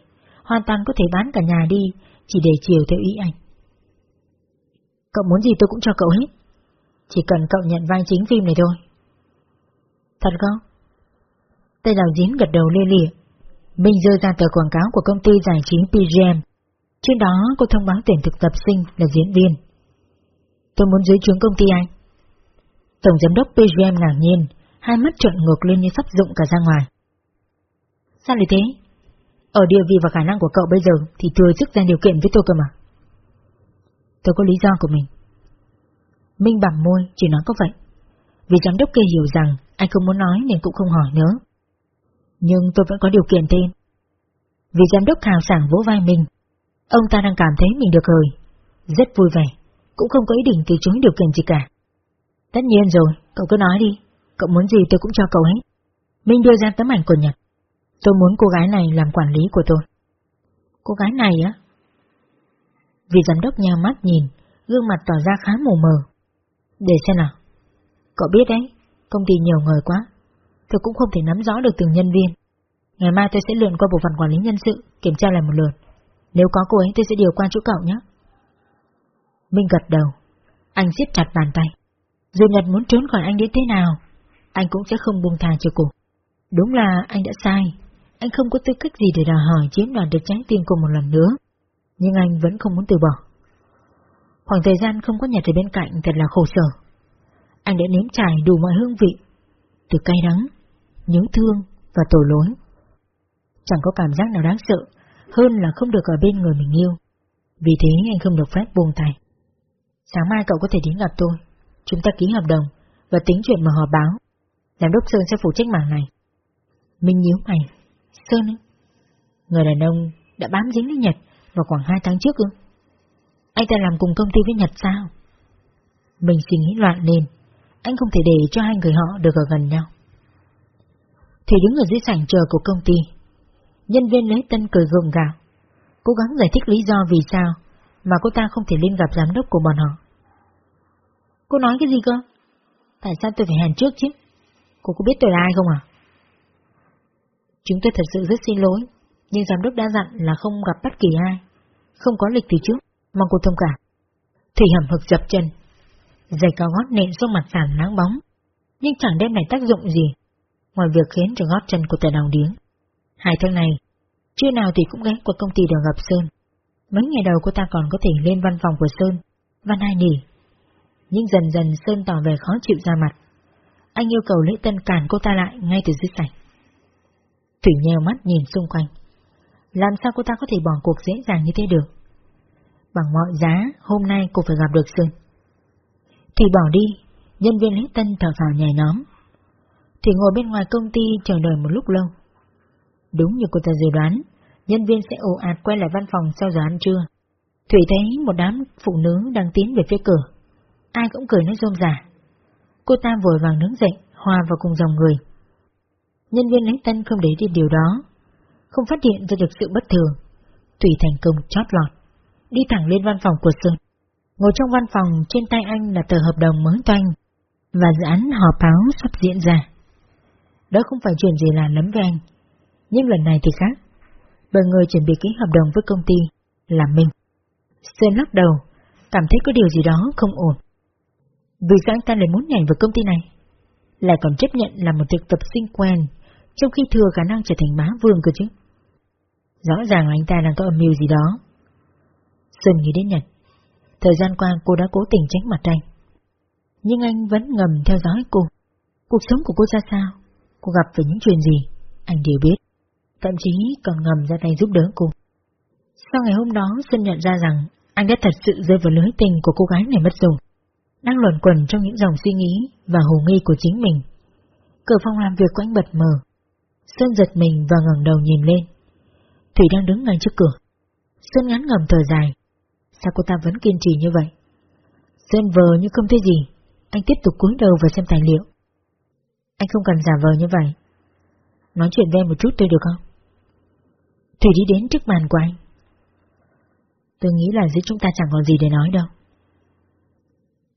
hoàn toàn có thể bán cả nhà đi chỉ để chiều theo ý anh. Cậu muốn gì tôi cũng cho cậu hết. Chỉ cần cậu nhận vai chính phim này thôi. Thật không? Tay đạo diễn gật đầu lia lịa. Minh rơi ra tờ quảng cáo của công ty giải trí PGM. Trên đó có thông báo tuyển thực tập sinh là diễn viên. Tôi muốn dưới trướng công ty anh. Tổng giám đốc PGM ngạc nhiên, hai mắt trợn ngược lên như sắp dụng cả ra ngoài. Sao lại thế? Ở địa vị và khả năng của cậu bây giờ thì thừa sức ra điều kiện với tôi cơ mà. Tôi có lý do của mình. Minh bằng môi, chỉ nói có vậy. Vì giám đốc kia hiểu rằng anh không muốn nói nên cũng không hỏi nữa. Nhưng tôi vẫn có điều kiện thêm. Vì giám đốc hào sảng vỗ vai mình, ông ta đang cảm thấy mình được hời, rất vui vẻ, cũng không có ý định từ chối điều kiện gì cả. Tất nhiên rồi, cậu cứ nói đi, cậu muốn gì tôi cũng cho cậu hết. Minh đưa ra tấm ảnh của Nhật. Tôi muốn cô gái này làm quản lý của tôi. Cô gái này á? Vì giám đốc nhào mắt nhìn, gương mặt tỏ ra khá mù mờ. Để xem nào. Cậu biết đấy, công ty nhiều người quá. Tôi cũng không thể nắm rõ được từng nhân viên. Ngày mai tôi sẽ lượn qua bộ phận quản lý nhân sự, kiểm tra lại một lượt. Nếu có cô ấy tôi sẽ điều qua chỗ cậu nhé. Minh gật đầu. Anh siết chặt bàn tay. Dù Nhật muốn trốn khỏi anh đến thế nào, anh cũng sẽ không buông tha cho cô. Đúng là anh đã sai, anh không có tư cách gì để đòi hỏi chiếm đoạt được trái tim cô một lần nữa, nhưng anh vẫn không muốn từ bỏ. Khoảng thời gian không có Nhật ở bên cạnh thật là khổ sở. Anh đã nếm trải đủ mọi hương vị, từ cay đắng, nhớ thương và tội lỗi. Chẳng có cảm giác nào đáng sợ hơn là không được ở bên người mình yêu. Vì thế anh không được phép buông tay. Sáng mai cậu có thể đến gặp tôi. Chúng ta ký hợp đồng và tính chuyện mà họ báo. Giám đốc Sơn sẽ phụ trách mảng này. Minh nhíu mày. Sơn ấy. Người đàn ông đã bám dính với Nhật vào khoảng hai tháng trước ư? Anh ta làm cùng công ty với Nhật sao? Mình suy nghĩ loạn lên. Anh không thể để cho hai người họ được ở gần nhau. Thì đứng ở dưới sảnh chờ của công ty. Nhân viên lấy tân cười gồng gạo. Cố gắng giải thích lý do vì sao mà cô ta không thể lên gặp giám đốc của bọn họ. Cô nói cái gì cơ? Tại sao tôi phải hẹn trước chứ? Cô có biết tôi là ai không à? Chúng tôi thật sự rất xin lỗi, nhưng giám đốc đã dặn là không gặp bất kỳ ai, không có lịch từ trước, mong cô thông cảm. Thủy hầm hực dập chân, giày cao gót nện xuống mặt sàn nắng bóng, nhưng chẳng đem lại tác dụng gì, ngoài việc khiến cho gót chân của tờ đồng điếng. Hai tháng này, chưa nào thì cũng ghé qua công ty đường gặp Sơn. Mấy ngày đầu cô ta còn có thể lên văn phòng của Sơn, văn hai nỉ. Nhưng dần dần Sơn tỏ vẻ khó chịu ra mặt. Anh yêu cầu lễ tân cản cô ta lại ngay từ dưới sảnh. Thủy nheo mắt nhìn xung quanh. Làm sao cô ta có thể bỏ cuộc dễ dàng như thế được? Bằng mọi giá, hôm nay cô phải gặp được Sơn. Thủy bỏ đi, nhân viên lễ tân thở phào nhảy nhóm. Thủy ngồi bên ngoài công ty chờ đợi một lúc lâu. Đúng như cô ta dự đoán, nhân viên sẽ ồ ạt quay lại văn phòng sau giờ ăn trưa. Thủy thấy một đám phụ nữ đang tiến về phía cửa. Ai cũng cười nói rôm rả. Cô ta vội vàng đứng dậy, hòa vào cùng dòng người. Nhân viên lãnh tân không để ý điều đó, không phát hiện ra được sự bất thường. Thủy thành công chót lọt, đi thẳng lên văn phòng của Sơn. Ngồi trong văn phòng, trên tay anh là tờ hợp đồng mới toanh, và dự án họp báo sắp diễn ra. Đó không phải chuyện gì là lắm với anh. Nhưng lần này thì khác. Bởi người chuẩn bị ký hợp đồng với công ty là mình. Sơn lắc đầu, cảm thấy có điều gì đó không ổn. Vì sao anh ta lại muốn nhảy vào công ty này? Lại còn chấp nhận là một thực tập sinh quen, trong khi thừa khả năng trở thành má vương cơ chứ. Rõ ràng anh ta đang có âm mưu gì đó. Sơn nghĩ đến Nhật. Thời gian qua cô đã cố tình tránh mặt anh. Nhưng anh vẫn ngầm theo dõi cô. Cuộc sống của cô ra sao? Cô gặp phải những chuyện gì? Anh đều biết. Thậm chí còn ngầm ra tay giúp đỡ cô. Sau ngày hôm đó, Sơn nhận ra rằng anh đã thật sự rơi vào lưới tình của cô gái này mất dùng. Đang luẩn quẩn trong những dòng suy nghĩ và hồ nghi của chính mình. Cửa phòng làm việc của anh bật mở. Sơn giật mình và ngẩng đầu nhìn lên. Thủy đang đứng ngay trước cửa. Sơn ngắn ngầm thở dài. Sao cô ta vẫn kiên trì như vậy? Sơn vờ như không thấy gì. Anh tiếp tục cúi đầu và xem tài liệu. Anh không cần giả vờ như vậy. Nói chuyện với em một chút tôi được không? Thủy đi đến trước màn của anh. Tôi nghĩ là giữa chúng ta chẳng còn gì để nói đâu.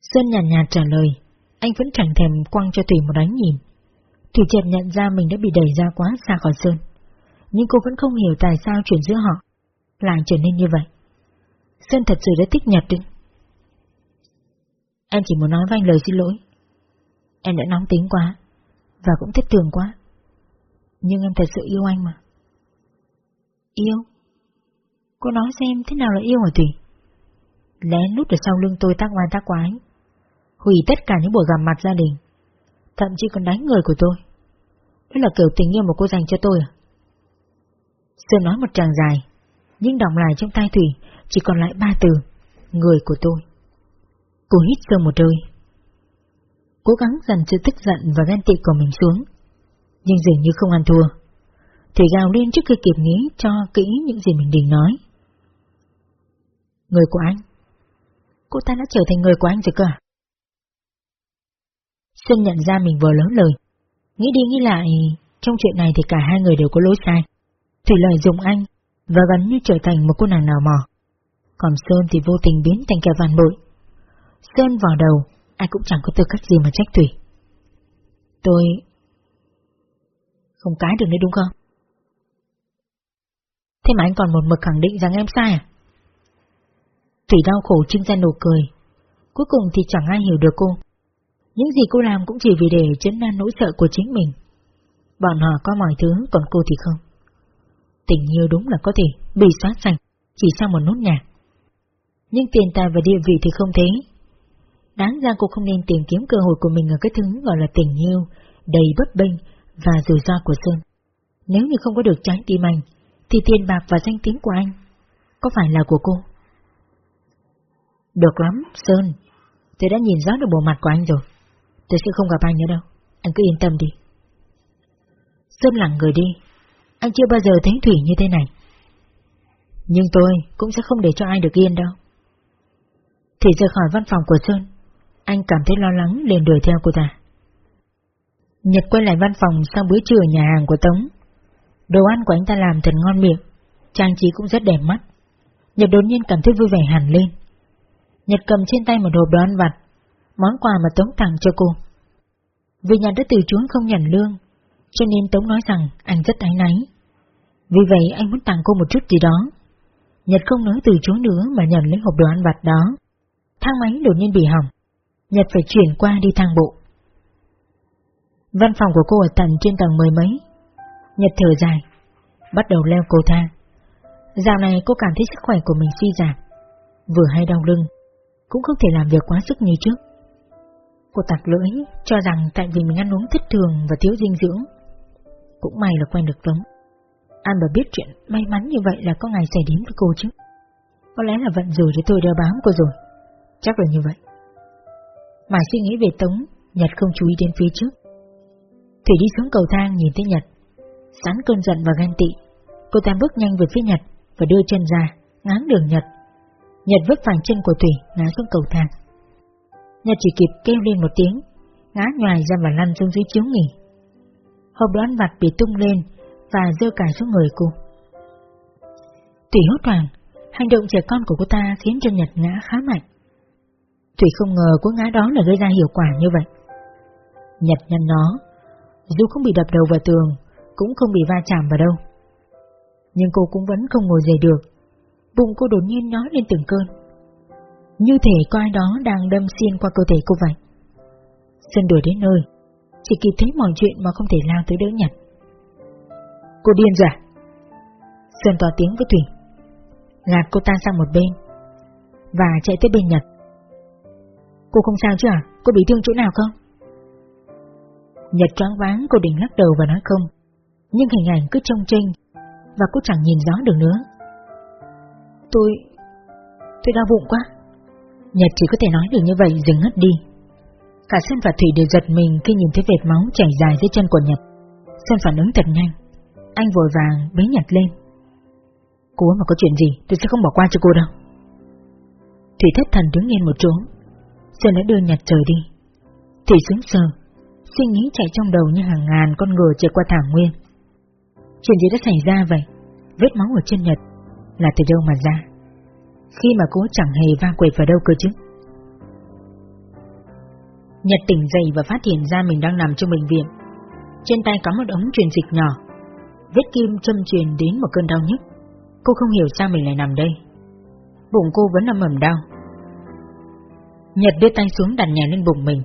Sơn nhàn nhạt, nhạt trả lời, anh vẫn chẳng thèm quăng cho Thủy một ánh nhìn. Thủy chợt nhận ra mình đã bị đẩy ra quá xa khỏi Sơn. Nhưng cô vẫn không hiểu tại sao chuyện giữa họ lại trở nên như vậy. Sơn thật sự đã thích Nhật đi. Em chỉ muốn nói với anh lời xin lỗi. Em đã nóng tính quá, và cũng thất thường quá. Nhưng em thật sự yêu anh mà. Yêu? Cô nói xem thế nào là yêu hả Thủy? Lén lút ở sau lưng tôi tác vai tác quái. Hủy tất cả những buổi gặp mặt gia đình. Thậm chí còn đánh người của tôi. Đó là kiểu tình yêu mà cô dành cho tôi à? Sơn nói một tràng dài, nhưng đọng lại trong tay Thủy chỉ còn lại ba từ, người của tôi. Cô hít sâu một hơi. Cố gắng dần sự tức giận và ghen tị của mình xuống, nhưng dường như không ăn thua. Thủy gào lên trước khi kịp nghĩ cho kỹ những gì mình định nói. Người của anh? Cô ta đã trở thành người của anh rồi cơ à? Xuân nhận ra mình vừa lớn lời. Nghĩ đi nghĩ lại, trong chuyện này thì cả hai người đều có lỗi sai. Thủy lợi dụng anh, và gần như trở thành một cô nàng nào mò. Còn Sơn thì vô tình biến thành kẻ vàn bội. Sơn vào đầu, ai cũng chẳng có tư cách gì mà trách Thủy. Tôi... Không cái được nữa đúng không? Thế mà anh còn một mực khẳng định rằng em sai à? Thủy đau khổ trưng ra nụ cười. Cuối cùng thì chẳng ai hiểu được cô. Những gì cô làm cũng chỉ vì để chấn an nỗi sợ của chính mình. Bọn họ có mọi thứ, còn cô thì không. Tình yêu đúng là có thể bị xóa sạch chỉ sau một nốt nhạc. Nhưng tiền tài và địa vị thì không thế. Đáng ra cô không nên tìm kiếm cơ hội của mình ở cái thứ gọi là tình yêu, đầy bất bênh và rủi ro của Sơn. Nếu như không có được trái tim anh, thì tiền bạc và danh tiếng của anh có phải là của cô? Được lắm, Sơn. Tôi đã nhìn rõ được bộ mặt của anh rồi. Tôi sẽ không gặp anh nữa đâu. Anh cứ yên tâm đi. Sơn lặng người đi. Anh chưa bao giờ thấy Thủy như thế này. Nhưng tôi cũng sẽ không để cho ai được yên đâu. Thủy rời khỏi văn phòng của Sơn. Anh cảm thấy lo lắng liền đuổi theo cô ta. Nhật quay lại văn phòng sau bữa trưa nhà hàng của Tống. Đồ ăn của anh ta làm thật ngon miệng, trang trí cũng rất đẹp mắt. Nhật đột nhiên cảm thấy vui vẻ hẳn lên. Nhật cầm trên tay một hộp đồ ăn vặt, món quà mà Tống tặng cho cô. Vì Nhật đã từ chối không nhận lương, cho nên Tống nói rằng anh rất áy náy. Vì vậy anh muốn tặng cô một chút gì đó. Nhật không nói từ chối nữa mà nhận lấy hộp đồ ăn vặt đó. Thang máy đột nhiên bị hỏng. Nhật phải chuyển qua đi thang bộ. Văn phòng của cô ở tầng trên tầng mười mấy. Nhật thở dài, bắt đầu leo cầu thang. Dạo này cô cảm thấy sức khỏe của mình suy giảm, vừa hay đau lưng, cũng không thể làm việc quá sức như trước. Cô tặc lưỡi, cho rằng tại vì mình ăn uống thất thường và thiếu dinh dưỡng. Cũng may là quen được Tống. An bà biết chuyện may mắn như vậy là có ngày xảy đến với cô chứ. Có lẽ là vận rồi thì tôi đeo bám cô rồi. Chắc là như vậy. Mà suy nghĩ về Tống, Nhật không chú ý đến phía trước. Thủy đi xuống cầu thang nhìn thấy Nhật. Sán cơn giận và ghen tị. Cô ta bước nhanh về phía Nhật và đưa chân ra, ngáng đường Nhật. Nhật vứt phải chân của Thủy ngã xuống cầu thang. Nhật chỉ kịp kêu lên một tiếng, ngã nhòi ra và lăn xuống dưới chiếu nghỉ. Hộp đoán vặt bị tung lên và rơi cả xuống người cô. Thủy hốt hoảng, hành động trẻ con của cô ta khiến cho Nhật ngã khá mạnh. Thủy không ngờ cú ngã đó là gây ra hiệu quả như vậy. Nhật nhăn nó, Dù không bị đập đầu vào tường, cũng không bị va chạm vào đâu. Nhưng cô cũng vẫn không ngồi dậy được. Bụng cô đột nhiên nói lên từng cơn. Như thể có ai đó đang đâm xiên qua cơ thể cô vậy. Sơn đuổi đến nơi, chỉ kịp thấy mọi chuyện mà không thể lao tới đỡ nhặt. Cô điên rồi à? Sơn to tiếng với Thủy. Gạt cô ta sang một bên, và chạy tới bên Nhật. Cô không sao chứ à? Cô bị thương chỗ nào không? Nhật choáng váng cô định lắc đầu và nói không, nhưng hình ảnh cứ trông tranh và cô chẳng nhìn rõ được nữa. Tôi... tôi đau bụng quá. Nhật chỉ có thể nói được như vậy dừng ngất đi. Cả Sơn và Thủy đều giật mình khi nhìn thấy vệt máu chảy dài dưới chân của Nhật. Sơn phản ứng thật nhanh. Anh vội vàng bế Nhật lên. Cô mà có chuyện gì, tôi sẽ không bỏ qua cho cô đâu. Thủy thất thần đứng yên một chỗ. Sơn đã đưa Nhật trời đi. Thủy sướng sờ. Suy nghĩ chạy trong đầu như hàng ngàn con ngựa chạy qua thảo nguyên. Chuyện gì đã xảy ra vậy? Vết máu ở chân Nhật là từ đâu mà ra? Khi mà cô chẳng hề va quệt vào đâu cơ chứ? Nhật tỉnh dậy và phát hiện ra mình đang nằm trong bệnh viện. Trên tay có một ống truyền dịch nhỏ. Vết kim châm truyền đến một cơn đau nhức. Cô không hiểu sao mình lại nằm đây. Bụng cô vẫn âm ầm đau. Nhật đưa tay xuống đặt nhẹ lên bụng mình.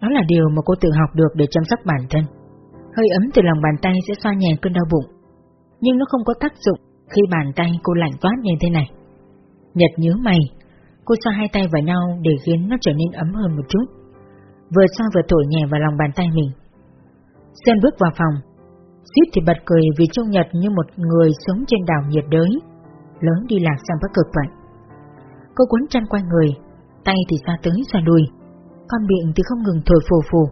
Đó là điều mà cô tự học được để chăm sóc bản thân. Hơi ấm từ lòng bàn tay sẽ xoa nhẹ cơn đau bụng. Nhưng nó không có tác dụng khi bàn tay cô lạnh toát như thế này. Nhật nhớ mày, cô xoa hai tay vào nhau để khiến nó trở nên ấm hơn một chút. Vừa xoa vừa thổi nhẹ vào lòng bàn tay mình. Sơn bước vào phòng, suýt thì bật cười vì trông Nhật như một người sống trên đảo nhiệt đới, lớn đi lạc sang bắc cực vậy. Cô cuốn chăn quanh người, tay thì xa tới xa đuôi, con miệng thì không ngừng thổi phù phù.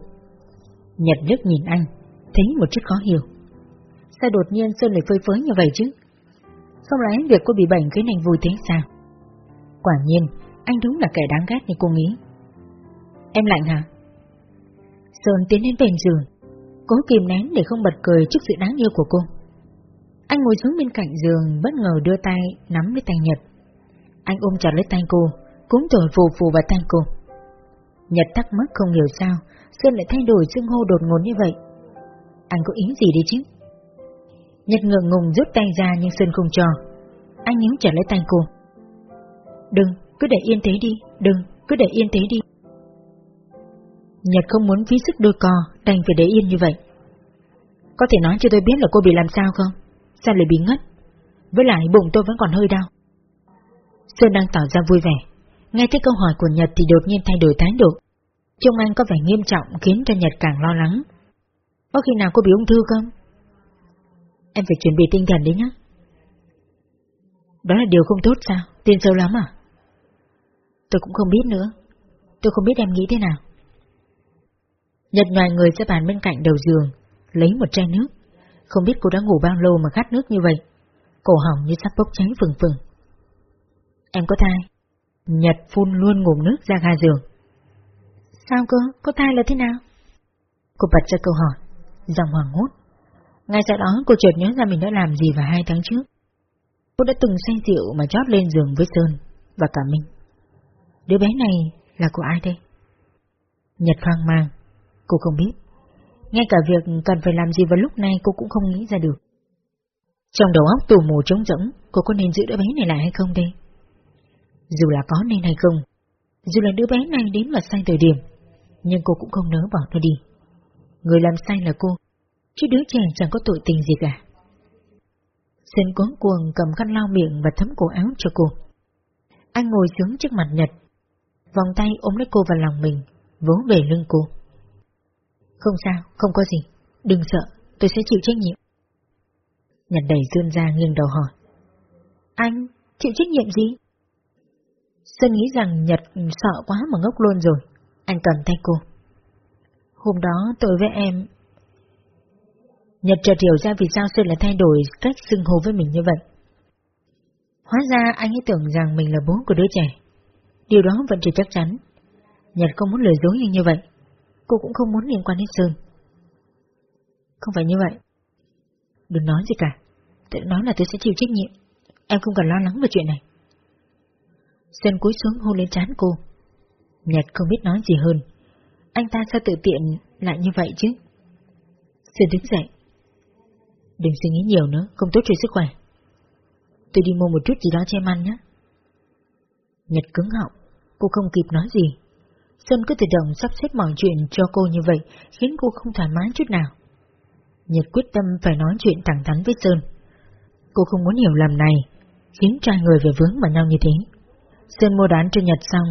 Nhật liếc nhìn anh, thấy một chút khó hiểu. Sao đột nhiên Sơn lại phơi phới như vậy chứ? Không lẽ việc cô bị bệnh khiến anh vui thế sao? Quả nhiên, anh đúng là kẻ đáng ghét như cô nghĩ. Em lạnh hả? Sơn tiến đến bên giường, cố kìm nén để không bật cười trước sự đáng yêu của cô. Anh ngồi xuống bên cạnh giường, bất ngờ đưa tay nắm lấy tay Nhật. Anh ôm chặt lấy tay cô, cúng thổi phù phù vào tay cô. Nhật thắc mắc không hiểu sao, Sơn lại thay đổi xưng hô đột ngột như vậy. Anh có ý gì đi chứ? Nhật ngượng ngùng rút tay ra nhưng Sơn không cho. Anh nhíu chặt lấy tay cô. Đừng, cứ để yên thế đi, đừng, cứ để yên thế đi. Nhật không muốn phí sức đôi co, đành phải để yên như vậy. Có thể nói cho tôi biết là cô bị làm sao không? Sao lại bị ngất? Với lại bụng tôi vẫn còn hơi đau. Sơn đang tỏ ra vui vẻ. Nghe thấy câu hỏi của Nhật thì đột nhiên thay đổi thái độ. Trông anh có vẻ nghiêm trọng khiến cho Nhật càng lo lắng. Có khi nào cô bị ung thư không? Em phải chuẩn bị tinh thần đấy nhá. Đó là điều không tốt sao? Tin sâu lắm à? Tôi cũng không biết nữa. Tôi không biết em nghĩ thế nào. Nhật ngoài người ra bàn bên cạnh đầu giường, lấy một chai nước. Không biết cô đã ngủ bao lâu mà khát nước như vậy. Cổ họng như sắp bốc cháy phừng phừng. Em có thai. Nhật phun luôn ngụm nước ra ga giường. Sao cơ? Có thai là thế nào? Cô bật ra câu hỏi, giọng hoàng hốt. Ngay sau đó cô chợt nhớ ra mình đã làm gì vào hai tháng trước. Cô đã từng say rượu mà chót lên giường với Sơn và cả Minh. Đứa bé này là của ai đây? Nhật hoang mang, cô không biết. Ngay cả việc cần phải làm gì vào lúc này cô cũng không nghĩ ra được. Trong đầu óc tù mù trống rỗng, cô có nên giữ đứa bé này lại hay không đây? Dù là có nên hay không, dù là đứa bé này đến là sai thời điểm, nhưng cô cũng không nỡ bỏ nó đi. Người làm sai là cô, chứ đứa trẻ chẳng có tội tình gì cả. Sơn cuống cuồng cầm khăn lau miệng và thấm cổ áo cho cô. Anh ngồi xuống trước mặt Nhật, vòng tay ôm lấy cô vào lòng mình, vỗ về lưng cô. Không sao, không có gì, đừng sợ, tôi sẽ chịu trách nhiệm. Nhật đẩy Dương ra nghiêng đầu hỏi. Anh, chịu trách nhiệm gì? Sơn nghĩ rằng Nhật sợ quá mà ngốc luôn rồi. Anh cầm tay cô. Hôm đó tôi với em... Nhật chợt hiểu ra vì sao Sơn lại thay đổi cách xưng hô với mình như vậy. Hóa ra anh ấy tưởng rằng mình là bố của đứa trẻ. Điều đó vẫn chưa chắc chắn. Nhật không muốn lừa dối như như vậy. Cô cũng không muốn liên quan đến Sơn. Không phải như vậy. Đừng nói gì cả. Tự nói là tôi sẽ chịu trách nhiệm. Em không cần lo lắng về chuyện này. Sơn cúi xuống hôn lên trán cô. Nhật không biết nói gì hơn. Anh ta sao tự tiện lại như vậy chứ? Sơn đứng dậy. Đừng suy nghĩ nhiều nữa, không tốt cho sức khỏe. Tôi đi mua một chút gì đó cho em ăn nhé. Nhật cứng họng, cô không kịp nói gì. Sơn cứ tự động sắp xếp mọi chuyện cho cô như vậy, khiến cô không thoải mái chút nào. Nhật quyết tâm phải nói chuyện thẳng thắn với Sơn. Cô không muốn hiểu lầm này, khiến trai người về vướng vào nhau như thế. Sơn mua đán cho Nhật xong,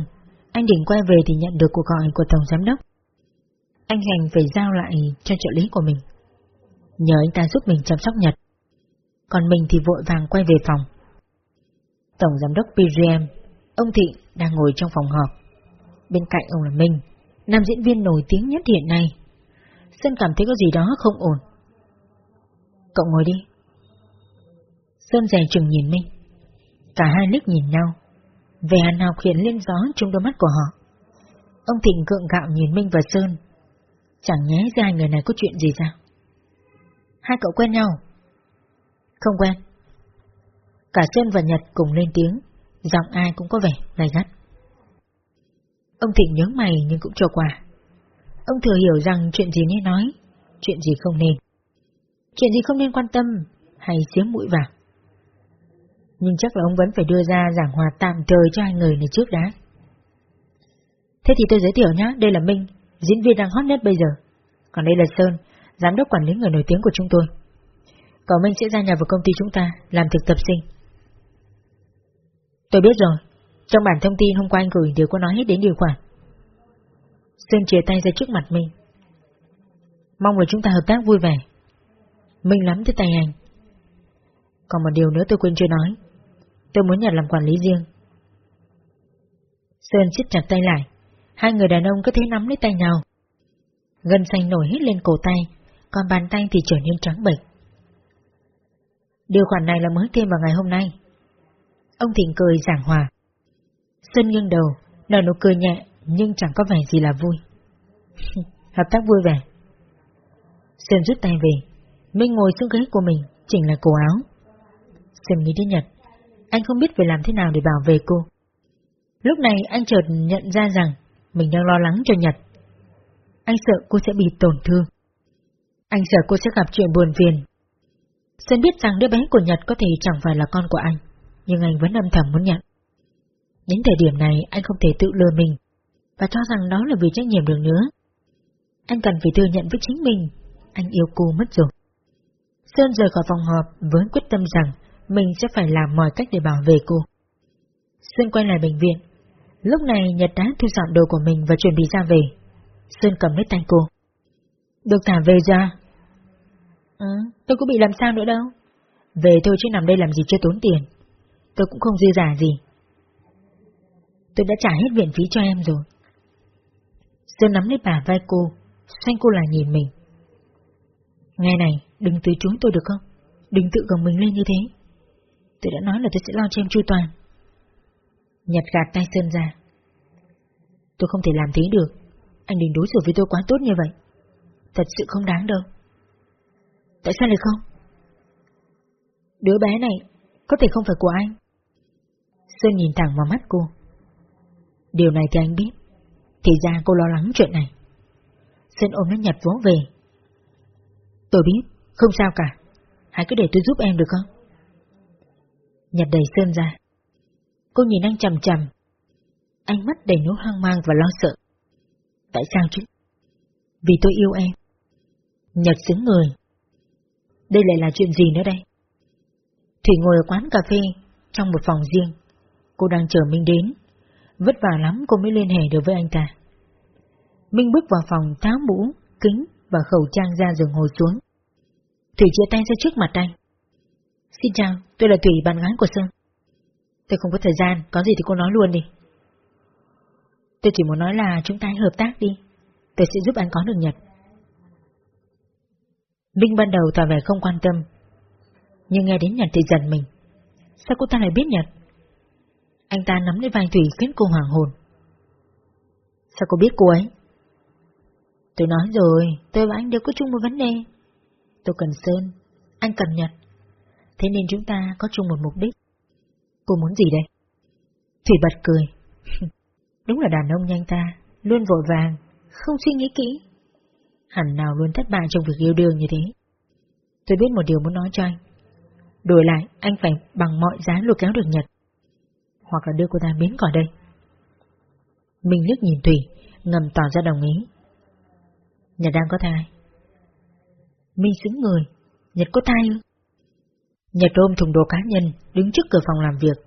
anh định quay về thì nhận được cuộc gọi của Tổng Giám Đốc. Anh Hành phải giao lại cho trợ lý của mình. Nhờ anh ta giúp mình chăm sóc Nhật. Còn mình thì vội vàng quay về phòng. Tổng Giám Đốc PGM, ông Thịnh đang ngồi trong phòng họp. Bên cạnh ông là Minh, nam diễn viên nổi tiếng nhất hiện nay. Sơn cảm thấy có gì đó không ổn. Cậu ngồi đi. Sơn dè chừng nhìn Minh. Cả hai liếc nhìn nhau. Về hàn học hiện lên gió trong đôi mắt của họ. Ông Thịnh gượng gạo nhìn Minh và Sơn. Chẳng nhé ra hai người này có chuyện gì sao? Hai cậu quen nhau? Không quen. Cả Sơn và Nhật cùng lên tiếng, giọng ai cũng có vẻ gay gắt. Ông Thịnh nhớ mày nhưng cũng cho qua. Ông thừa hiểu rằng chuyện gì nên nói, chuyện gì không nên. Chuyện gì không nên quan tâm, hay xiếm mũi vào. Nhưng chắc là ông vẫn phải đưa ra giảng hòa tạm thời cho hai người này trước đã. Thế thì tôi giới thiệu nhé, đây là Minh, diễn viên đang hot nhất bây giờ. Còn đây là Sơn, giám đốc quản lý người nổi tiếng của chúng tôi. Cậu Minh sẽ gia nhập vào công ty chúng ta, làm thực tập sinh. Tôi biết rồi, trong bản thông tin hôm qua anh gửi đều có nói hết đến điều khoản. Sơn chia tay ra trước mặt mình. Mong là chúng ta hợp tác vui vẻ. Minh lắm tới tay anh. Còn một điều nữa tôi quên chưa nói. Tôi muốn nhận làm quản lý riêng. Sơn siết chặt tay lại. Hai người đàn ông có thế nắm lấy tay nhau. Gân xanh nổi hết lên cổ tay, còn bàn tay thì trở nên trắng bệch. Điều khoản này là mới thêm vào ngày hôm nay. Ông Thịnh cười giảng hòa. Sơn nghiêng đầu, nở nụ cười nhẹ, nhưng chẳng có vẻ gì là vui. Hợp tác vui vẻ. Sơn rút tay về, Minh ngồi xuống ghế của mình, chỉnh lại cổ áo. Sơn nghĩ đến Nhật, anh không biết phải làm thế nào để bảo vệ cô. Lúc này anh chợt nhận ra rằng mình đang lo lắng cho Nhật. Anh sợ cô sẽ bị tổn thương. Anh sợ cô sẽ gặp chuyện buồn phiền. Sơn biết rằng đứa bé của Nhật có thể chẳng phải là con của anh, nhưng anh vẫn âm thầm muốn nhận. Đến thời điểm này anh không thể tự lừa mình, và cho rằng đó là vì trách nhiệm được nữa. Anh cần phải thừa nhận với chính mình, anh yêu cô mất rồi. Sơn rời khỏi phòng họp với quyết tâm rằng mình sẽ phải làm mọi cách để bảo vệ cô. Sơn quay lại bệnh viện. Lúc này Nhật đã thu dọn đồ của mình và chuẩn bị ra về. Sơn cầm lấy tay cô. Được thả về ra. Ừ, ờ, tôi cũng bị làm sao nữa đâu. Về thôi chứ nằm đây làm gì chưa tốn tiền. Tôi cũng không dư giả gì. Tôi đã trả hết viện phí cho em rồi. Sơn nắm lấy bà vai cô, xoay cô lại nhìn mình. Nghe này, đừng từ chối tôi được không? Đừng tự gồng mình lên như thế. Tôi đã nói là tôi sẽ lo cho em chu toàn. Nhặt gạt tay Sơn ra. Tôi không thể làm thế được. Anh đừng đối xử với tôi quá tốt như vậy. Thật sự không đáng đâu. Tại sao lại không? Đứa bé này có thể không phải của anh. Sơn nhìn thẳng vào mắt cô. Điều này thì anh biết. Thì ra cô lo lắng chuyện này. Sơn ôm nó nhặt vỗ về. Tôi biết, không sao cả. Hãy cứ để tôi giúp em được không? Nhặt đầy Sơn ra. Cô nhìn anh chầm chầm. Ánh mắt đầy nỗi hoang mang và lo sợ. Tại sao chứ? Vì tôi yêu em. Nhật xứng người. Đây lại là chuyện gì nữa đây? Thủy ngồi ở quán cà phê, trong một phòng riêng. Cô đang chờ Minh đến. Vất vả lắm cô mới liên hệ được với anh ta. Minh bước vào phòng tháo mũ, kính và khẩu trang ra giường ngồi xuống. Thủy chia tay ra trước mặt anh. Xin chào, tôi là Thủy, bạn gái của Sơn. Tôi không có thời gian, có gì thì cô nói luôn đi. Tôi chỉ muốn nói là chúng ta hãy hợp tác đi. Tôi sẽ giúp anh có được Nhật. Minh ban đầu tỏ vẻ không quan tâm. Nhưng nghe đến Nhật thì giận mình. Sao cô ta lại biết Nhật? Anh ta nắm lấy vai Thủy khiến cô hoàng hồn. Sao cô biết cô ấy? Tôi nói rồi, tôi và anh đều có chung một vấn đề. Tôi cần Sơn, anh cần Nhật. Thế nên chúng ta có chung một mục đích. Cô muốn gì đây? Thủy bật cười. Đúng là đàn ông nhanh ta, luôn vội vàng, không suy nghĩ kỹ. Hẳn nào luôn thất bại trong việc yêu đương như thế. Tôi biết một điều muốn nói cho anh. Đổi lại, anh phải bằng mọi giá lôi kéo được Nhật. Hoặc là đưa cô ta biến khỏi đây. Minh liếc nhìn Thủy, ngầm tỏ ra đồng ý. Nhật đang có thai. Minh xứng người, Nhật có thai ư? Nhật ôm thùng đồ cá nhân, đứng trước cửa phòng làm việc.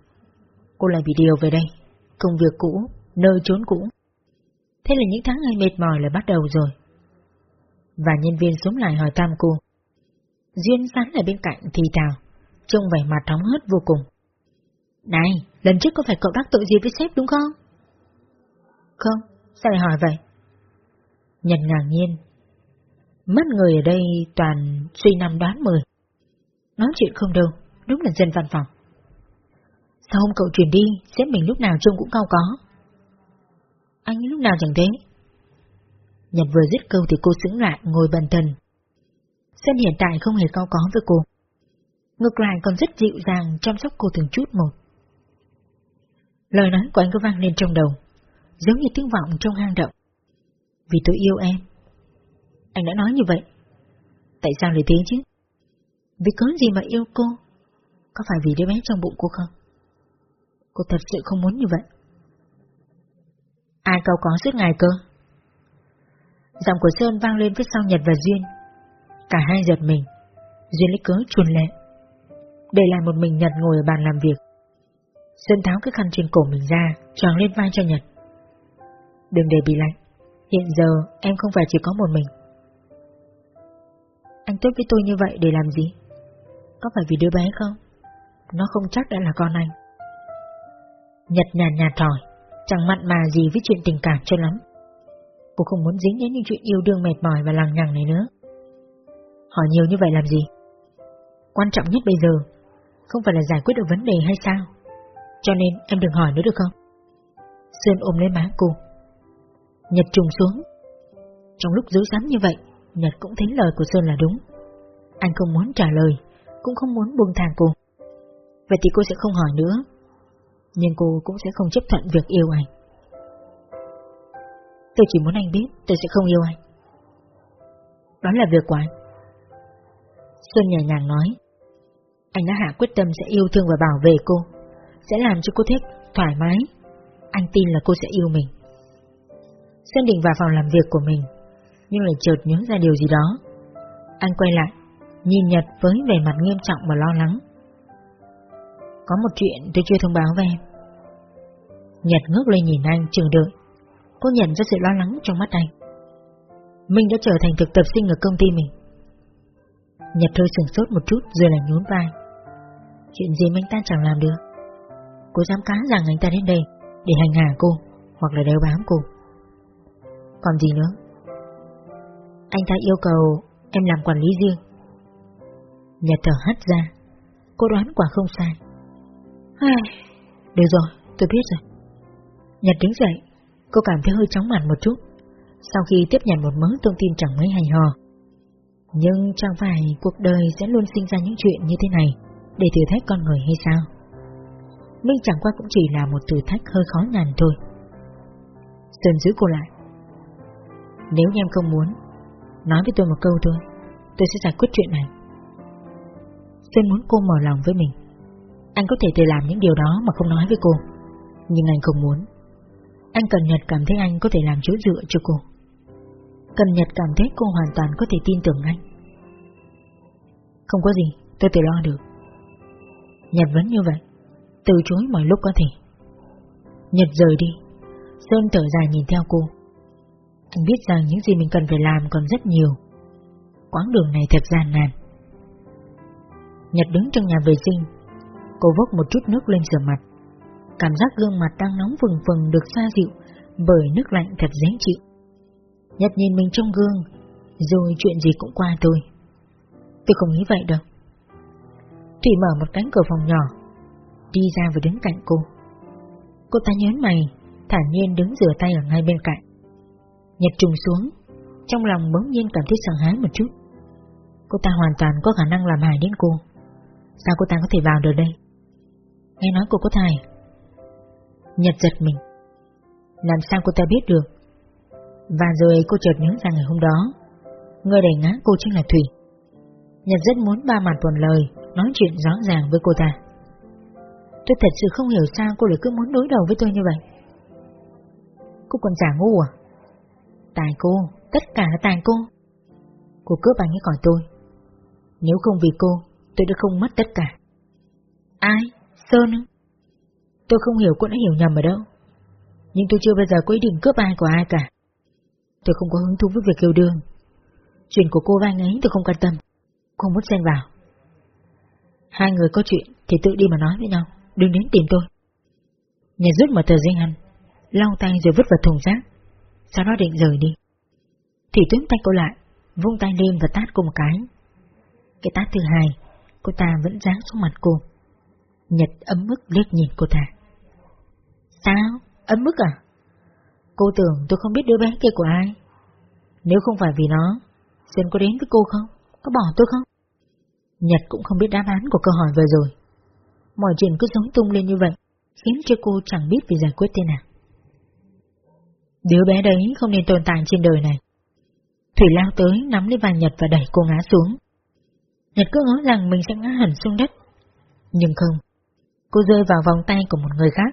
Cô lại bị điều về đây, công việc cũ, nơi trốn cũ. Thế là những tháng ngày mệt mỏi lại bắt đầu rồi. Và nhân viên xuống lại hỏi thăm cô. Duyên sán ở bên cạnh thì thào, trông vẻ mặt nóng hớt vô cùng. Này, lần trước có phải cậu đắc tội gì với sếp đúng không? Không, sao lại hỏi vậy? Nhật ngạc nhiên. Mất người ở đây toàn suy năm đoán mười. Nói chuyện không đâu, đúng là dân văn phòng. Sao hôm cậu chuyển đi, sếp mình lúc nào trông cũng cao có. Anh lúc nào chẳng thế. Nhật vừa dứt câu thì cô sững lại ngồi bần thần. Sơn hiện tại không hề cao có với cô. Ngược lại còn rất dịu dàng chăm sóc cô từng chút một. Lời nói của anh cứ vang lên trong đầu, giống như tiếng vọng trong hang động. Vì tôi yêu em. Anh đã nói như vậy. Tại sao lại thế chứ? Vì có gì mà yêu cô? Có phải vì đứa bé trong bụng cô không? Cô thật sự không muốn như vậy. Ai cầu có suốt ngày cơ? Giọng của Sơn vang lên phía sau Nhật và Duyên. Cả hai giật mình. Duyên lấy cớ chuồn lệ. Để lại một mình Nhật ngồi ở bàn làm việc. Sơn tháo cái khăn trên cổ mình ra, choàng lên vai cho Nhật. Đừng để bị lạnh. Hiện giờ em không phải chỉ có một mình. Anh tốt với tôi như vậy để làm gì? Có phải vì đứa bé không? Nó không chắc đã là con anh. Nhật nhàn nhạt hỏi, chẳng mặn mà gì với chuyện tình cảm cho lắm. Cô không muốn dính đến những chuyện yêu đương mệt mỏi và lằng nhằng này nữa. Hỏi nhiều như vậy làm gì? Quan trọng nhất bây giờ, không phải là giải quyết được vấn đề hay sao? Cho nên em đừng hỏi nữa được không? Sơn ôm lấy má cô. Nhật trùng xuống. Trong lúc dối sắm như vậy, Nhật cũng thấy lời của Sơn là đúng. Anh không muốn trả lời, cũng không muốn buông thang cô. Vậy thì cô sẽ không hỏi nữa, nhưng cô cũng sẽ không chấp thuận việc yêu anh. Tôi chỉ muốn anh biết tôi sẽ không yêu anh. Đó là việc của anh. Xuân nhẹ nhàng nói, anh đã hạ quyết tâm sẽ yêu thương và bảo vệ cô, sẽ làm cho cô thích, thoải mái. Anh tin là cô sẽ yêu mình. Xuân định vào phòng làm việc của mình, nhưng lại chợt nhớ ra điều gì đó. Anh quay lại, nhìn Nhật với vẻ mặt nghiêm trọng và lo lắng. Có một chuyện tôi chưa thông báo với em. Nhật ngước lên nhìn anh trường đợi. Cô nhận ra sự lo lắng trong mắt anh. Minh đã trở thành thực tập sinh ở công ty mình. Nhật hơi sừng sốt một chút rồi là nhún vai. Chuyện gì mà anh ta chẳng làm được. Cô dám cá rằng anh ta đến đây để hành hạ cô hoặc là đeo bám cô. Còn gì nữa? Anh ta yêu cầu em làm quản lý riêng. Nhật thở hắt ra. Cô đoán quả không sai. Ai... Được rồi, tôi biết rồi. Nhật đứng dậy, cô cảm thấy hơi chóng mặt một chút, sau khi tiếp nhận một mớ thông tin chẳng mấy hay ho. Nhưng chẳng phải cuộc đời sẽ luôn sinh ra những chuyện như thế này để thử thách con người hay sao? Minh chẳng qua cũng chỉ là một thử thách hơi khó nhằn thôi. Sơn giữ cô lại. Nếu như em không muốn, nói với tôi một câu thôi, tôi sẽ giải quyết chuyện này. Sơn muốn cô mở lòng với mình. Anh có thể tự làm những điều đó mà không nói với cô, nhưng anh không muốn. Anh cần Nhật cảm thấy anh có thể làm chỗ dựa cho cô. Cần Nhật cảm thấy cô hoàn toàn có thể tin tưởng anh. Không có gì, tôi tự lo được. Nhật vẫn như vậy, từ chối mọi lúc có thể. Nhật rời đi, Sơn thở dài nhìn theo cô. Anh biết rằng những gì mình cần phải làm còn rất nhiều. Quãng đường này thật gian nan. Nhật đứng trong nhà vệ sinh, cô vốc một chút nước lên rửa mặt. Cảm giác gương mặt đang nóng vừng vừng được xa dịu bởi nước lạnh thật dễ chịu. Nhật nhìn mình trong gương, rồi chuyện gì cũng qua thôi. Tôi không nghĩ vậy đâu. Thủy mở một cánh cửa phòng nhỏ, đi ra và đứng cạnh cô. Cô ta nhớn mày, thản nhiên đứng rửa tay ở ngay bên cạnh. Nhật trùng xuống, trong lòng bỗng nhiên cảm thấy sợ hãi một chút. Cô ta hoàn toàn có khả năng làm hại đến cô. Sao cô ta có thể vào được đây? Nghe nói cô có thai Nhật giật mình Làm sao cô ta biết được Và rồi cô chợt nhớ ra ngày hôm đó Người đẩy ngã cô chính là Thủy. Nhật rất muốn ba mặt tuần lời, nói chuyện rõ ràng với cô ta. Tôi thật sự không hiểu sao cô lại cứ muốn đối đầu với tôi như vậy. Cô còn giả ngu à? Tài cô, tất cả là tài cô. Cô cướp anh ấy khỏi tôi. Nếu không vì cô, tôi đã không mất tất cả. Ai? Sơn? Tôi không hiểu cô đã hiểu nhầm ở đâu. Nhưng tôi chưa bao giờ có ý định cướp ai của ai cả. Tôi không có hứng thú với việc yêu đương. Chuyện của cô và anh ấy tôi không quan tâm. Không muốn xen vào. Hai người có chuyện thì tự đi mà nói với nhau, đừng đến tìm tôi. Nhật rút một tờ giấy ăn, lau tay rồi vứt vào thùng rác, sau đó định rời đi. Thủy tuyến tay cô lại, vung tay lên và tát cô một cái. Cái tát thứ hai, cô ta vẫn ráng xuống mặt cô. Nhật ấm ức liếc nhìn cô ta. Sao? Ấm ức à? Cô tưởng tôi không biết đứa bé kia của ai. Nếu không phải vì nó, Sơn có đến với cô không? Có bỏ tôi không? Nhật cũng không biết đáp án của câu hỏi vừa rồi. Mọi chuyện cứ giống tung lên như vậy, khiến cho cô chẳng biết phải giải quyết thế nào. Đứa bé đấy không nên tồn tại trên đời này. Thủy lao tới nắm lấy vai Nhật và đẩy cô ngã xuống. Nhật cứ ngỡ rằng mình sẽ ngã hẳn xuống đất. Nhưng không, cô rơi vào vòng tay của một người khác.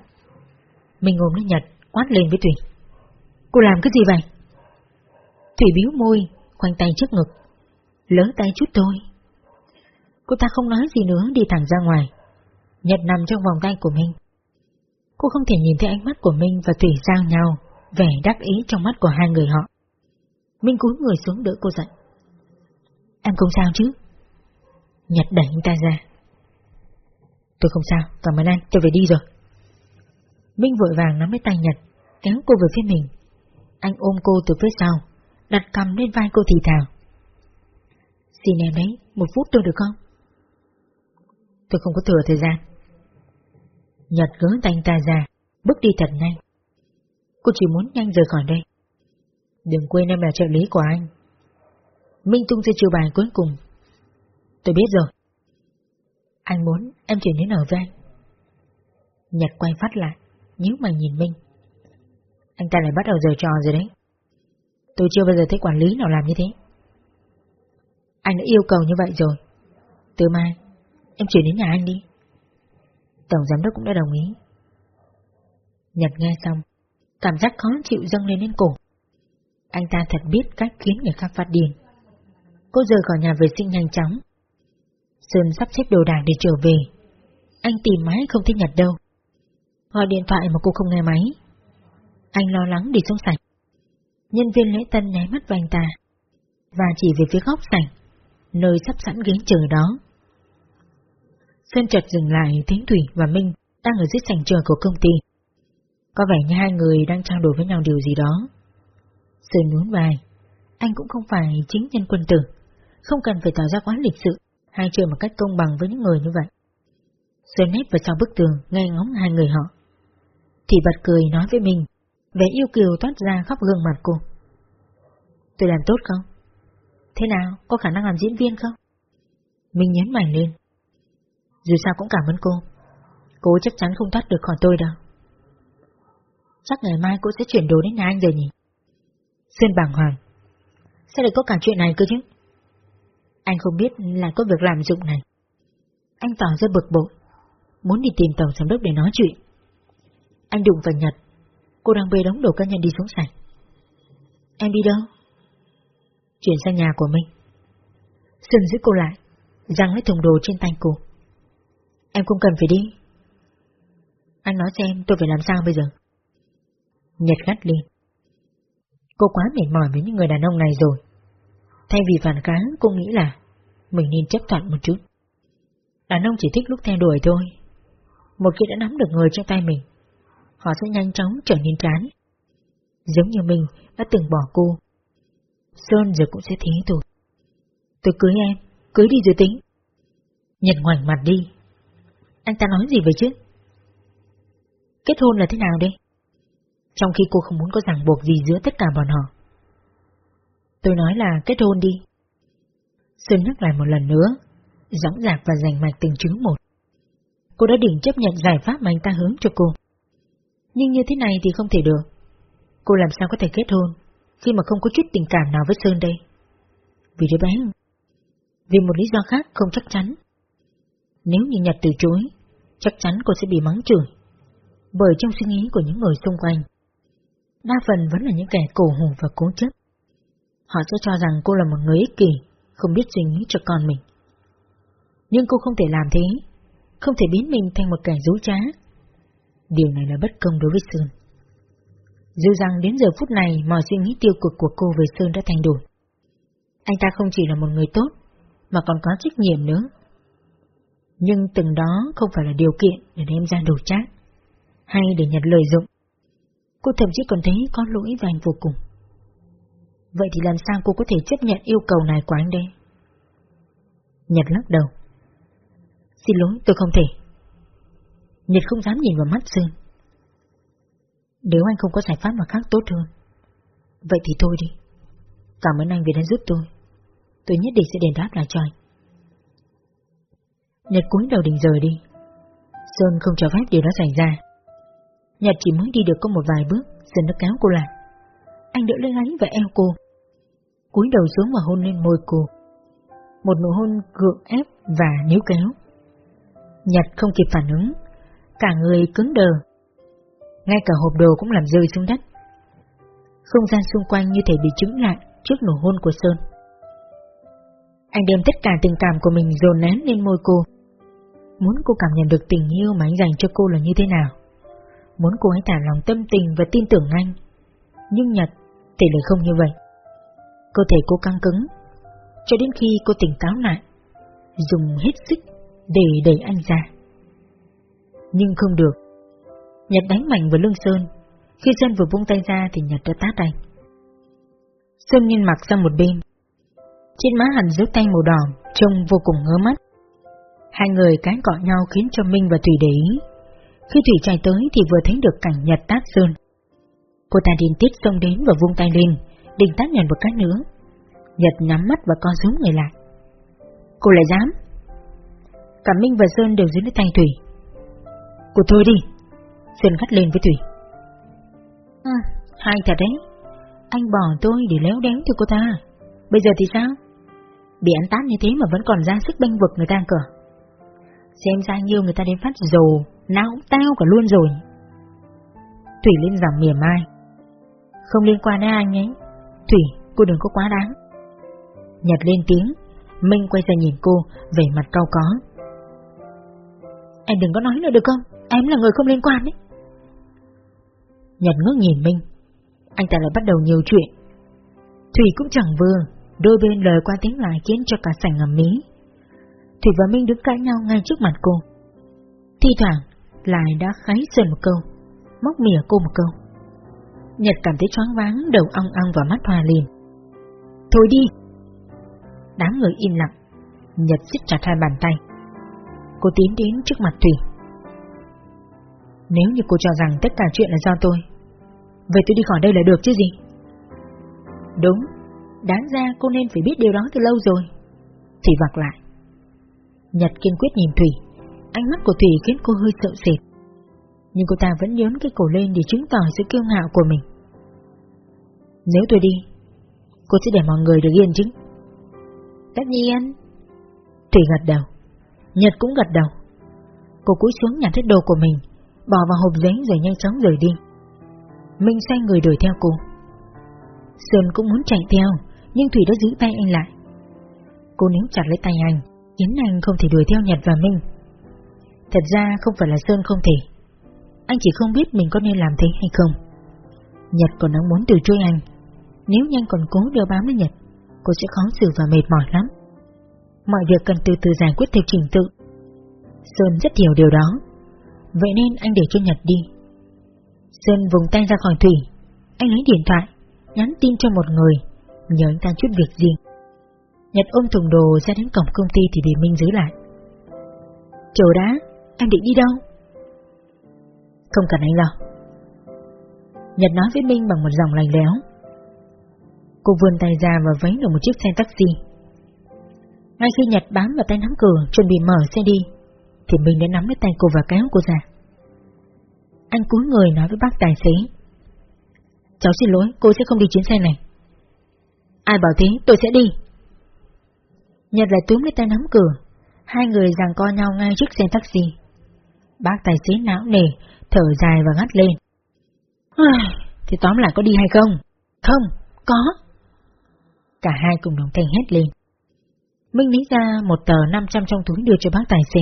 Mình ôm lấy Nhật, quát lên với Thủy. Cô làm cái gì vậy? Thủy biếu môi, khoanh tay trước ngực. Lỡ tay chút thôi. Cô ta không nói gì nữa đi thẳng ra ngoài. Nhật nằm trong vòng tay của minh Cô không thể nhìn thấy ánh mắt của Minh và Thủy giao nhau, vẻ đắc ý trong mắt của hai người họ. Minh cúi người xuống đỡ cô dậy. Em không sao chứ? Nhật đẩy anh ta ra. Tôi không sao, cảm ơn anh, tôi về đi rồi. Minh vội vàng nắm lấy tay Nhật, kéo cô về phía mình. Anh ôm cô từ phía sau, đặt cầm lên vai cô thì thào. Xin em đấy, một phút tôi được không? Tôi không có thừa thời gian. Nhật gỡ tay anh ta ra, bước đi thật nhanh. Cô chỉ muốn nhanh rời khỏi đây. Đừng quên em là trợ lý của anh. Minh tung ra chiều bài cuối cùng. Tôi biết rồi. Anh muốn em chuyển đến ở với anh. Nhật quay phát lại, nhíu mày nhìn Minh. Anh ta lại bắt đầu giờ trò rồi đấy. Tôi chưa bao giờ thấy quản lý nào làm như thế. Anh đã yêu cầu như vậy rồi. Từ mai, em chuyển đến nhà anh đi. Tổng giám đốc cũng đã đồng ý. Nhật nghe xong, cảm giác khó chịu dâng lên đến cổ. Anh ta thật biết cách khiến người khác phát điên. Cô rời khỏi nhà vệ sinh nhanh chóng. Sơn sắp xếp đồ đạc để trở về. Anh tìm máy không thấy Nhật đâu. Gọi điện thoại mà cô không nghe máy. Anh lo lắng đi xuống sảnh. Nhân viên lễ tân nháy mắt vào anh ta, và chỉ về phía góc sảnh, nơi sắp sẵn ghế chờ đó. Sơn chợt dừng lại thấy Thủy và Minh đang ở dưới sảnh trường của công ty. Có vẻ như hai người đang trao đổi với nhau điều gì đó. Sơn nhún vai, anh cũng không phải chính nhân quân tử, không cần phải tỏ ra quá lịch sự hay chơi một cách công bằng với những người như vậy. Sơn nét vào sau bức tường, nghe ngóng hai người họ. Thì bật cười nói với mình, vẻ yêu kiều toát ra khắp gương mặt cô. Tôi làm tốt không? Thế nào, có khả năng làm diễn viên không? Mình nhấn mày lên. Dù sao cũng cảm ơn cô. Cô chắc chắn không thoát được khỏi tôi đâu. Chắc ngày mai cô sẽ chuyển đồ đến nhà anh rồi nhỉ? Xuyên bàng hoàng. Sao lại có cả chuyện này cơ chứ? Anh không biết là có việc làm dụng này. Anh tỏ ra bực bội, muốn đi tìm tổng giám đốc để nói chuyện. Anh đụng vào Nhật, cô đang bê đóng đồ cá nhân đi xuống sảnh. Em đi đâu? Chuyển sang nhà của mình. Sơn giữ cô lại, giăng lấy thùng đồ trên tay cô. Em không cần phải đi. Anh nói xem tôi phải làm sao bây giờ? Nhật gắt lên. Cô quá mệt mỏi với những người đàn ông này rồi. Thay vì phản kháng, cô nghĩ là mình nên chấp thuận một chút. Đàn ông chỉ thích lúc theo đuổi thôi. Một khi đã nắm được người trong tay mình, họ sẽ nhanh chóng trở nên chán. Giống như mình đã từng bỏ cô. Sơn giờ cũng sẽ thế thôi. Tôi cưới em, cưới đi rồi tính. Nhật ngoảnh mặt đi. Anh ta nói gì vậy chứ? Kết hôn là thế nào đây? Trong khi cô không muốn có ràng buộc gì giữa tất cả bọn họ. Tôi nói là kết hôn đi. Sơn nhắc lại một lần nữa, dõng dạc và giành mạch từng chữ một. Cô đã định chấp nhận giải pháp mà anh ta hướng cho cô. Nhưng như thế này thì không thể được. Cô làm sao có thể kết hôn, khi mà không có chút tình cảm nào với Sơn đây? Vì đứa bé Vì một lý do khác không chắc chắn Nếu như Nhật từ chối Chắc chắn cô sẽ bị mắng chửi. Bởi trong suy nghĩ của những người xung quanh, Đa phần vẫn là những kẻ cổ hủ và cố chấp. Họ sẽ cho rằng cô là một người ích kỷ, Không biết suy nghĩ cho con mình. Nhưng cô không thể làm thế, Không thể biến mình thành một kẻ dối trá. Điều này là bất công đối với Sơn. Dù rằng đến giờ phút này, mọi suy nghĩ tiêu cực của cô về Sơn đã thành đổi. Anh ta không chỉ là một người tốt, Mà còn có trách nhiệm nữa. Nhưng từng đó không phải là điều kiện để đem ra đồ chát, Hay để nhận lợi dụng. Cô thậm chí còn thấy có lỗi với anh vô cùng. Vậy thì làm sao cô có thể chấp nhận yêu cầu này của anh đây? Nhật lắc đầu. Xin lỗi tôi không thể. Nhật không dám nhìn vào mắt Sơn. Nếu anh không có giải pháp nào khác tốt hơn Vậy thì thôi đi. Cảm ơn anh vì đã giúp tôi. Tôi nhất định sẽ đền đáp lại cho anh. Nhật cúi đầu định rời đi. Sơn không cho phép điều đó xảy ra. Nhật chỉ mới đi được có một vài bước, Sơn đã kéo cô lại. Anh đỡ lấy gáy và eo cô, cúi đầu xuống và hôn lên môi cô. Một nụ hôn gượng ép và níu kéo. Nhật không kịp phản ứng, Cả người cứng đờ. Ngay cả hộp đồ cũng làm rơi xuống đất. Không gian xung quanh như thể bị chứng lại Trước nụ hôn của Sơn. Anh đem tất cả tình cảm của mình dồn nén lên môi cô. Muốn cô cảm nhận được tình yêu mà anh dành cho cô là như thế nào? Muốn cô ấy thả lòng tâm tình và tin tưởng anh. Nhưng Nhật thì lại không như vậy. Cơ thể cô căng cứng. Cho đến khi cô tỉnh táo lại, Dùng hết sức để đẩy anh ra. Nhưng không được. Nhật đánh mạnh vào lưng Sơn. Khi Sơn vừa buông tay ra thì Nhật đã tát anh. Sơn nhìn mặt sang một bên. Trên má hẳn dấu tay màu đỏ, Trông vô cùng ngớ mắt. Hai người cãi cọ nhau khiến cho Minh và Thủy để ý Khi Thủy chạy tới thì vừa thấy được cảnh Nhật tát Sơn Cô ta điên tiết xông đến và vung tay lên định tác nhận một cái nữa. Nhật nhắm mắt và co rúm người lại. Cô lại dám. Cả Minh và Sơn đều dưới tay Thủy. Cô thôi đi. Sơn gắt lên với Thủy. À, hay thật đấy. Anh bỏ tôi để léo đéo cho cô ta. Bây giờ thì sao? Bị ăn tát như thế mà vẫn còn ra sức bênh vực người ta cơ. Xem ra nhiêu người ta đến phát dồ, não tao cả luôn rồi. Thủy lên giọng mỉa mai. Không liên quan đến anh ấy. Thủy, cô đừng có quá đáng. Nhật lên tiếng, Minh quay ra nhìn cô, vẻ mặt cau có. Em đừng có nói nữa được không? Em là người không liên quan đấy. Nhật ngước nhìn Minh, anh ta lại bắt đầu nhiều chuyện. Thủy cũng chẳng vừa, đôi bên lời qua tiếng lại khiến cho cả sảnh ngầm mí. Thủy và Minh đứng cãi nhau ngay trước mặt cô. Thi thoảng, lại đã khái sơn một câu, móc mỉa cô một câu. Nhật cảm thấy choáng váng, đầu ong ong và mắt hoa liền. Thôi đi! Đám người im lặng, Nhật siết chặt hai bàn tay. Cô tiến đến trước mặt Thủy. Nếu như cô cho rằng tất cả chuyện là do tôi, vậy tôi đi khỏi đây là được chứ gì? Đúng, đáng ra cô nên phải biết điều đó từ lâu rồi. Thủy vặc lại. Nhật kiên quyết nhìn Thủy, ánh mắt của Thủy khiến cô hơi sợ sệt nhưng cô ta vẫn nhớn cái cổ lên để chứng tỏ sự kiêu ngạo của mình. Nếu tôi đi, cô sẽ để mọi người được yên chứ? Tất nhiên. Thủy gật đầu, Nhật cũng gật đầu. Cô cúi xuống nhặt hết đồ của mình, bỏ vào hộp giấy rồi nhanh chóng rời đi. Minh xoay người đuổi theo cô. Sơn cũng muốn chạy theo, nhưng Thủy đã giữ tay anh lại. Cô níu chặt lấy tay anh, khiến anh không thể đuổi theo Nhật và Minh. Thật ra không phải là Sơn không thể, anh chỉ không biết mình có nên làm thế hay không. Nhật còn đang muốn từ chối anh. Nếu nhanh còn cố đeo bám với Nhật, cô sẽ khó xử và mệt mỏi lắm. Mọi việc cần từ từ giải quyết theo trình tự. Sơn rất hiểu điều đó. Vậy nên anh để cho Nhật đi. Sơn vùng tay ra khỏi Thủy. Anh lấy điện thoại, nhắn tin cho một người, nhờ anh ta chút việc riêng. Nhật ôm thùng đồ ra đến cổng công ty thì bị Minh giữ lại. Chờ đã, em định đi đâu? Không cần anh lo. Nhật nói với Minh bằng một giọng lành léo Cô vươn tay ra và vấy được một chiếc xe taxi. Ngay khi Nhật bám vào tay nắm cửa Chuẩn bị mở xe đi Thì Minh đã nắm lấy tay cô và kéo cô ra. Anh cúi người nói với bác tài xế. Cháu xin lỗi, cô sẽ không đi chuyến xe này. Ai bảo thế, tôi sẽ đi. Nhật lại túm lấy tay nắm cửa, hai người giằng co nhau ngay trước xe taxi. Bác tài xế não nề, thở dài và ngắt lên. Thì tóm lại có đi hay không? Không, có. Cả hai cùng đồng thanh hét lên. Minh lấy ra một tờ 500 trong túi đưa cho bác tài xế.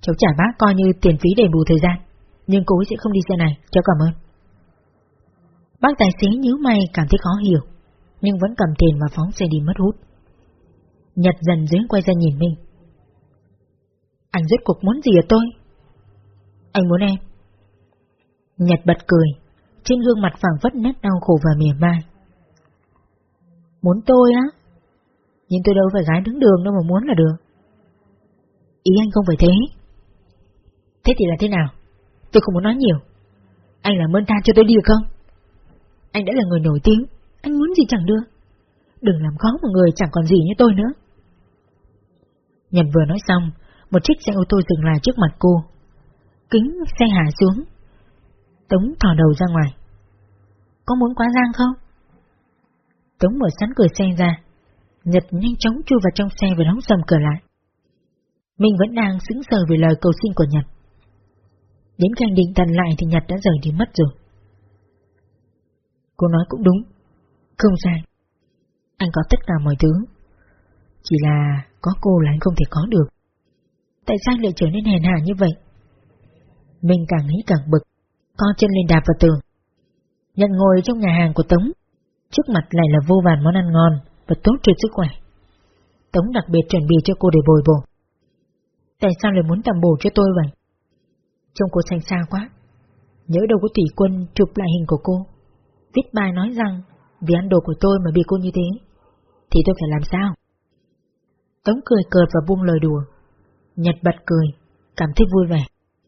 Cháu trả bác coi như tiền phí đền bù thời gian, nhưng cô ấy sẽ không đi xe này, cháu cảm ơn. Bác tài xế nhíu mày cảm thấy khó hiểu, nhưng vẫn cầm tiền và phóng xe đi mất hút. Nhật dần dưới quay ra nhìn Minh. Anh rốt cuộc muốn gì ở tôi? Anh muốn em. Nhật bật cười, trên gương mặt phẳng vất nét đau khổ và mỉa mai. Muốn tôi á? Nhưng tôi đâu phải gái đứng đường đâu mà muốn là được. Ý anh không phải thế. Thế thì là thế nào? Tôi không muốn nói nhiều. Anh làm ơn tha cho tôi đi được không? Anh đã là người nổi tiếng, anh muốn gì chẳng được. Đừng làm khó một người chẳng còn gì như tôi nữa. Nhật vừa nói xong, một chiếc xe ô tô dừng lại trước mặt cô. Kính xe hạ xuống. Tống thò đầu ra ngoài. Có muốn quá giang không? Tống mở sẵn cửa xe ra. Nhật nhanh chóng chui vào trong xe và đóng sầm cửa lại. Mình vẫn đang sững sờ về lời cầu xin của Nhật. Đến khi anh định thần lại thì Nhật đã rời đi mất rồi. Cô nói cũng đúng. Không sai. Anh có tất cả mọi thứ. Chỉ là có cô là anh không thể có được. Tại sao lại trở nên hèn hạ như vậy? Mình càng nghĩ càng bực, co chân lên đạp vào tường. Nhận ngồi trong nhà hàng của Tống, trước mặt lại là vô vàn món ăn ngon và tốt cho sức khỏe. Tống đặc biệt chuẩn bị cho cô để bồi bổ. Tại sao lại muốn tầm bổ cho tôi vậy? Trông cô xanh xa quá. Nhớ đâu có tỷ quân chụp lại hình của cô. Viết bài nói rằng vì ăn đồ của tôi mà bị cô như thế, thì tôi phải làm sao? Tống cười cợt và buông lời đùa. Nhật bật cười, cảm thấy vui vẻ.